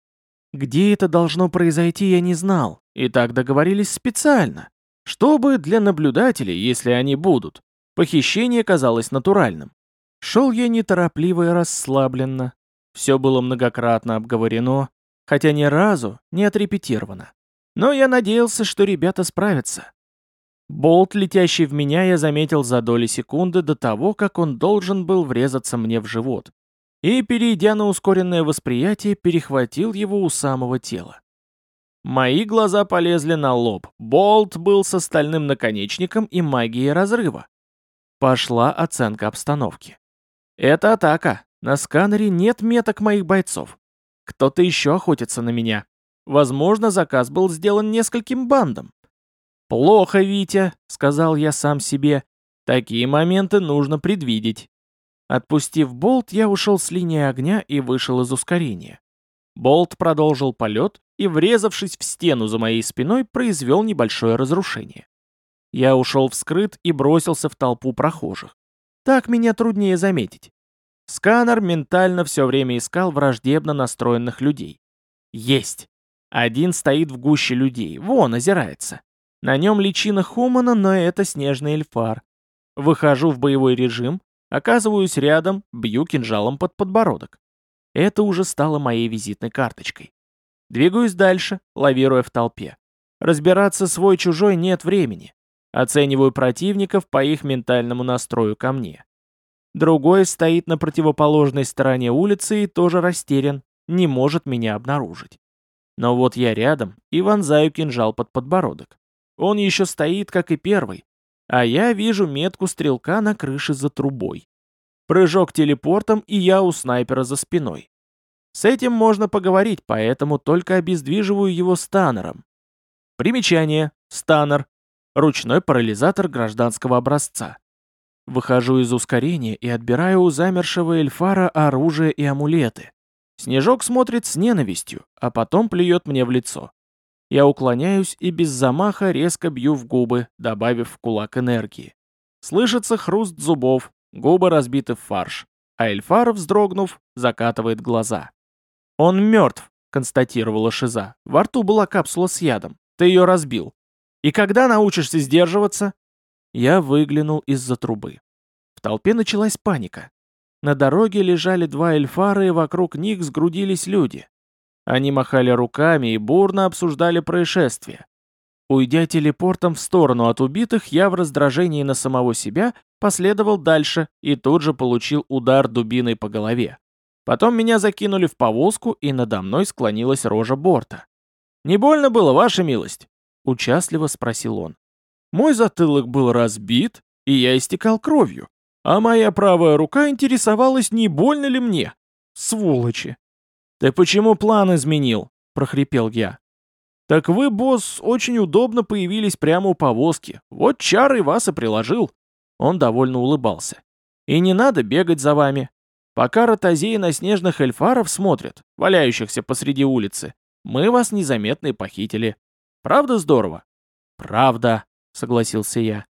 Где это должно произойти, я не знал, и так договорились специально, чтобы для наблюдателей, если они будут, похищение казалось натуральным. Шел я неторопливо и расслабленно. Все было многократно обговорено, хотя ни разу не отрепетировано. Но я надеялся, что ребята справятся. Болт, летящий в меня, я заметил за доли секунды до того, как он должен был врезаться мне в живот. И, перейдя на ускоренное восприятие, перехватил его у самого тела. Мои глаза полезли на лоб. Болт был с стальным наконечником и магией разрыва. Пошла оценка обстановки. Это атака. На сканере нет меток моих бойцов. Кто-то еще охотится на меня. Возможно, заказ был сделан нескольким бандам. «Плохо, Витя», — сказал я сам себе. «Такие моменты нужно предвидеть». Отпустив болт, я ушел с линии огня и вышел из ускорения. Болт продолжил полет и, врезавшись в стену за моей спиной, произвел небольшое разрушение. Я ушел вскрыт и бросился в толпу прохожих. Так меня труднее заметить. Сканер ментально все время искал враждебно настроенных людей. Есть. Один стоит в гуще людей, вон, озирается. На нем личина Хумана, но это снежный эльфар. Выхожу в боевой режим, оказываюсь рядом, бью кинжалом под подбородок. Это уже стало моей визитной карточкой. Двигаюсь дальше, лавируя в толпе. Разбираться свой-чужой нет времени. Оцениваю противников по их ментальному настрою ко мне. Другой стоит на противоположной стороне улицы и тоже растерян, не может меня обнаружить. Но вот я рядом и вонзаю кинжал под подбородок. Он еще стоит, как и первый, а я вижу метку стрелка на крыше за трубой. Прыжок телепортом, и я у снайпера за спиной. С этим можно поговорить, поэтому только обездвиживаю его станером. Примечание. Станер. Ручной парализатор гражданского образца. Выхожу из ускорения и отбираю у замершего Эльфара оружие и амулеты. Снежок смотрит с ненавистью, а потом плюет мне в лицо. Я уклоняюсь и без замаха резко бью в губы, добавив в кулак энергии. Слышится хруст зубов, губы разбиты в фарш, а Эльфар, вздрогнув, закатывает глаза. «Он мертв», — констатировала Шиза. «Во рту была капсула с ядом. Ты ее разбил. И когда научишься сдерживаться?» Я выглянул из-за трубы. В толпе началась паника. На дороге лежали два эльфара, и вокруг них сгрудились люди. Они махали руками и бурно обсуждали происшествие. Уйдя телепортом в сторону от убитых, я в раздражении на самого себя последовал дальше и тут же получил удар дубиной по голове. Потом меня закинули в повозку, и надо мной склонилась рожа борта. «Не больно было, ваша милость?» — участливо спросил он. Мой затылок был разбит, и я истекал кровью. А моя правая рука интересовалась, не больно ли мне. Сволочи. «Ты почему план изменил?» — прохрипел я. «Так вы, босс, очень удобно появились прямо у повозки. Вот чарой вас и приложил». Он довольно улыбался. «И не надо бегать за вами. Пока ротозеи на снежных эльфаров смотрят, валяющихся посреди улицы, мы вас незаметно похитили. Правда здорово?» «Правда», — согласился я.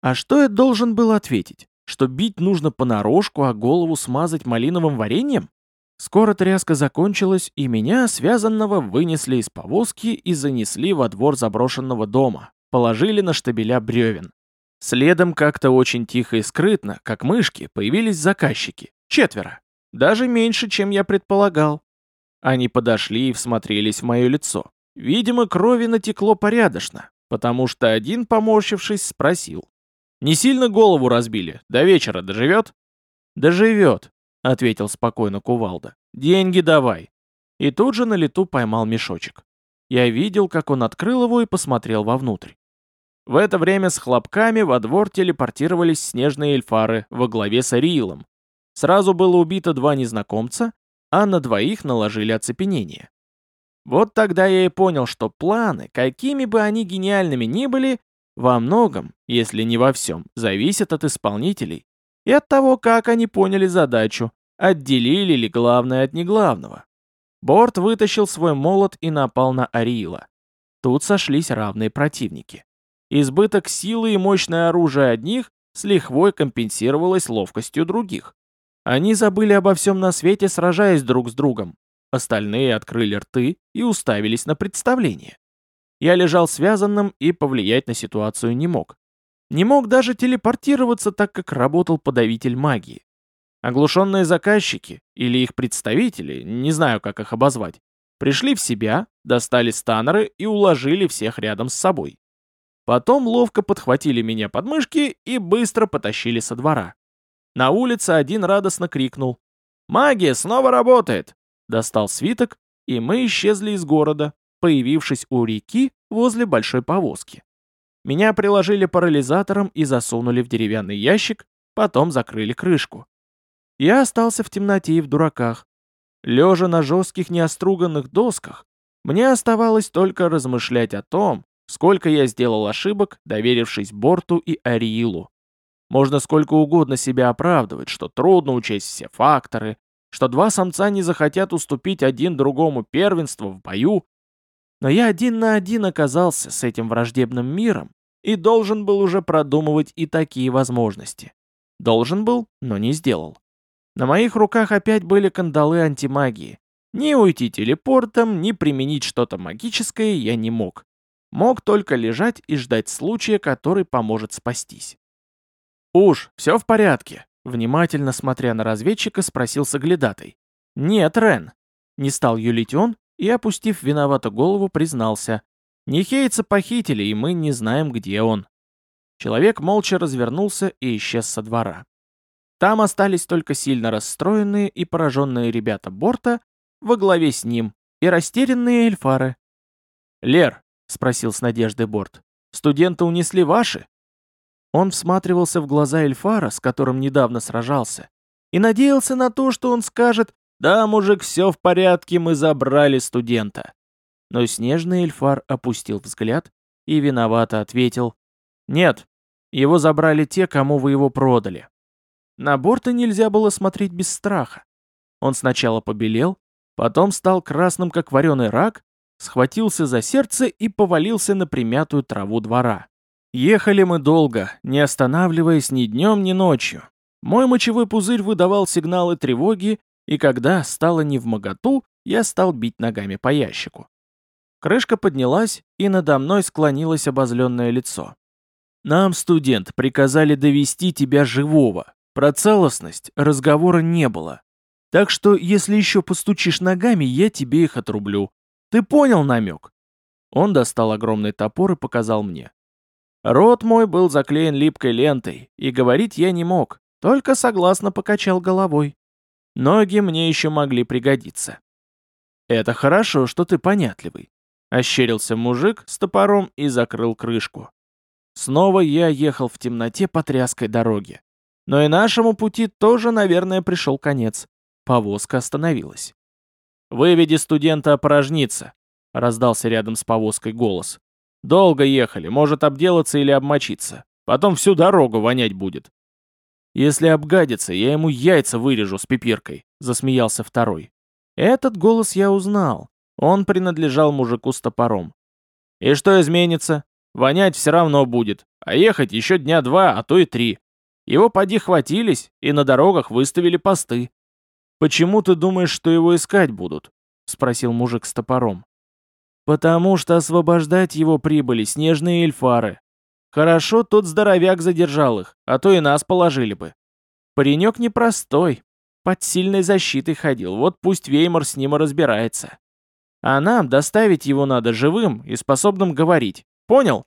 «А что я должен был ответить? Что бить нужно понарошку, а голову смазать малиновым вареньем?» Скоро тряска закончилась, и меня, связанного, вынесли из повозки и занесли во двор заброшенного дома, положили на штабеля бревен. Следом как-то очень тихо и скрытно, как мышки, появились заказчики. Четверо. Даже меньше, чем я предполагал. Они подошли и всмотрелись в мое лицо. Видимо, крови натекло порядочно, потому что один, поморщившись, спросил. «Не сильно голову разбили? До вечера доживет?» «Доживет», — ответил спокойно Кувалда. «Деньги давай». И тут же на лету поймал мешочек. Я видел, как он открыл его и посмотрел вовнутрь. В это время с хлопками во двор телепортировались снежные эльфары во главе с Ариилом. Сразу было убито два незнакомца, а на двоих наложили оцепенение. Вот тогда я и понял, что планы, какими бы они гениальными ни были, во многом, если не во всем, зависят от исполнителей и от того, как они поняли задачу, отделили ли главное от неглавного. Борт вытащил свой молот и напал на Ариила. Тут сошлись равные противники. Избыток силы и мощное оружие одних с лихвой компенсировалось ловкостью других. Они забыли обо всем на свете, сражаясь друг с другом. Остальные открыли рты и уставились на представление. Я лежал связанным и повлиять на ситуацию не мог. Не мог даже телепортироваться, так как работал подавитель магии. Оглушенные заказчики, или их представители, не знаю, как их обозвать, пришли в себя, достали станеры и уложили всех рядом с собой. Потом ловко подхватили меня под мышки и быстро потащили со двора. На улице один радостно крикнул. «Магия снова работает!» Достал свиток, и мы исчезли из города, появившись у реки возле большой повозки. Меня приложили парализатором и засунули в деревянный ящик, потом закрыли крышку. Я остался в темноте и в дураках. Лежа на жестких неоструганных досках, мне оставалось только размышлять о том, сколько я сделал ошибок, доверившись Борту и Ариилу. Можно сколько угодно себя оправдывать, что трудно учесть все факторы, что два самца не захотят уступить один другому первенство в бою. Но я один на один оказался с этим враждебным миром и должен был уже продумывать и такие возможности. Должен был, но не сделал. На моих руках опять были кандалы антимагии. Ни уйти телепортом, ни применить что-то магическое я не мог. Мог только лежать и ждать случая, который поможет спастись. «Уж, все в порядке», Внимательно смотря на разведчика, спросил соглядатый. «Нет, Рен». Не стал юлить он и, опустив виновато голову, признался. «Нихейца похитили, и мы не знаем, где он». Человек молча развернулся и исчез со двора. Там остались только сильно расстроенные и пораженные ребята борта во главе с ним и растерянные эльфары. «Лер», — спросил с надеждой Борт, — «студенты унесли ваши?» Он всматривался в глаза Эльфара, с которым недавно сражался, и надеялся на то, что он скажет «Да, мужик, все в порядке, мы забрали студента». Но снежный Эльфар опустил взгляд и виновато ответил «Нет, его забрали те, кому вы его продали». На борта нельзя было смотреть без страха. Он сначала побелел, потом стал красным, как вареный рак, схватился за сердце и повалился на примятую траву двора. Ехали мы долго, не останавливаясь ни днем, ни ночью. Мой мочевой пузырь выдавал сигналы тревоги, и когда стало не в моготу, я стал бить ногами по ящику. Крышка поднялась, и надо мной склонилось обозленное лицо. «Нам, студент, приказали довести тебя живого. Про целостность разговора не было. Так что, если еще постучишь ногами, я тебе их отрублю. Ты понял намек?» Он достал огромный топор и показал мне. Рот мой был заклеен липкой лентой, и говорить я не мог, только согласно покачал головой. Ноги мне еще могли пригодиться. «Это хорошо, что ты понятливый», — ощерился мужик с топором и закрыл крышку. Снова я ехал в темноте по тряской дороге. Но и нашему пути тоже, наверное, пришел конец. Повозка остановилась. «Выведи студента опорожниться», — раздался рядом с повозкой голос. Долго ехали, может обделаться или обмочиться. Потом всю дорогу вонять будет. Если обгадится, я ему яйца вырежу с пипиркой, засмеялся второй. Этот голос я узнал. Он принадлежал мужику с топором. И что изменится? Вонять все равно будет, а ехать еще дня два, а то и три. Его поди хватились и на дорогах выставили посты. «Почему ты думаешь, что его искать будут?» — спросил мужик с топором. Потому что освобождать его прибыли снежные эльфары. Хорошо тот здоровяк задержал их, а то и нас положили бы. Паренек непростой, под сильной защитой ходил, вот пусть Веймар с ним и разбирается. А нам доставить его надо живым и способным говорить. Понял?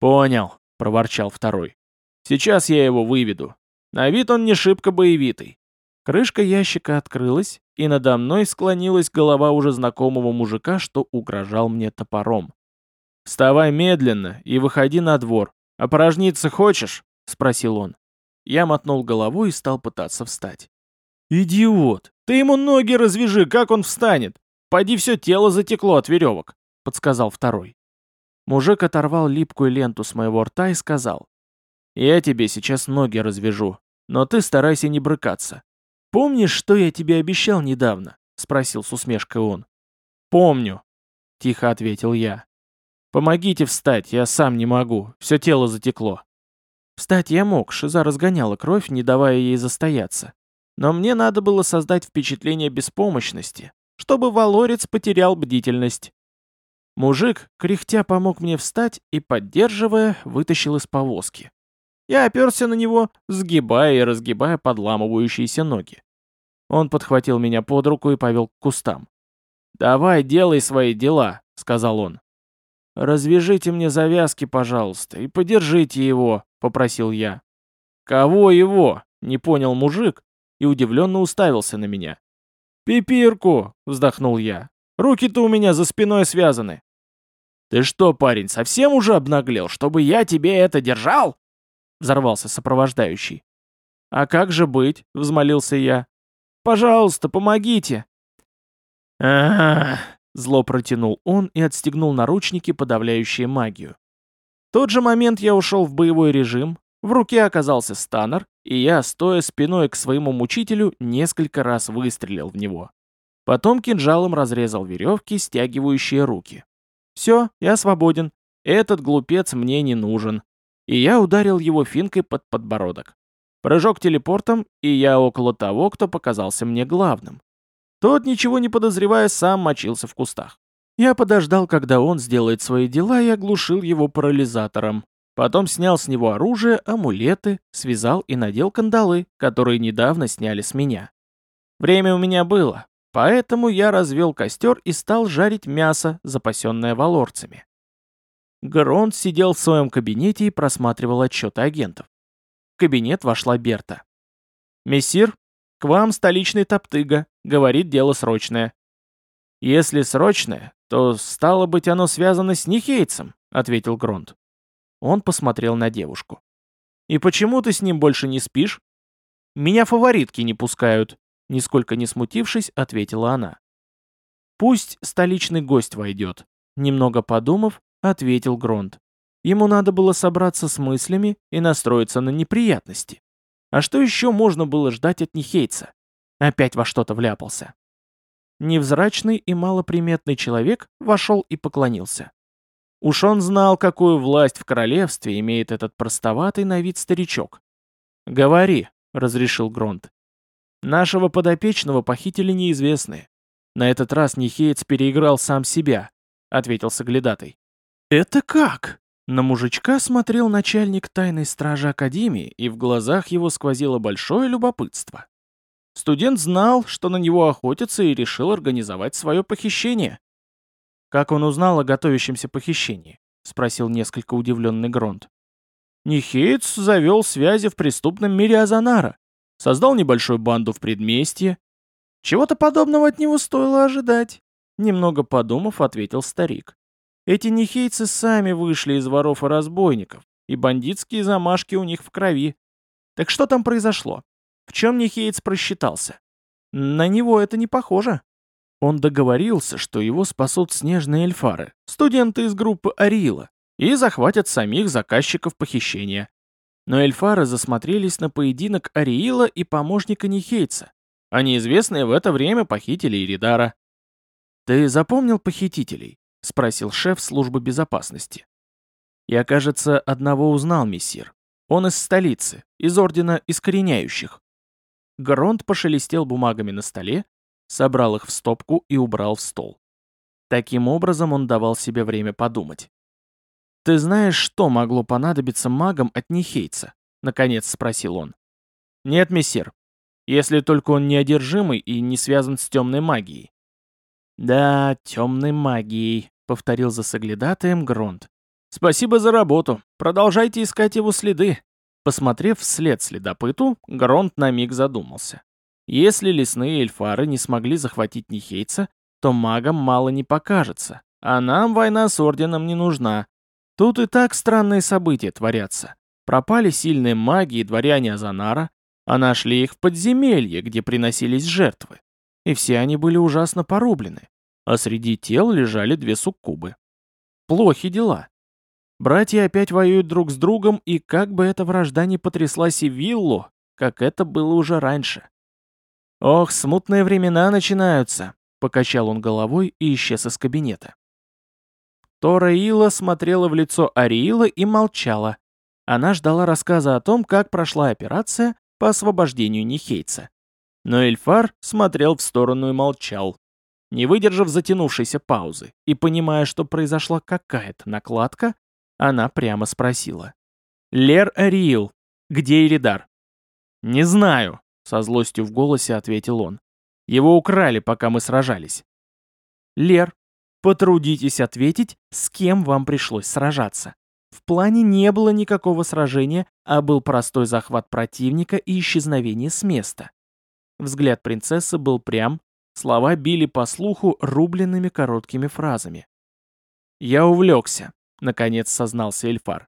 Понял, проворчал второй. Сейчас я его выведу. На вид он не шибко боевитый. Крышка ящика открылась, и надо мной склонилась голова уже знакомого мужика, что угрожал мне топором. «Вставай медленно и выходи на двор. Опорожниться хочешь?» — спросил он. Я мотнул головой и стал пытаться встать. «Идиот! Ты ему ноги развяжи, как он встанет! Пойди все тело затекло от веревок!» — подсказал второй. Мужик оторвал липкую ленту с моего рта и сказал. «Я тебе сейчас ноги развяжу, но ты старайся не брыкаться. Помнишь, что я тебе обещал недавно?» — спросил с усмешкой он. «Помню», — тихо ответил я. «Помогите встать, я сам не могу, все тело затекло». Встать я мог, шиза разгоняла кровь, не давая ей застояться. Но мне надо было создать впечатление беспомощности, чтобы Валорец потерял бдительность. Мужик, кряхтя, помог мне встать и, поддерживая, вытащил из повозки. Я оперся на него, сгибая и разгибая подламывающиеся ноги. Он подхватил меня под руку и повел к кустам. «Давай, делай свои дела», — сказал он. «Развяжите мне завязки, пожалуйста, и подержите его», — попросил я. «Кого его?» — не понял мужик и удивленно уставился на меня. «Пипирку!» — вздохнул я. «Руки-то у меня за спиной связаны». «Ты что, парень, совсем уже обнаглел, чтобы я тебе это держал?» Взорвался сопровождающий. «А как же быть?» — взмолился я. «Пожалуйста, помогите!» «Ах!» — зло протянул он и отстегнул наручники, подавляющие магию. В тот же момент я ушел в боевой режим, в руке оказался станер, и я, стоя спиной к своему мучителю, несколько раз выстрелил в него. Потом кинжалом разрезал веревки, стягивающие руки. Все, я свободен. Этот глупец мне не нужен. И я ударил его финкой под подбородок. Прыжок телепортом, и я около того, кто показался мне главным. Тот, ничего не подозревая, сам мочился в кустах. Я подождал, когда он сделает свои дела, и оглушил его парализатором. Потом снял с него оружие, амулеты, связал и надел кандалы, которые недавно сняли с меня. Время у меня было, поэтому я развел костер и стал жарить мясо, запасенное валорцами. Гронт сидел в своем кабинете и просматривал отчеты агентов. В кабинет вошла Берта. «Мессир, к вам столичный топтыга, говорит дело срочное». «Если срочное, то, стало быть, оно связано с Нихейцем», — ответил Гронт. Он посмотрел на девушку. «И почему ты с ним больше не спишь?» «Меня фаворитки не пускают», — нисколько не смутившись, ответила она. «Пусть столичный гость войдет», — немного подумав, ответил Гронт. Ему надо было собраться с мыслями и настроиться на неприятности. А что еще можно было ждать от Нихейца? Опять во что-то вляпался. Невзрачный и малоприметный человек вошел и поклонился. Уж он знал, какую власть в королевстве имеет этот простоватый на вид старичок. «Говори», — разрешил Гронт. «Нашего подопечного похитили неизвестные. На этот раз Нихеец переиграл сам себя», — ответил Соглядатай. «Это как?» На мужичка смотрел начальник тайной стражи Академии, и в глазах его сквозило большое любопытство. Студент знал, что на него охотятся, и решил организовать свое похищение. «Как он узнал о готовящемся похищении?» — спросил несколько удивленный Гронт. Нихеец завел связи в преступном мире Азанара, создал небольшую банду в предместье. Чего-то подобного от него стоило ожидать. Немного подумав, ответил старик. Эти нихейцы сами вышли из воров и разбойников, и бандитские замашки у них в крови. Так что там произошло? В чем нихеец просчитался? На него это не похоже. Он договорился, что его спасут снежные эльфары, студенты из группы Арила, и захватят самих заказчиков похищения. Но эльфары засмотрелись на поединок Ариила и помощника Нихейца, а неизвестные в это время похитили Иридара. «Ты запомнил похитителей?» — спросил шеф службы безопасности. «Я, кажется, одного узнал, мессир. Он из столицы, из Ордена Искореняющих». Гронт пошелестел бумагами на столе, собрал их в стопку и убрал в стол. Таким образом он давал себе время подумать. «Ты знаешь, что могло понадобиться магам от Нихейца?» — наконец спросил он. «Нет, мессир. Если только он неодержимый и не связан с темной магией». «Да, темной магией», — повторил за соглядатаем Гронт. «Спасибо за работу. Продолжайте искать его следы». Посмотрев вслед следопыту, Гронт на миг задумался. Если лесные эльфары не смогли захватить Нихейца, то магам мало не покажется, а нам война с Орденом не нужна. Тут и так странные события творятся. Пропали сильные маги и дворяне Азанара, а нашли их в подземелье, где приносились жертвы. И все они были ужасно порублены, а среди тел лежали две суккубы. Плохи дела. Братья опять воюют друг с другом, и как бы эта вражда не потрясла Севиллу, как это было уже раньше. «Ох, смутные времена начинаются», — покачал он головой и исчез из кабинета. Тора смотрела в лицо Ариила и молчала. Она ждала рассказа о том, как прошла операция по освобождению Нихейца. Но Эльфар смотрел в сторону и молчал. Не выдержав затянувшейся паузы и понимая, что произошла какая-то накладка, она прямо спросила. «Лер Ариил, где Иридар?» «Не знаю», — со злостью в голосе ответил он. «Его украли, пока мы сражались». «Лер, потрудитесь ответить, с кем вам пришлось сражаться. В плане не было никакого сражения, а был простой захват противника и исчезновение с места». Взгляд принцессы был прям, слова били по слуху рубленными короткими фразами. «Я увлекся», — наконец сознался Эльфар.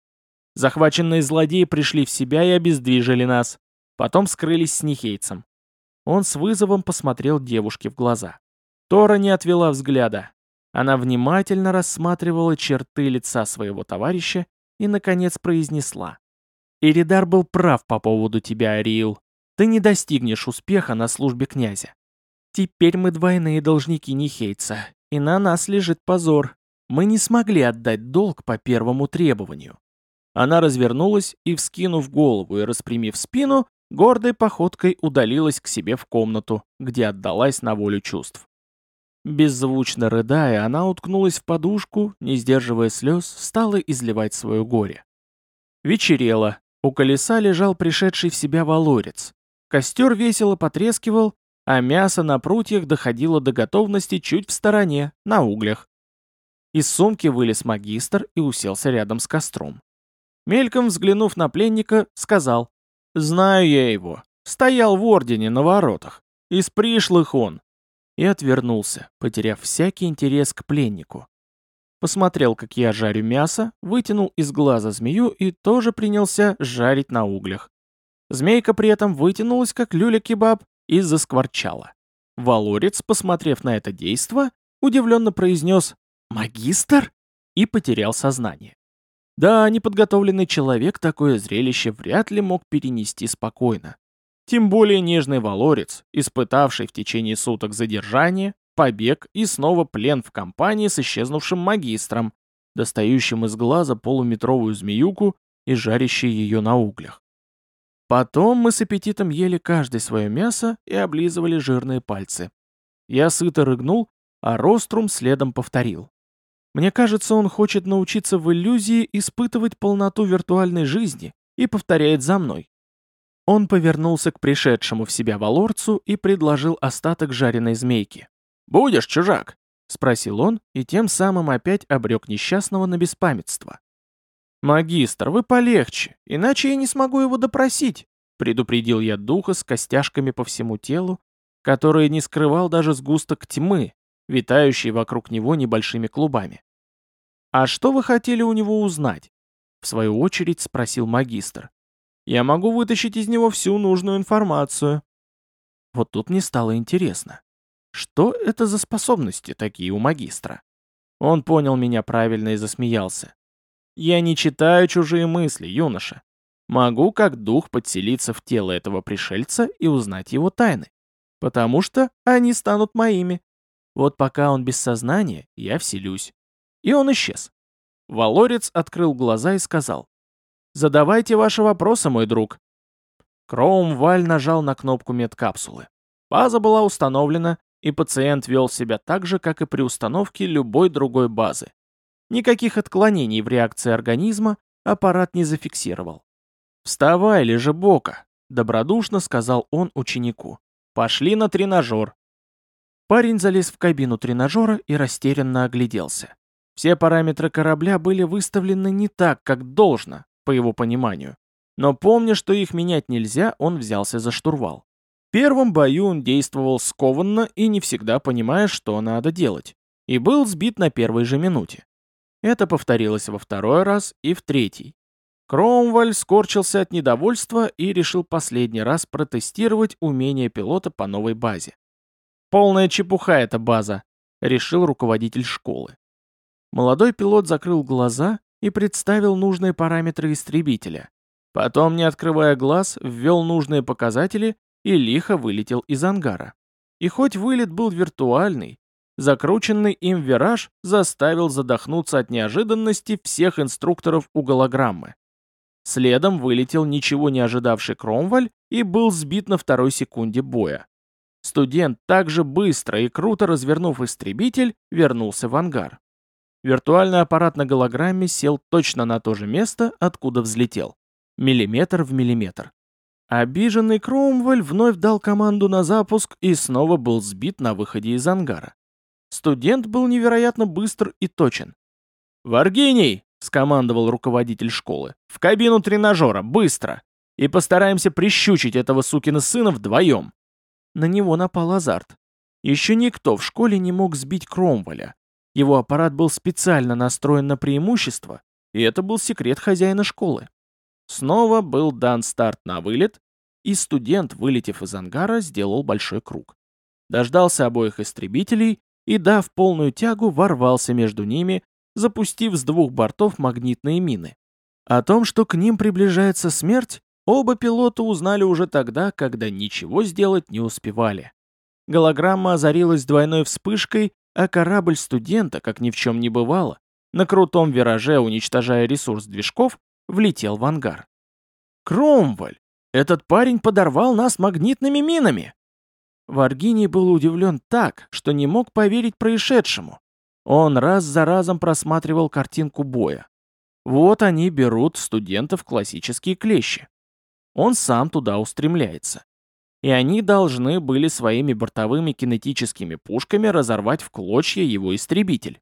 Захваченные злодеи пришли в себя и обездвижили нас. Потом скрылись с Нихейцем. Он с вызовом посмотрел девушке в глаза. Тора не отвела взгляда. Она внимательно рассматривала черты лица своего товарища и, наконец, произнесла. «Иридар был прав по поводу тебя, Ариил. Ты не достигнешь успеха на службе князя. Теперь мы двойные должники Нихейца, и на нас лежит позор. Мы не смогли отдать долг по первому требованию». Она развернулась и, вскинув голову и распрямив спину, гордой походкой удалилась к себе в комнату, где отдалась на волю чувств. Беззвучно рыдая, она уткнулась в подушку, не сдерживая слез, стала изливать свое горе. Вечерело. У колеса лежал пришедший в себя волорец. Костер весело потрескивал, а мясо на прутьях доходило до готовности чуть в стороне, на углях. Из сумки вылез магистр и уселся рядом с костром. Мельком взглянув на пленника, сказал, Знаю я его. Стоял в ордене на воротах. Из пришлых он. И отвернулся, потеряв всякий интерес к пленнику. Посмотрел, как я жарю мясо, вытянул из глаза змею и тоже принялся жарить на углях. Змейка при этом вытянулась, как люля-кебаб, и заскворчала. Валорец, посмотрев на это действо, удивленно произнес «Магистр?» и потерял сознание. Да, неподготовленный человек такое зрелище вряд ли мог перенести спокойно. Тем более нежный валорец, испытавший в течение суток задержание, побег и снова плен в компании с исчезнувшим магистром, достающим из глаза полуметровую змеюку и жарящий ее на углях. Потом мы с аппетитом ели каждый свое мясо и облизывали жирные пальцы. Я сыто рыгнул, а Рострум следом повторил. Мне кажется, он хочет научиться в иллюзии испытывать полноту виртуальной жизни и повторяет за мной. Он повернулся к пришедшему в себя валорцу и предложил остаток жареной змейки. «Будешь, чужак?» — спросил он и тем самым опять обрек несчастного на беспамятство. «Магистр, вы полегче, иначе я не смогу его допросить», — предупредил я духа с костяшками по всему телу, который не скрывал даже сгусток тьмы, витающий вокруг него небольшими клубами. «А что вы хотели у него узнать?» В свою очередь спросил магистр. «Я могу вытащить из него всю нужную информацию». Вот тут мне стало интересно. Что это за способности такие у магистра? Он понял меня правильно и засмеялся. «Я не читаю чужие мысли, юноша. Могу как дух подселиться в тело этого пришельца и узнать его тайны. Потому что они станут моими. Вот пока он без сознания, я вселюсь. И он исчез. Валорец открыл глаза и сказал. «Задавайте ваши вопросы, мой друг». Кроумваль нажал на кнопку медкапсулы. База была установлена, и пациент вел себя так же, как и при установке любой другой базы. Никаких отклонений в реакции организма аппарат не зафиксировал. «Вставай, лежи бока», — добродушно сказал он ученику. «Пошли на тренажер». Парень залез в кабину тренажера и растерянно огляделся. Все параметры корабля были выставлены не так, как должно, по его пониманию. Но помня, что их менять нельзя, он взялся за штурвал. В первом бою он действовал скованно и не всегда понимая, что надо делать. И был сбит на первой же минуте. Это повторилось во второй раз и в третий. Кромваль скорчился от недовольства и решил последний раз протестировать умение пилота по новой базе. «Полная чепуха эта база», — решил руководитель школы. Молодой пилот закрыл глаза и представил нужные параметры истребителя. Потом, не открывая глаз, ввел нужные показатели и лихо вылетел из ангара. И хоть вылет был виртуальный, закрученный им вираж заставил задохнуться от неожиданности всех инструкторов у голограммы. Следом вылетел ничего не ожидавший Кромваль и был сбит на второй секунде боя. Студент также быстро и круто развернув истребитель, вернулся в ангар. Виртуальный аппарат на голограмме сел точно на то же место, откуда взлетел. Миллиметр в миллиметр. Обиженный Кромваль вновь дал команду на запуск и снова был сбит на выходе из ангара. Студент был невероятно быстр и точен. «Варгиний!» — скомандовал руководитель школы. «В кабину тренажера, быстро! И постараемся прищучить этого сукина сына вдвоем!» На него напал азарт. Еще никто в школе не мог сбить Кромволя. Его аппарат был специально настроен на преимущество, и это был секрет хозяина школы. Снова был дан старт на вылет, и студент, вылетев из ангара, сделал большой круг. Дождался обоих истребителей и, дав полную тягу, ворвался между ними, запустив с двух бортов магнитные мины. О том, что к ним приближается смерть, оба пилота узнали уже тогда, когда ничего сделать не успевали. Голограмма озарилась двойной вспышкой, а корабль студента, как ни в чем не бывало, на крутом вираже, уничтожая ресурс движков, влетел в ангар. «Кромваль! Этот парень подорвал нас магнитными минами!» Варгиний был удивлен так, что не мог поверить происшедшему. Он раз за разом просматривал картинку боя. Вот они берут студентов классические клещи. Он сам туда устремляется. И они должны были своими бортовыми кинетическими пушками разорвать в клочья его истребитель.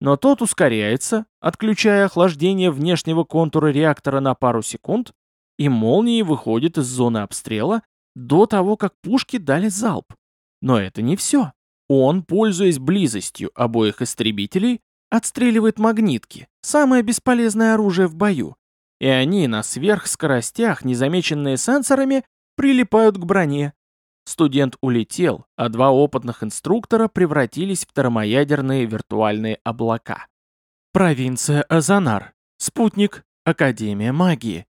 Но тот ускоряется, отключая охлаждение внешнего контура реактора на пару секунд, и молнией выходит из зоны обстрела до того, как пушки дали залп. Но это не все. Он, пользуясь близостью обоих истребителей, отстреливает магнитки, самое бесполезное оружие в бою. И они на сверхскоростях, незамеченные сенсорами, прилипают к броне. Студент улетел, а два опытных инструктора превратились в термоядерные виртуальные облака. Провинция Азанар. Спутник. Академия магии.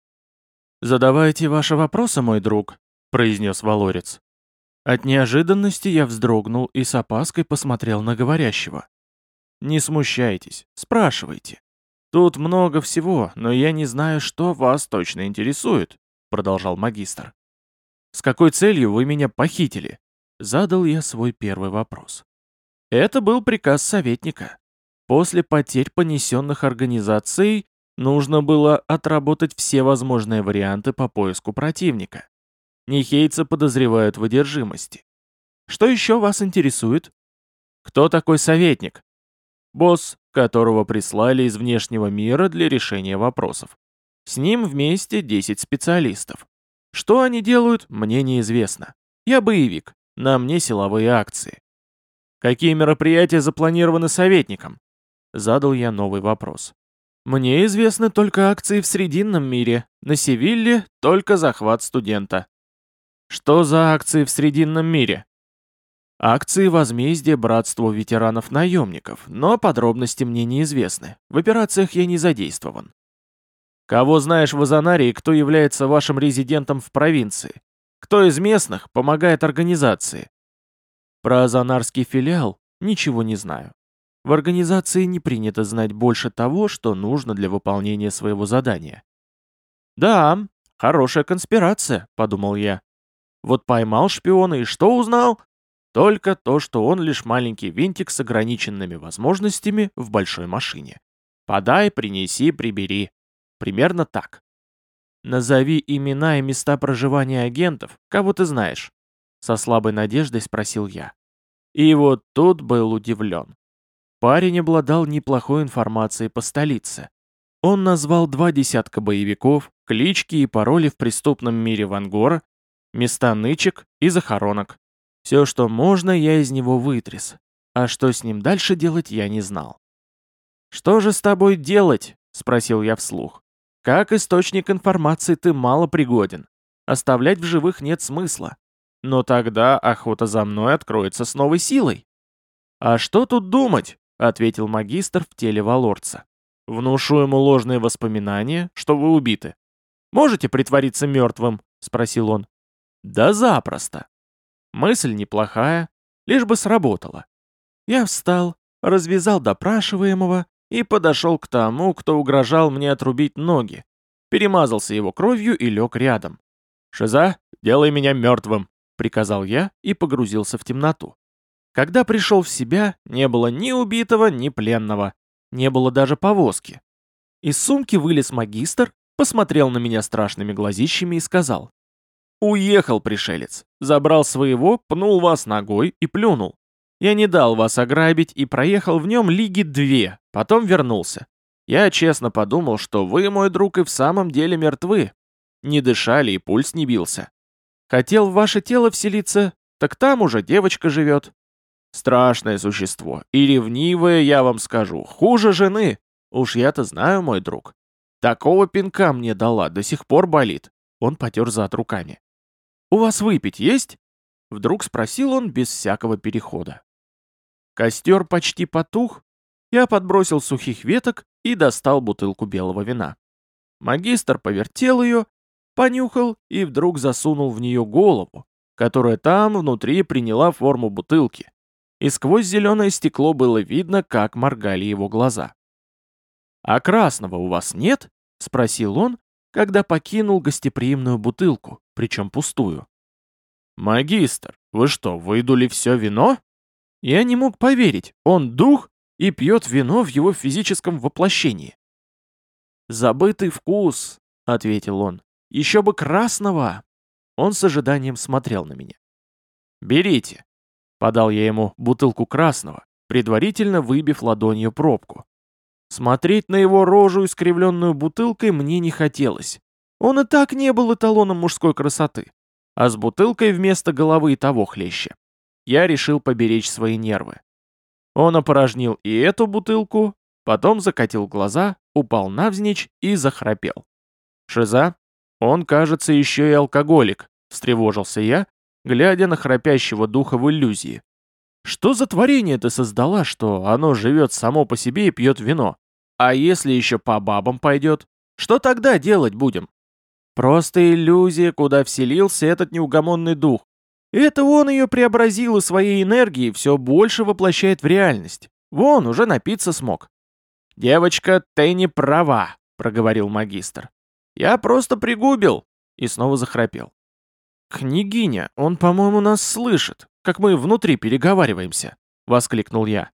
«Задавайте ваши вопросы, мой друг», — произнес Валорец. От неожиданности я вздрогнул и с опаской посмотрел на говорящего. «Не смущайтесь, спрашивайте. Тут много всего, но я не знаю, что вас точно интересует», продолжал магистр. «С какой целью вы меня похитили?» Задал я свой первый вопрос. Это был приказ советника. После потерь, понесенных организацией, нужно было отработать все возможные варианты по поиску противника. Нихейца подозревают в одержимости. Что еще вас интересует? Кто такой советник? Босс, которого прислали из внешнего мира для решения вопросов. С ним вместе 10 специалистов. Что они делают, мне неизвестно. Я боевик, на мне силовые акции. Какие мероприятия запланированы советником? Задал я новый вопрос. Мне известны только акции в Срединном мире, на Севилле только захват студента. Что за акции в Срединном мире? Акции возмездия Братству ветеранов-наемников, но подробности мне неизвестны. В операциях я не задействован. Кого знаешь в Азанарии, кто является вашим резидентом в провинции? Кто из местных помогает организации? Про азанарский филиал ничего не знаю. В организации не принято знать больше того, что нужно для выполнения своего задания. «Да, хорошая конспирация», — подумал я. Вот поймал шпиона и что узнал? Только то, что он лишь маленький винтик с ограниченными возможностями в большой машине. Подай, принеси, прибери. Примерно так. Назови имена и места проживания агентов, кого ты знаешь. Со слабой надеждой спросил я. И вот тут был удивлен. Парень обладал неплохой информацией по столице. Он назвал два десятка боевиков, клички и пароли в преступном мире Вангора места нычек и захоронок. Все, что можно, я из него вытряс. А что с ним дальше делать, я не знал. «Что же с тобой делать?» — спросил я вслух. Как источник информации ты мало пригоден. Оставлять в живых нет смысла. Но тогда охота за мной откроется с новой силой. «А что тут думать?» — ответил магистр в теле Валорца. «Внушу ему ложные воспоминания, что вы убиты. Можете притвориться мертвым?» — спросил он. «Да запросто». Мысль неплохая, лишь бы сработала. Я встал, развязал допрашиваемого и подошел к тому, кто угрожал мне отрубить ноги, перемазался его кровью и лег рядом. «Шиза, делай меня мертвым», — приказал я и погрузился в темноту. Когда пришел в себя, не было ни убитого, ни пленного. Не было даже повозки. Из сумки вылез магистр, посмотрел на меня страшными глазищами и сказал. «Уехал пришелец. Забрал своего, пнул вас ногой и плюнул. Я не дал вас ограбить и проехал в нем лиги две, потом вернулся. Я честно подумал, что вы, мой друг, и в самом деле мертвы. Не дышали и пульс не бился. Хотел в ваше тело вселиться, так там уже девочка живет. Страшное существо. И ревнивое, я вам скажу. Хуже жены. Уж я-то знаю, мой друг. Такого пинка мне дала, до сих пор болит. Он потер зад руками. «У вас выпить есть?» Вдруг спросил он без всякого перехода. Костер почти потух. Я подбросил сухих веток и достал бутылку белого вина. Магистр повертел ее, понюхал и вдруг засунул в нее голову, которая там внутри приняла форму бутылки и сквозь зеленое стекло было видно, как моргали его глаза. «А красного у вас нет?» — спросил он, когда покинул гостеприимную бутылку, причем пустую. «Магистр, вы что, выдули все вино?» Я не мог поверить, он дух и пьет вино в его физическом воплощении. «Забытый вкус», — ответил он, — «еще бы красного». Он с ожиданием смотрел на меня. «Берите», Подал я ему бутылку красного, предварительно выбив ладонью пробку. Смотреть на его рожу, искривленную бутылкой, мне не хотелось. Он и так не был эталоном мужской красоты. А с бутылкой вместо головы и того хлеще. Я решил поберечь свои нервы. Он опорожнил и эту бутылку, потом закатил глаза, упал навзничь и захрапел. «Шиза? Он, кажется, еще и алкоголик», — встревожился я, глядя на храпящего духа в иллюзии. Что за творение ты создала, что оно живет само по себе и пьет вино? А если еще по бабам пойдет? Что тогда делать будем? Просто иллюзия, куда вселился этот неугомонный дух. Это он ее преобразил и своей энергией все больше воплощает в реальность. Вон, уже напиться смог. «Девочка, ты не права», — проговорил магистр. «Я просто пригубил» и снова захрапел. «Княгиня, он, по-моему, нас слышит, как мы внутри переговариваемся», — воскликнул я.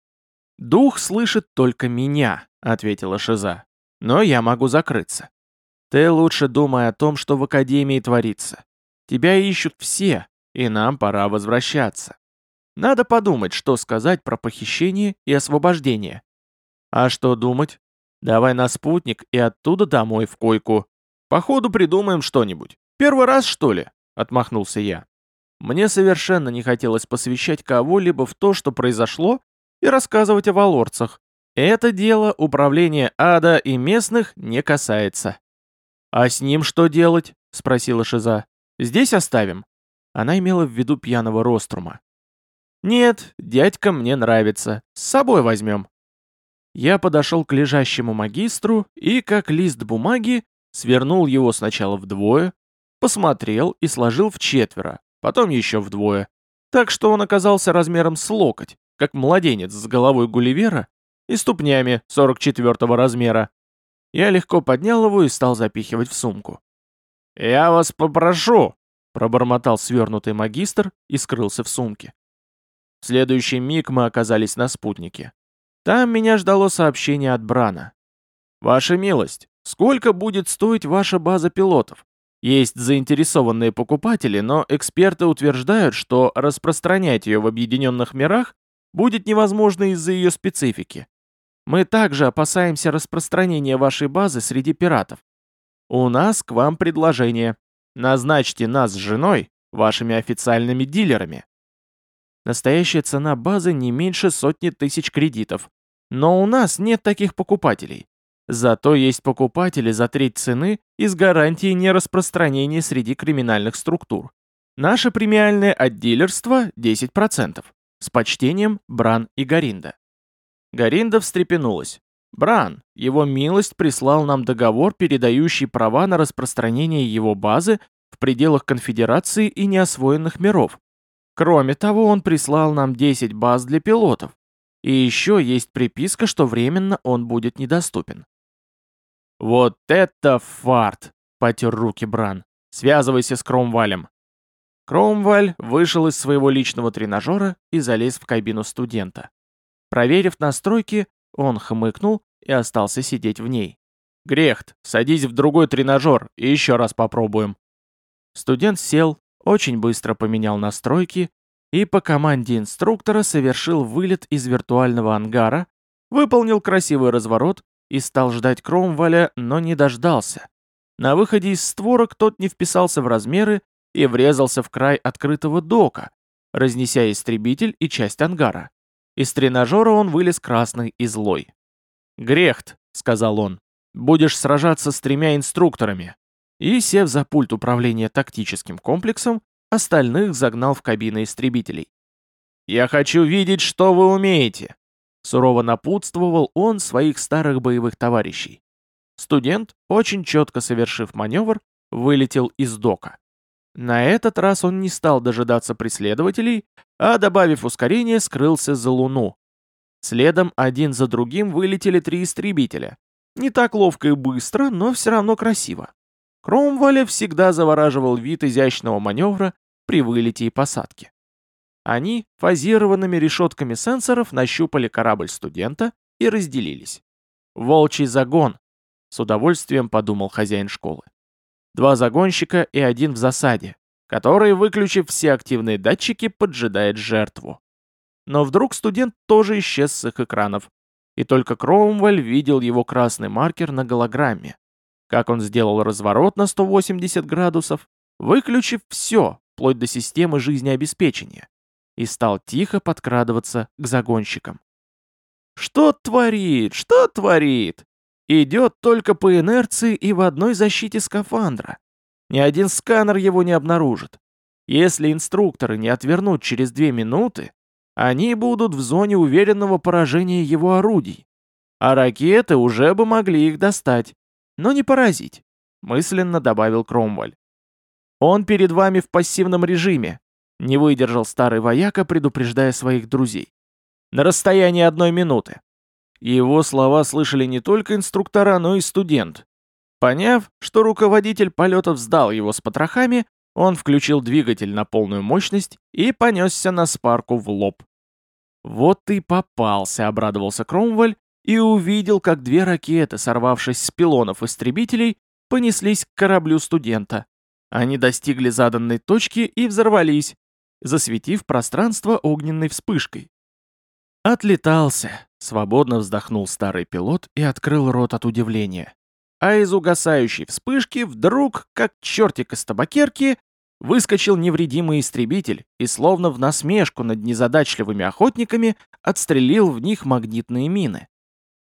«Дух слышит только меня», — ответила Шиза. «Но я могу закрыться. Ты лучше думай о том, что в Академии творится. Тебя ищут все, и нам пора возвращаться. Надо подумать, что сказать про похищение и освобождение. А что думать? Давай на спутник и оттуда домой в койку. Походу придумаем что-нибудь. Первый раз, что ли?» отмахнулся я. Мне совершенно не хотелось посвящать кого-либо в то, что произошло, и рассказывать о валорцах. Это дело управления ада и местных не касается. «А с ним что делать?» — спросила Шиза. «Здесь оставим?» Она имела в виду пьяного Рострума. «Нет, дядька мне нравится. С собой возьмем». Я подошел к лежащему магистру и, как лист бумаги, свернул его сначала вдвое, посмотрел и сложил в четверо, потом еще вдвое. Так что он оказался размером с локоть, как младенец с головой Гулливера и ступнями 44 размера. Я легко поднял его и стал запихивать в сумку. «Я вас попрошу!» — пробормотал свернутый магистр и скрылся в сумке. В следующий миг мы оказались на спутнике. Там меня ждало сообщение от Брана. «Ваша милость, сколько будет стоить ваша база пилотов? Есть заинтересованные покупатели, но эксперты утверждают, что распространять ее в объединенных мирах будет невозможно из-за ее специфики. Мы также опасаемся распространения вашей базы среди пиратов. У нас к вам предложение. Назначьте нас с женой вашими официальными дилерами. Настоящая цена базы не меньше сотни тысяч кредитов. Но у нас нет таких покупателей. Зато есть покупатели за треть цены и с гарантией нераспространения среди криминальных структур. Наше премиальное отдилерство 10%. С почтением Бран и Гаринда. Гаринда встрепенулась. Бран, его милость прислал нам договор, передающий права на распространение его базы в пределах конфедерации и неосвоенных миров. Кроме того, он прислал нам 10 баз для пилотов. И еще есть приписка, что временно он будет недоступен. «Вот это фарт!» — потер руки Бран. «Связывайся с Кромвалем». Кромваль вышел из своего личного тренажера и залез в кабину студента. Проверив настройки, он хмыкнул и остался сидеть в ней. «Грехт, садись в другой тренажер и еще раз попробуем». Студент сел, очень быстро поменял настройки и по команде инструктора совершил вылет из виртуального ангара, выполнил красивый разворот и стал ждать Кромваля, но не дождался. На выходе из створок тот не вписался в размеры и врезался в край открытого дока, разнеся истребитель и часть ангара. Из тренажера он вылез красный и злой. «Грехт», — сказал он, — «будешь сражаться с тремя инструкторами». И, сев за пульт управления тактическим комплексом, остальных загнал в кабины истребителей. «Я хочу видеть, что вы умеете», Сурово напутствовал он своих старых боевых товарищей. Студент, очень четко совершив маневр, вылетел из дока. На этот раз он не стал дожидаться преследователей, а, добавив ускорение, скрылся за луну. Следом один за другим вылетели три истребителя. Не так ловко и быстро, но все равно красиво. Кромволя всегда завораживал вид изящного маневра при вылете и посадке. Они фазированными решетками сенсоров нащупали корабль студента и разделились. «Волчий загон», — с удовольствием подумал хозяин школы. Два загонщика и один в засаде, который, выключив все активные датчики, поджидает жертву. Но вдруг студент тоже исчез с их экранов, и только Кроумваль видел его красный маркер на голограмме. Как он сделал разворот на 180 градусов, выключив все, вплоть до системы жизнеобеспечения и стал тихо подкрадываться к загонщикам. Что творит? Что творит? Идет только по инерции и в одной защите скафандра. Ни один сканер его не обнаружит. Если инструкторы не отвернут через две минуты, они будут в зоне уверенного поражения его орудий. А ракеты уже бы могли их достать, но не поразить, мысленно добавил Кромваль. Он перед вами в пассивном режиме, не выдержал старый вояка, предупреждая своих друзей. На расстоянии одной минуты. Его слова слышали не только инструктора, но и студент. Поняв, что руководитель полетов сдал его с потрохами, он включил двигатель на полную мощность и понесся на спарку в лоб. «Вот ты попался», — обрадовался Кромваль и увидел, как две ракеты, сорвавшись с пилонов истребителей, понеслись к кораблю студента. Они достигли заданной точки и взорвались, засветив пространство огненной вспышкой. «Отлетался», — свободно вздохнул старый пилот и открыл рот от удивления. А из угасающей вспышки вдруг, как чертик из табакерки, выскочил невредимый истребитель и словно в насмешку над незадачливыми охотниками отстрелил в них магнитные мины.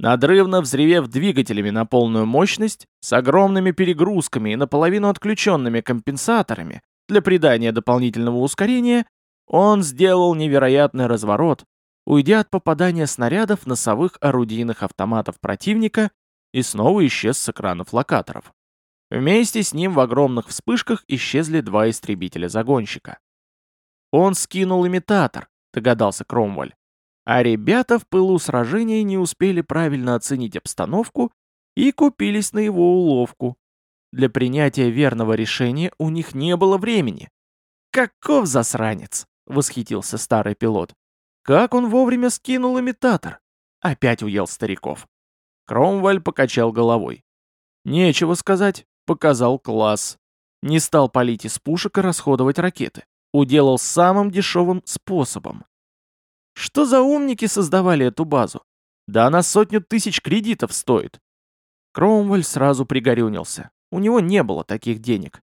Надрывно взревев двигателями на полную мощность, с огромными перегрузками и наполовину отключенными компенсаторами, для придания дополнительного ускорения он сделал невероятный разворот, уйдя от попадания снарядов носовых орудийных автоматов противника и снова исчез с экранов локаторов. Вместе с ним в огромных вспышках исчезли два истребителя-загонщика. Он скинул имитатор, догадался Кромваль. А ребята в пылу сражения не успели правильно оценить обстановку и купились на его уловку. Для принятия верного решения у них не было времени. «Каков засранец!» — восхитился старый пилот. «Как он вовремя скинул имитатор!» Опять уел стариков. Кромваль покачал головой. «Нечего сказать, показал класс. Не стал палить из пушек и расходовать ракеты. Уделал самым дешевым способом. Что за умники создавали эту базу? Да она сотню тысяч кредитов стоит. Кромваль сразу пригорюнился. У него не было таких денег.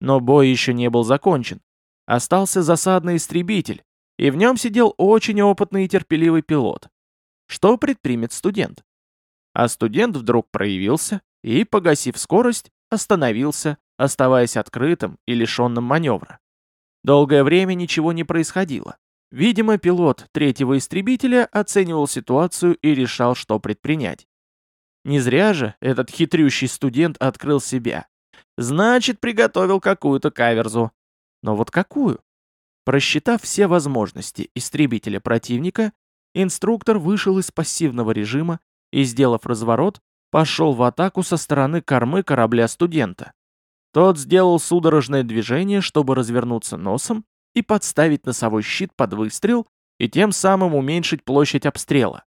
Но бой еще не был закончен. Остался засадный истребитель, и в нем сидел очень опытный и терпеливый пилот. Что предпримет студент? А студент вдруг проявился и, погасив скорость, остановился, оставаясь открытым и лишенным маневра. Долгое время ничего не происходило. Видимо, пилот третьего истребителя оценивал ситуацию и решал, что предпринять. Не зря же этот хитрющий студент открыл себя. Значит, приготовил какую-то каверзу. Но вот какую? Просчитав все возможности истребителя противника, инструктор вышел из пассивного режима и, сделав разворот, пошел в атаку со стороны кормы корабля студента. Тот сделал судорожное движение, чтобы развернуться носом и подставить носовой щит под выстрел и тем самым уменьшить площадь обстрела.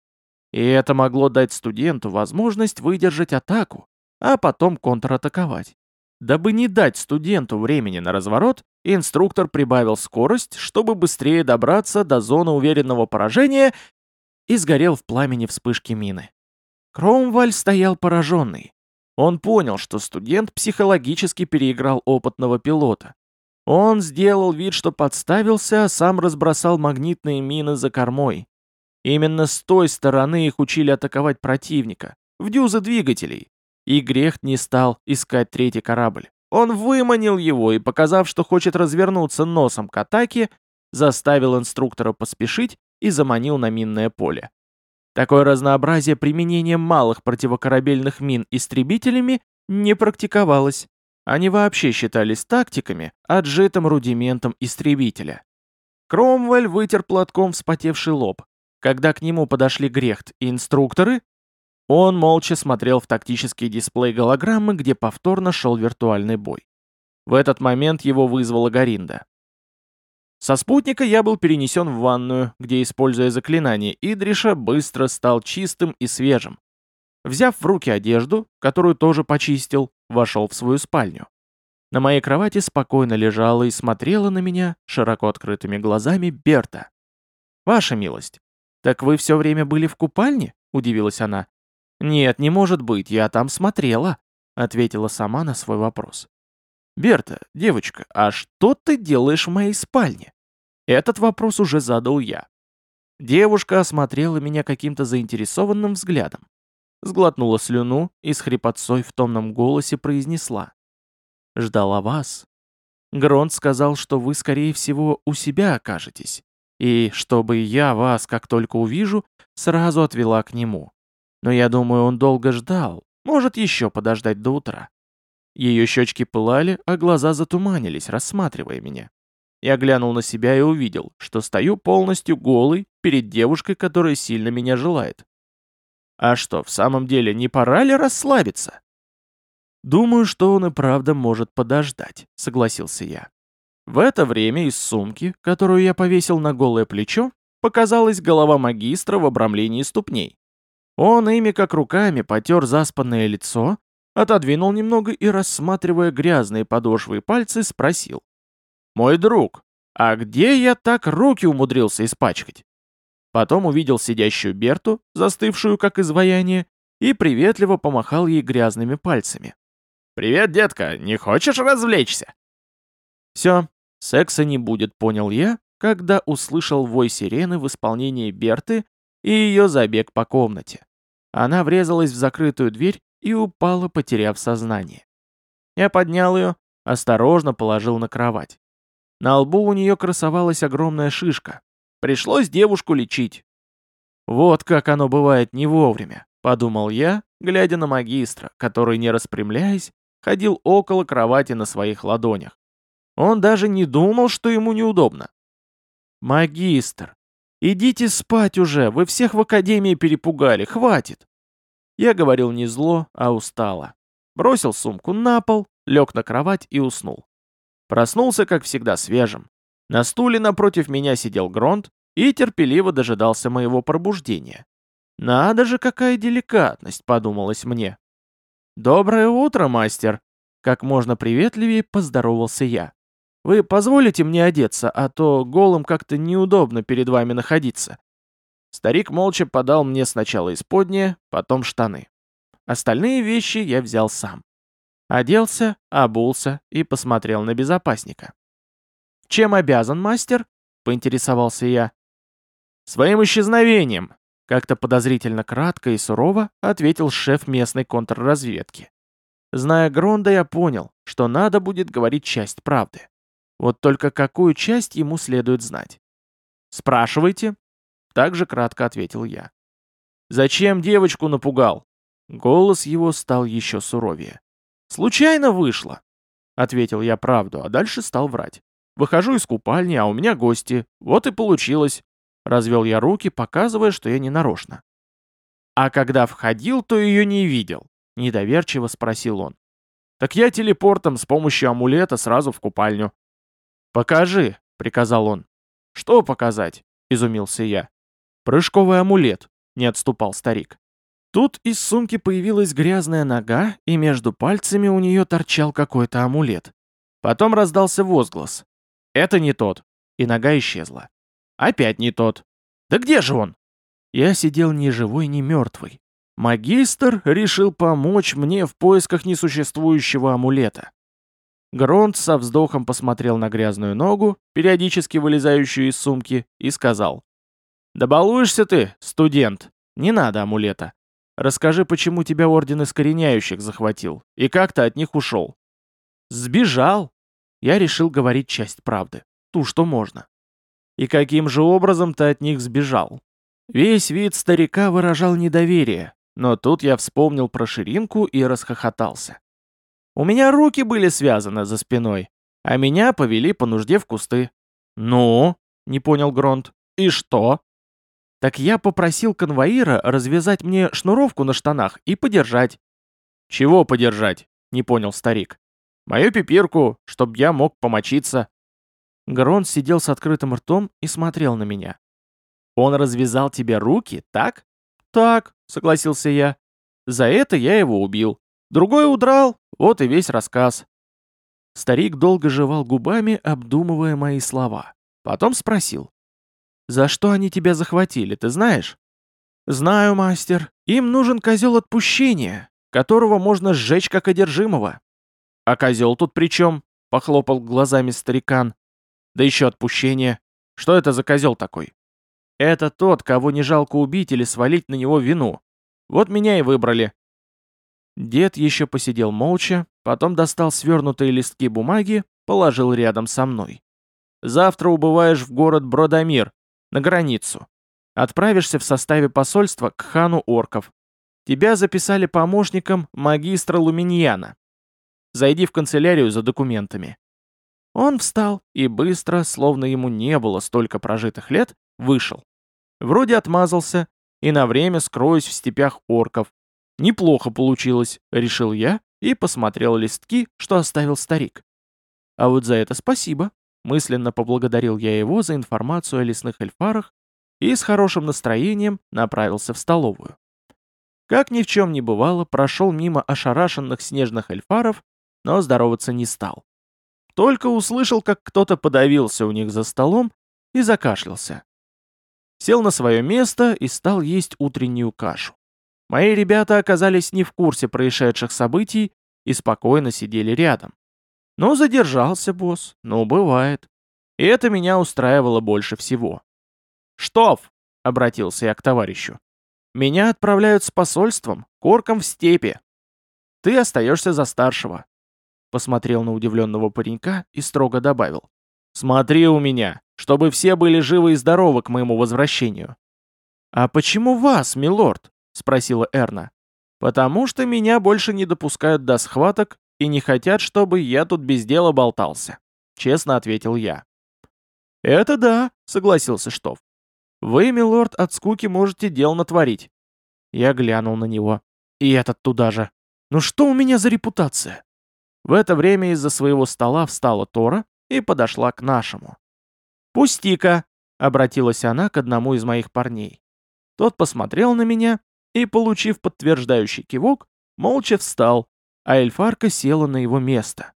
И это могло дать студенту возможность выдержать атаку, а потом контратаковать. Дабы не дать студенту времени на разворот, инструктор прибавил скорость, чтобы быстрее добраться до зоны уверенного поражения и сгорел в пламени вспышки мины. Кромваль стоял пораженный. Он понял, что студент психологически переиграл опытного пилота. Он сделал вид, что подставился, а сам разбросал магнитные мины за кормой. Именно с той стороны их учили атаковать противника, в дюзы двигателей. И Грехт не стал искать третий корабль. Он выманил его и, показав, что хочет развернуться носом к атаке, заставил инструктора поспешить и заманил на минное поле. Такое разнообразие применения малых противокорабельных мин истребителями не практиковалось. Они вообще считались тактиками, отжитым рудиментом истребителя. Кромвель вытер платком вспотевший лоб, когда к нему подошли Грехт и инструкторы, он молча смотрел в тактический дисплей голограммы, где повторно шел виртуальный бой. В этот момент его вызвала Гаринда. Со спутника я был перенесен в ванную, где, используя заклинание Идриша, быстро стал чистым и свежим. Взяв в руки одежду, которую тоже почистил, вошел в свою спальню. На моей кровати спокойно лежала и смотрела на меня широко открытыми глазами Берта. «Ваша милость, «Так вы все время были в купальне?» — удивилась она. «Нет, не может быть, я там смотрела», — ответила сама на свой вопрос. «Берта, девочка, а что ты делаешь в моей спальне?» Этот вопрос уже задал я. Девушка осмотрела меня каким-то заинтересованным взглядом. Сглотнула слюну и с хрипотцой в томном голосе произнесла. «Ждала вас. Гронт сказал, что вы, скорее всего, у себя окажетесь и, чтобы я вас, как только увижу, сразу отвела к нему. Но я думаю, он долго ждал, может еще подождать до утра. Ее щечки пылали, а глаза затуманились, рассматривая меня. Я глянул на себя и увидел, что стою полностью голый перед девушкой, которая сильно меня желает. А что, в самом деле, не пора ли расслабиться? Думаю, что он и правда может подождать, согласился я. В это время из сумки, которую я повесил на голое плечо, показалась голова магистра в обрамлении ступней. Он ими как руками потер заспанное лицо, отодвинул немного и, рассматривая грязные подошвы и пальцы, спросил. «Мой друг, а где я так руки умудрился испачкать?» Потом увидел сидящую Берту, застывшую как изваяние, и приветливо помахал ей грязными пальцами. «Привет, детка, не хочешь развлечься?» Все, Секса не будет, понял я, когда услышал вой сирены в исполнении Берты и ее забег по комнате. Она врезалась в закрытую дверь и упала, потеряв сознание. Я поднял ее, осторожно положил на кровать. На лбу у нее красовалась огромная шишка. Пришлось девушку лечить. Вот как оно бывает не вовремя, подумал я, глядя на магистра, который, не распрямляясь, ходил около кровати на своих ладонях. Он даже не думал, что ему неудобно. «Магистр, идите спать уже, вы всех в академии перепугали, хватит!» Я говорил не зло, а устало. Бросил сумку на пол, лег на кровать и уснул. Проснулся, как всегда, свежим. На стуле напротив меня сидел Гронт и терпеливо дожидался моего пробуждения. «Надо же, какая деликатность!» — подумалось мне. «Доброе утро, мастер!» Как можно приветливее поздоровался я. Вы позволите мне одеться, а то голым как-то неудобно перед вами находиться». Старик молча подал мне сначала исподнее, потом штаны. Остальные вещи я взял сам. Оделся, обулся и посмотрел на безопасника. «Чем обязан, мастер?» — поинтересовался я. «Своим исчезновением!» Как-то подозрительно кратко и сурово ответил шеф местной контрразведки. Зная Гронда, я понял, что надо будет говорить часть правды. Вот только какую часть ему следует знать. «Спрашивайте», — также кратко ответил я. «Зачем девочку напугал?» Голос его стал еще суровее. «Случайно вышло», — ответил я правду, а дальше стал врать. «Выхожу из купальни, а у меня гости. Вот и получилось. Развел я руки, показывая, что я не нарочно. А когда входил, то ее не видел. Недоверчиво спросил он. Так я телепортом с помощью амулета сразу в купальню. «Покажи», — приказал он. «Что показать?» — изумился я. «Прыжковый амулет», — не отступал старик. Тут из сумки появилась грязная нога, и между пальцами у нее торчал какой-то амулет. Потом раздался возглас. «Это не тот», и нога исчезла. Опять не тот. Да где же он? Я сидел ни живой, ни мертвый. Магистр решил помочь мне в поисках несуществующего амулета. Гронт со вздохом посмотрел на грязную ногу, периодически вылезающую из сумки, и сказал. «Да балуешься ты, студент! Не надо амулета. Расскажи, почему тебя Орден Искореняющих захватил, и как ты от них ушел?» «Сбежал!» Я решил говорить часть правды, ту, что можно. И каким же образом ты от них сбежал? Весь вид старика выражал недоверие, но тут я вспомнил про ширинку и расхохотался. У меня руки были связаны за спиной, а меня повели по нужде в кусты. «Ну?» — не понял Гронт. «И что?» Так я попросил конвоира развязать мне шнуровку на штанах и подержать. «Чего подержать?» — не понял старик. «Мою пипирку, чтоб я мог помочиться». Грон сидел с открытым ртом и смотрел на меня. «Он развязал тебе руки, так?» «Так», — согласился я. «За это я его убил. Другой удрал, вот и весь рассказ». Старик долго жевал губами, обдумывая мои слова. Потом спросил. «За что они тебя захватили, ты знаешь?» «Знаю, мастер. Им нужен козел отпущения, которого можно сжечь как одержимого». «А козел тут при чем?» — похлопал глазами старикан. Да еще отпущение. Что это за козел такой? Это тот, кого не жалко убить или свалить на него вину. Вот меня и выбрали. Дед еще посидел молча, потом достал свернутые листки бумаги, положил рядом со мной. Завтра убываешь в город Бродомир, на границу. Отправишься в составе посольства к хану орков. Тебя записали помощником магистра Луминьяна. Зайди в канцелярию за документами. Он встал и быстро, словно ему не было столько прожитых лет, вышел. Вроде отмазался и на время скроюсь в степях орков. Неплохо получилось, решил я и посмотрел листки, что оставил старик. А вот за это спасибо. Мысленно поблагодарил я его за информацию о лесных эльфарах и с хорошим настроением направился в столовую. Как ни в чем не бывало, прошел мимо ошарашенных снежных эльфаров, но здороваться не стал. Только услышал, как кто-то подавился у них за столом и закашлялся. Сел на свое место и стал есть утреннюю кашу. Мои ребята оказались не в курсе происшедших событий и спокойно сидели рядом. Ну, задержался босс, ну, бывает. И это меня устраивало больше всего. «Штоф!» — обратился я к товарищу. «Меня отправляют с посольством, корком в степи. Ты остаешься за старшего посмотрел на удивленного паренька и строго добавил. «Смотри у меня, чтобы все были живы и здоровы к моему возвращению». «А почему вас, милорд?» — спросила Эрна. «Потому что меня больше не допускают до схваток и не хотят, чтобы я тут без дела болтался», — честно ответил я. «Это да», — согласился Штоф. «Вы, милорд, от скуки можете дел натворить». Я глянул на него. И этот туда же. «Ну что у меня за репутация?» В это время из-за своего стола встала Тора и подошла к нашему. «Пусти-ка!» — обратилась она к одному из моих парней. Тот посмотрел на меня и, получив подтверждающий кивок, молча встал, а эльфарка села на его место.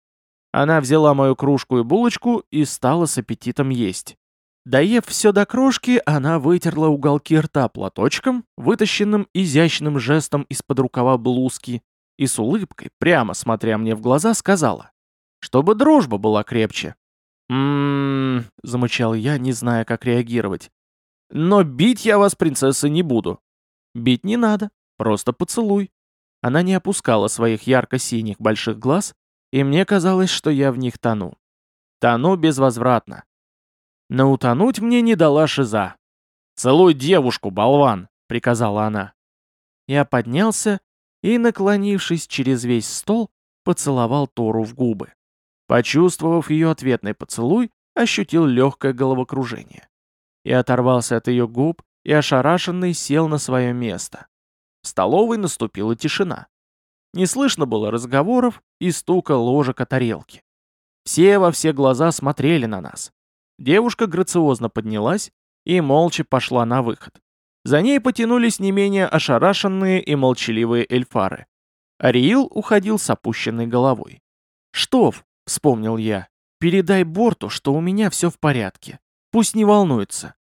Она взяла мою кружку и булочку и стала с аппетитом есть. Доев все до крошки, она вытерла уголки рта платочком, вытащенным изящным жестом из-под рукава блузки, и с улыбкой, прямо смотря мне в глаза, сказала, чтобы дружба была крепче. «М-м-м», замычал я, не зная, как реагировать. Но бить я вас, принцесса, не буду». «Бить не надо, просто поцелуй». Она не опускала своих ярко-синих больших глаз, и мне казалось, что я в них тону. Тону безвозвратно. Но утонуть мне не дала шиза. «Целуй девушку, болван!» — приказала она. Я поднялся и, наклонившись через весь стол, поцеловал Тору в губы. Почувствовав ее ответный поцелуй, ощутил легкое головокружение. Я оторвался от ее губ и ошарашенный сел на свое место. В столовой наступила тишина. Не слышно было разговоров и стука ложек о тарелке. Все во все глаза смотрели на нас. Девушка грациозно поднялась и молча пошла на выход. За ней потянулись не менее ошарашенные и молчаливые эльфары. Ариил уходил с опущенной головой. «Штоф», — вспомнил я, — «передай Борту, что у меня все в порядке. Пусть не волнуется».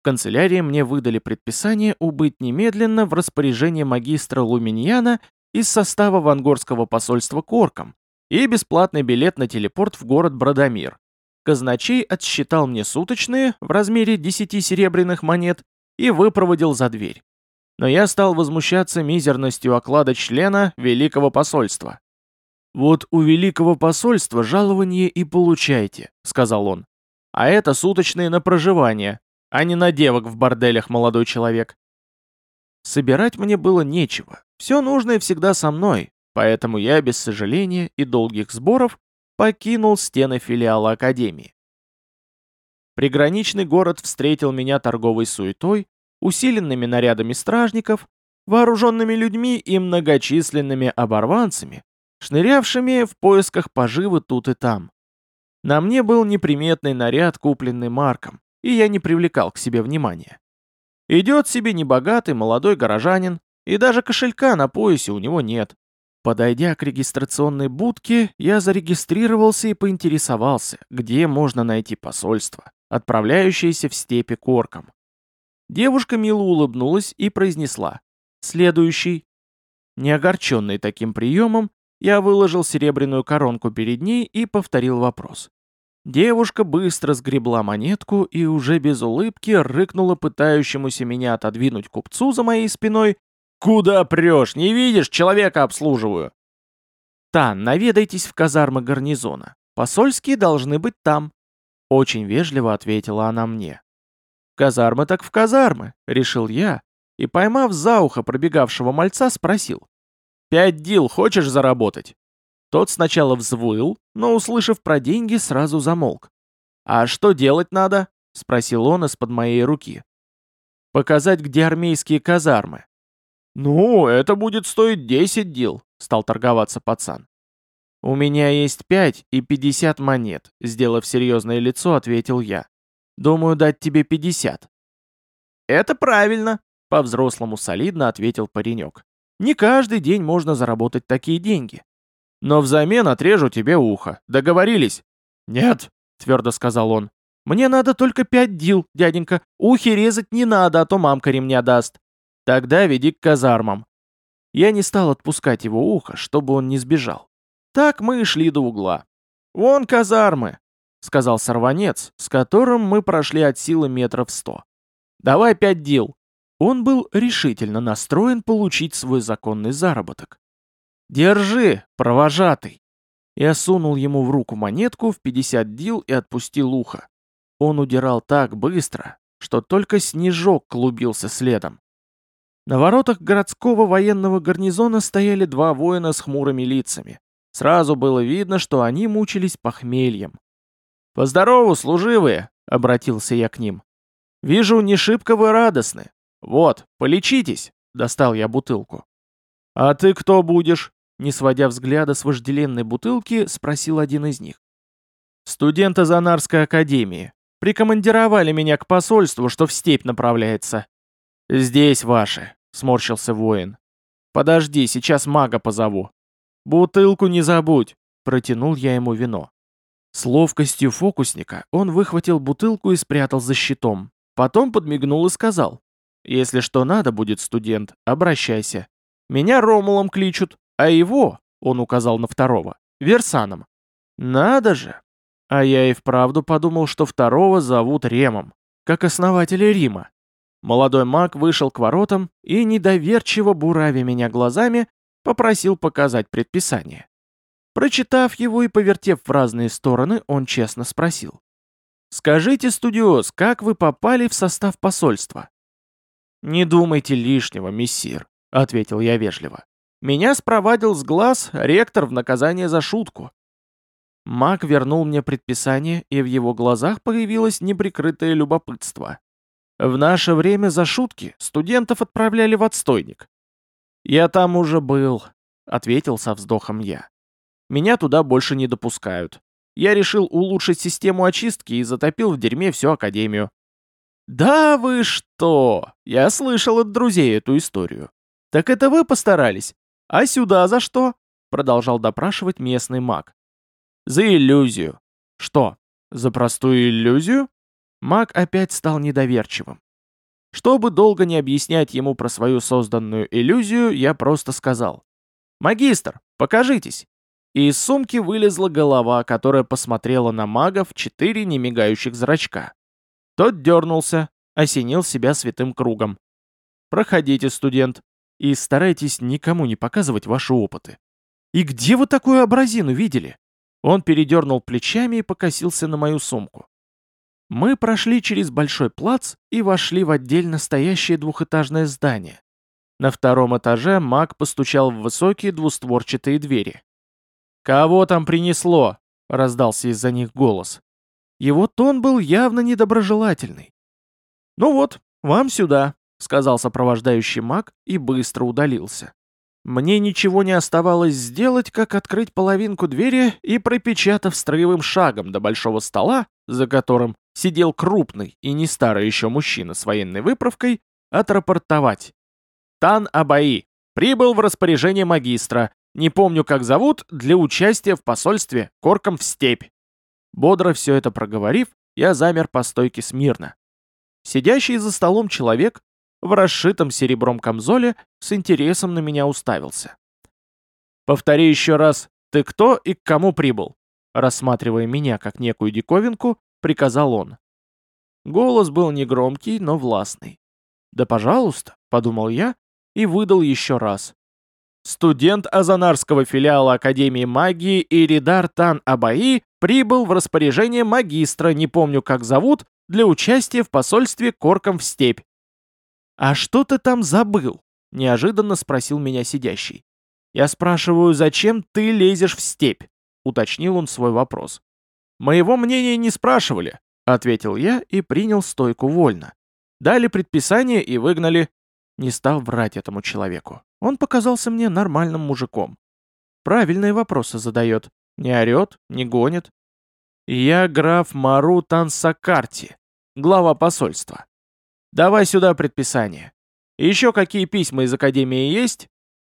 В канцелярии мне выдали предписание убыть немедленно в распоряжение магистра Луминьяна из состава вангорского посольства Корком и бесплатный билет на телепорт в город Бродомир. Казначей отсчитал мне суточные в размере 10 серебряных монет и выпроводил за дверь. Но я стал возмущаться мизерностью оклада члена Великого посольства. «Вот у Великого посольства жалование и получайте», — сказал он. «А это суточные на проживание, а не на девок в борделях, молодой человек». Собирать мне было нечего, все нужное всегда со мной, поэтому я без сожаления и долгих сборов покинул стены филиала Академии. Приграничный город встретил меня торговой суетой, усиленными нарядами стражников, вооруженными людьми и многочисленными оборванцами, шнырявшими в поисках поживы тут и там. На мне был неприметный наряд, купленный Марком, и я не привлекал к себе внимания. Идет себе небогатый молодой горожанин, и даже кошелька на поясе у него нет. Подойдя к регистрационной будке, я зарегистрировался и поинтересовался, где можно найти посольство отправляющаяся в степи корком. Девушка мило улыбнулась и произнесла «Следующий». Не огорченный таким приемом, я выложил серебряную коронку перед ней и повторил вопрос. Девушка быстро сгребла монетку и уже без улыбки рыкнула пытающемуся меня отодвинуть купцу за моей спиной «Куда прешь? Не видишь? Человека обслуживаю!» «Тан, наведайтесь в казармы гарнизона. Посольские должны быть там. Очень вежливо ответила она мне. «Казармы так в казармы», — решил я, и, поймав за ухо пробегавшего мальца, спросил. «Пять дил хочешь заработать?» Тот сначала взвыл, но, услышав про деньги, сразу замолк. «А что делать надо?» — спросил он из-под моей руки. «Показать, где армейские казармы». «Ну, это будет стоить десять дил», — стал торговаться пацан. «У меня есть пять и пятьдесят монет», — сделав серьезное лицо, ответил я. «Думаю, дать тебе пятьдесят». «Это правильно», — по-взрослому солидно ответил паренек. «Не каждый день можно заработать такие деньги. Но взамен отрежу тебе ухо. Договорились?» «Нет», — твердо сказал он. «Мне надо только пять дил, дяденька. Ухи резать не надо, а то мамка ремня даст. Тогда веди к казармам». Я не стал отпускать его ухо, чтобы он не сбежал. Так мы и шли до угла. «Вон казармы», — сказал сорванец, с которым мы прошли от силы метров сто. «Давай пять дел». Он был решительно настроен получить свой законный заработок. «Держи, провожатый!» Я сунул ему в руку монетку в 50 дил и отпустил ухо. Он удирал так быстро, что только снежок клубился следом. На воротах городского военного гарнизона стояли два воина с хмурыми лицами. Сразу было видно, что они мучились похмельем. «Поздорову, служивые!» — обратился я к ним. «Вижу, не шибко вы радостны. Вот, полечитесь!» — достал я бутылку. «А ты кто будешь?» — не сводя взгляда с вожделенной бутылки, спросил один из них. «Студент Азанарской академии. Прикомандировали меня к посольству, что в степь направляется». «Здесь ваши», — сморщился воин. «Подожди, сейчас мага позову». «Бутылку не забудь!» — протянул я ему вино. С ловкостью фокусника он выхватил бутылку и спрятал за щитом. Потом подмигнул и сказал. «Если что надо будет, студент, обращайся. Меня Ромулом кличут, а его, — он указал на второго, — Версаном. Надо же! А я и вправду подумал, что второго зовут Ремом, как основателя Рима. Молодой маг вышел к воротам и, недоверчиво буравя меня глазами, попросил показать предписание. Прочитав его и повертев в разные стороны, он честно спросил. «Скажите, студиоз, как вы попали в состав посольства?» «Не думайте лишнего, мессир», — ответил я вежливо. «Меня спровадил с глаз ректор в наказание за шутку». Маг вернул мне предписание, и в его глазах появилось неприкрытое любопытство. В наше время за шутки студентов отправляли в отстойник. «Я там уже был», — ответил со вздохом я. «Меня туда больше не допускают. Я решил улучшить систему очистки и затопил в дерьме всю академию». «Да вы что! Я слышал от друзей эту историю. Так это вы постарались? А сюда за что?» Продолжал допрашивать местный маг. «За иллюзию». «Что, за простую иллюзию?» Маг опять стал недоверчивым. Чтобы долго не объяснять ему про свою созданную иллюзию, я просто сказал. «Магистр, покажитесь!» И из сумки вылезла голова, которая посмотрела на мага в четыре немигающих зрачка. Тот дернулся, осенил себя святым кругом. «Проходите, студент, и старайтесь никому не показывать ваши опыты». «И где вы такую образину видели?» Он передернул плечами и покосился на мою сумку. Мы прошли через большой плац и вошли в отдельно стоящее двухэтажное здание. На втором этаже маг постучал в высокие двустворчатые двери. «Кого там принесло?» — раздался из-за них голос. Его тон был явно недоброжелательный. «Ну вот, вам сюда», — сказал сопровождающий маг и быстро удалился. Мне ничего не оставалось сделать, как открыть половинку двери и, пропечатав строевым шагом до большого стола, за которым сидел крупный и не старый еще мужчина с военной выправкой, отрапортовать. Тан Абаи прибыл в распоряжение магистра, не помню как зовут, для участия в посольстве корком в степь. Бодро все это проговорив, я замер по стойке смирно. Сидящий за столом человек в расшитом серебром камзоле с интересом на меня уставился. «Повтори еще раз, ты кто и к кому прибыл?» Рассматривая меня как некую диковинку, приказал он. Голос был негромкий, но властный. «Да пожалуйста», — подумал я и выдал еще раз. Студент Азанарского филиала Академии магии Иридар Тан Абаи прибыл в распоряжение магистра, не помню как зовут, для участия в посольстве Корком в степь. «А что ты там забыл?» — неожиданно спросил меня сидящий. «Я спрашиваю, зачем ты лезешь в степь?» — уточнил он свой вопрос. «Моего мнения не спрашивали», — ответил я и принял стойку вольно. Дали предписание и выгнали. Не стал врать этому человеку. Он показался мне нормальным мужиком. Правильные вопросы задает. Не орет, не гонит. Я граф Мару Тансакарти, глава посольства. Давай сюда предписание. Еще какие письма из Академии есть?»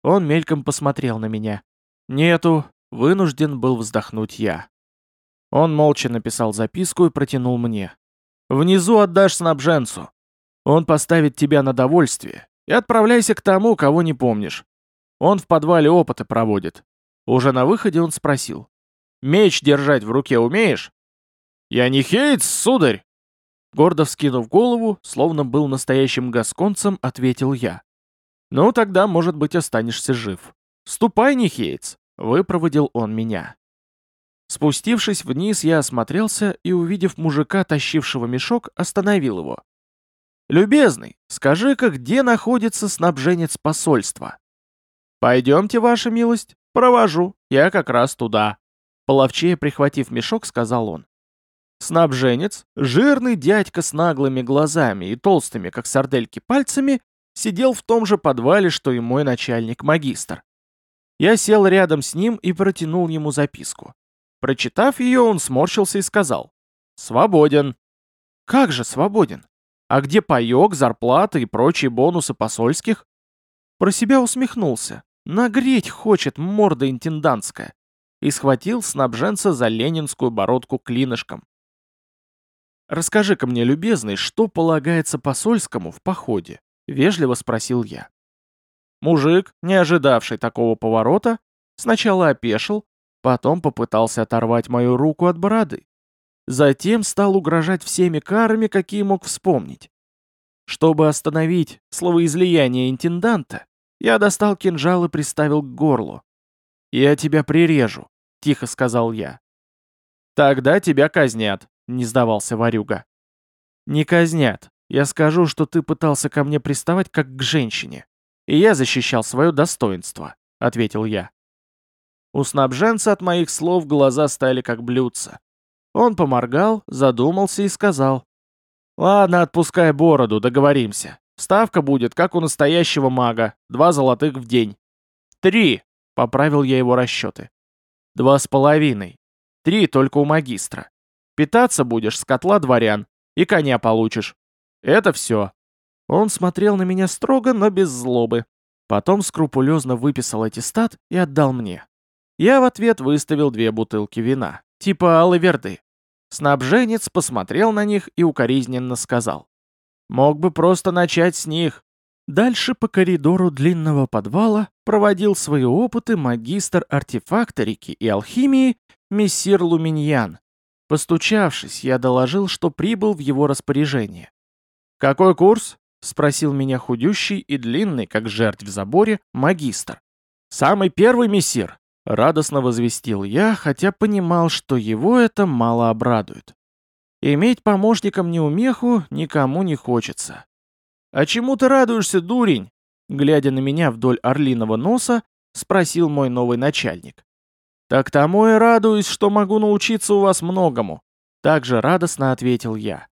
Он мельком посмотрел на меня. «Нету», — вынужден был вздохнуть я. Он молча написал записку и протянул мне. «Внизу отдашь снабженцу. Он поставит тебя на довольствие. И отправляйся к тому, кого не помнишь. Он в подвале опыты проводит». Уже на выходе он спросил. «Меч держать в руке умеешь?» «Я не хейтс, сударь!» Гордо вскинув голову, словно был настоящим гасконцем, ответил я. «Ну, тогда, может быть, останешься жив. Ступай, Нихейтс!» — выпроводил он меня. Спустившись вниз, я осмотрелся и, увидев мужика, тащившего мешок, остановил его. «Любезный, скажи-ка, где находится снабженец посольства?» «Пойдемте, ваша милость, провожу, я как раз туда». Половчее прихватив мешок, сказал он. Снабженец, жирный дядька с наглыми глазами и толстыми, как сардельки, пальцами, сидел в том же подвале, что и мой начальник-магистр. Я сел рядом с ним и протянул ему записку. Прочитав ее, он сморщился и сказал. «Свободен». «Как же свободен? А где паёк, зарплата и прочие бонусы посольских?» Про себя усмехнулся. Нагреть хочет морда интендантская. И схватил снабженца за ленинскую бородку клинышком. «Расскажи-ка мне, любезный, что полагается посольскому в походе?» — вежливо спросил я. Мужик, не ожидавший такого поворота, сначала опешил, потом попытался оторвать мою руку от бороды. Затем стал угрожать всеми карами, какие мог вспомнить. Чтобы остановить словоизлияние интенданта, я достал кинжал и приставил к горлу. «Я тебя прирежу», — тихо сказал я. «Тогда тебя казнят», — не сдавался Варюга. «Не казнят. Я скажу, что ты пытался ко мне приставать как к женщине, и я защищал свое достоинство», — ответил я. У снабженца от моих слов глаза стали как блюдца. Он поморгал, задумался и сказал. «Ладно, отпускай бороду, договоримся. Ставка будет, как у настоящего мага, два золотых в день». «Три!» — поправил я его расчеты. «Два с половиной. Три только у магистра. Питаться будешь с котла дворян, и коня получишь. Это все». Он смотрел на меня строго, но без злобы. Потом скрупулезно выписал аттестат и отдал мне. Я в ответ выставил две бутылки вина, типа алаверды. Снабженец посмотрел на них и укоризненно сказал. «Мог бы просто начать с них». Дальше по коридору длинного подвала проводил свои опыты магистр артефакторики и алхимии мессир Луминьян. Постучавшись, я доложил, что прибыл в его распоряжение. «Какой курс?» — спросил меня худющий и длинный, как жертв в заборе, магистр. «Самый первый мессир», Радостно возвестил я, хотя понимал, что его это мало обрадует. Иметь помощником неумеху никому не хочется. «А чему ты радуешься, дурень?» Глядя на меня вдоль орлиного носа, спросил мой новый начальник. «Так тому и радуюсь, что могу научиться у вас многому», также радостно ответил я.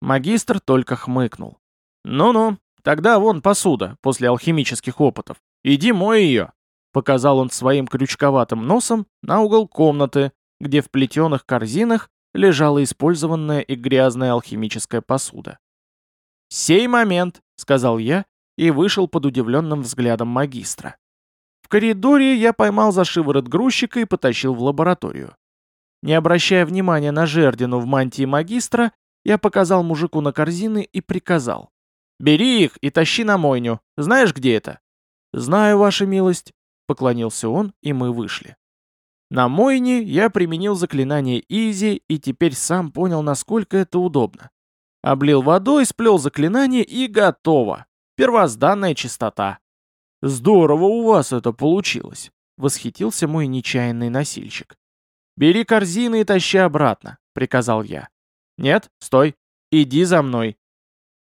Магистр только хмыкнул. «Ну-ну, тогда вон посуда после алхимических опытов. Иди мой ее». Показал он своим крючковатым носом на угол комнаты, где в плетеных корзинах лежала использованная и грязная алхимическая посуда. «Сей момент», — сказал я и вышел под удивленным взглядом магистра. В коридоре я поймал за шиворот грузчика и потащил в лабораторию. Не обращая внимания на жердину в мантии магистра, я показал мужику на корзины и приказал. «Бери их и тащи на мойню. Знаешь, где это?» «Знаю, ваша милость», Поклонился он, и мы вышли. На мойне я применил заклинание Изи и теперь сам понял, насколько это удобно. Облил водой, сплел заклинание и готово. Первозданная чистота. Здорово у вас это получилось, восхитился мой нечаянный носильщик. Бери корзины и тащи обратно, приказал я. Нет, стой, иди за мной.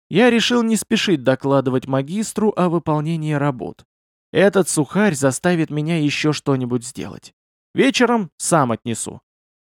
Я решил не спешить докладывать магистру о выполнении работ. Этот сухарь заставит меня еще что-нибудь сделать. Вечером сам отнесу.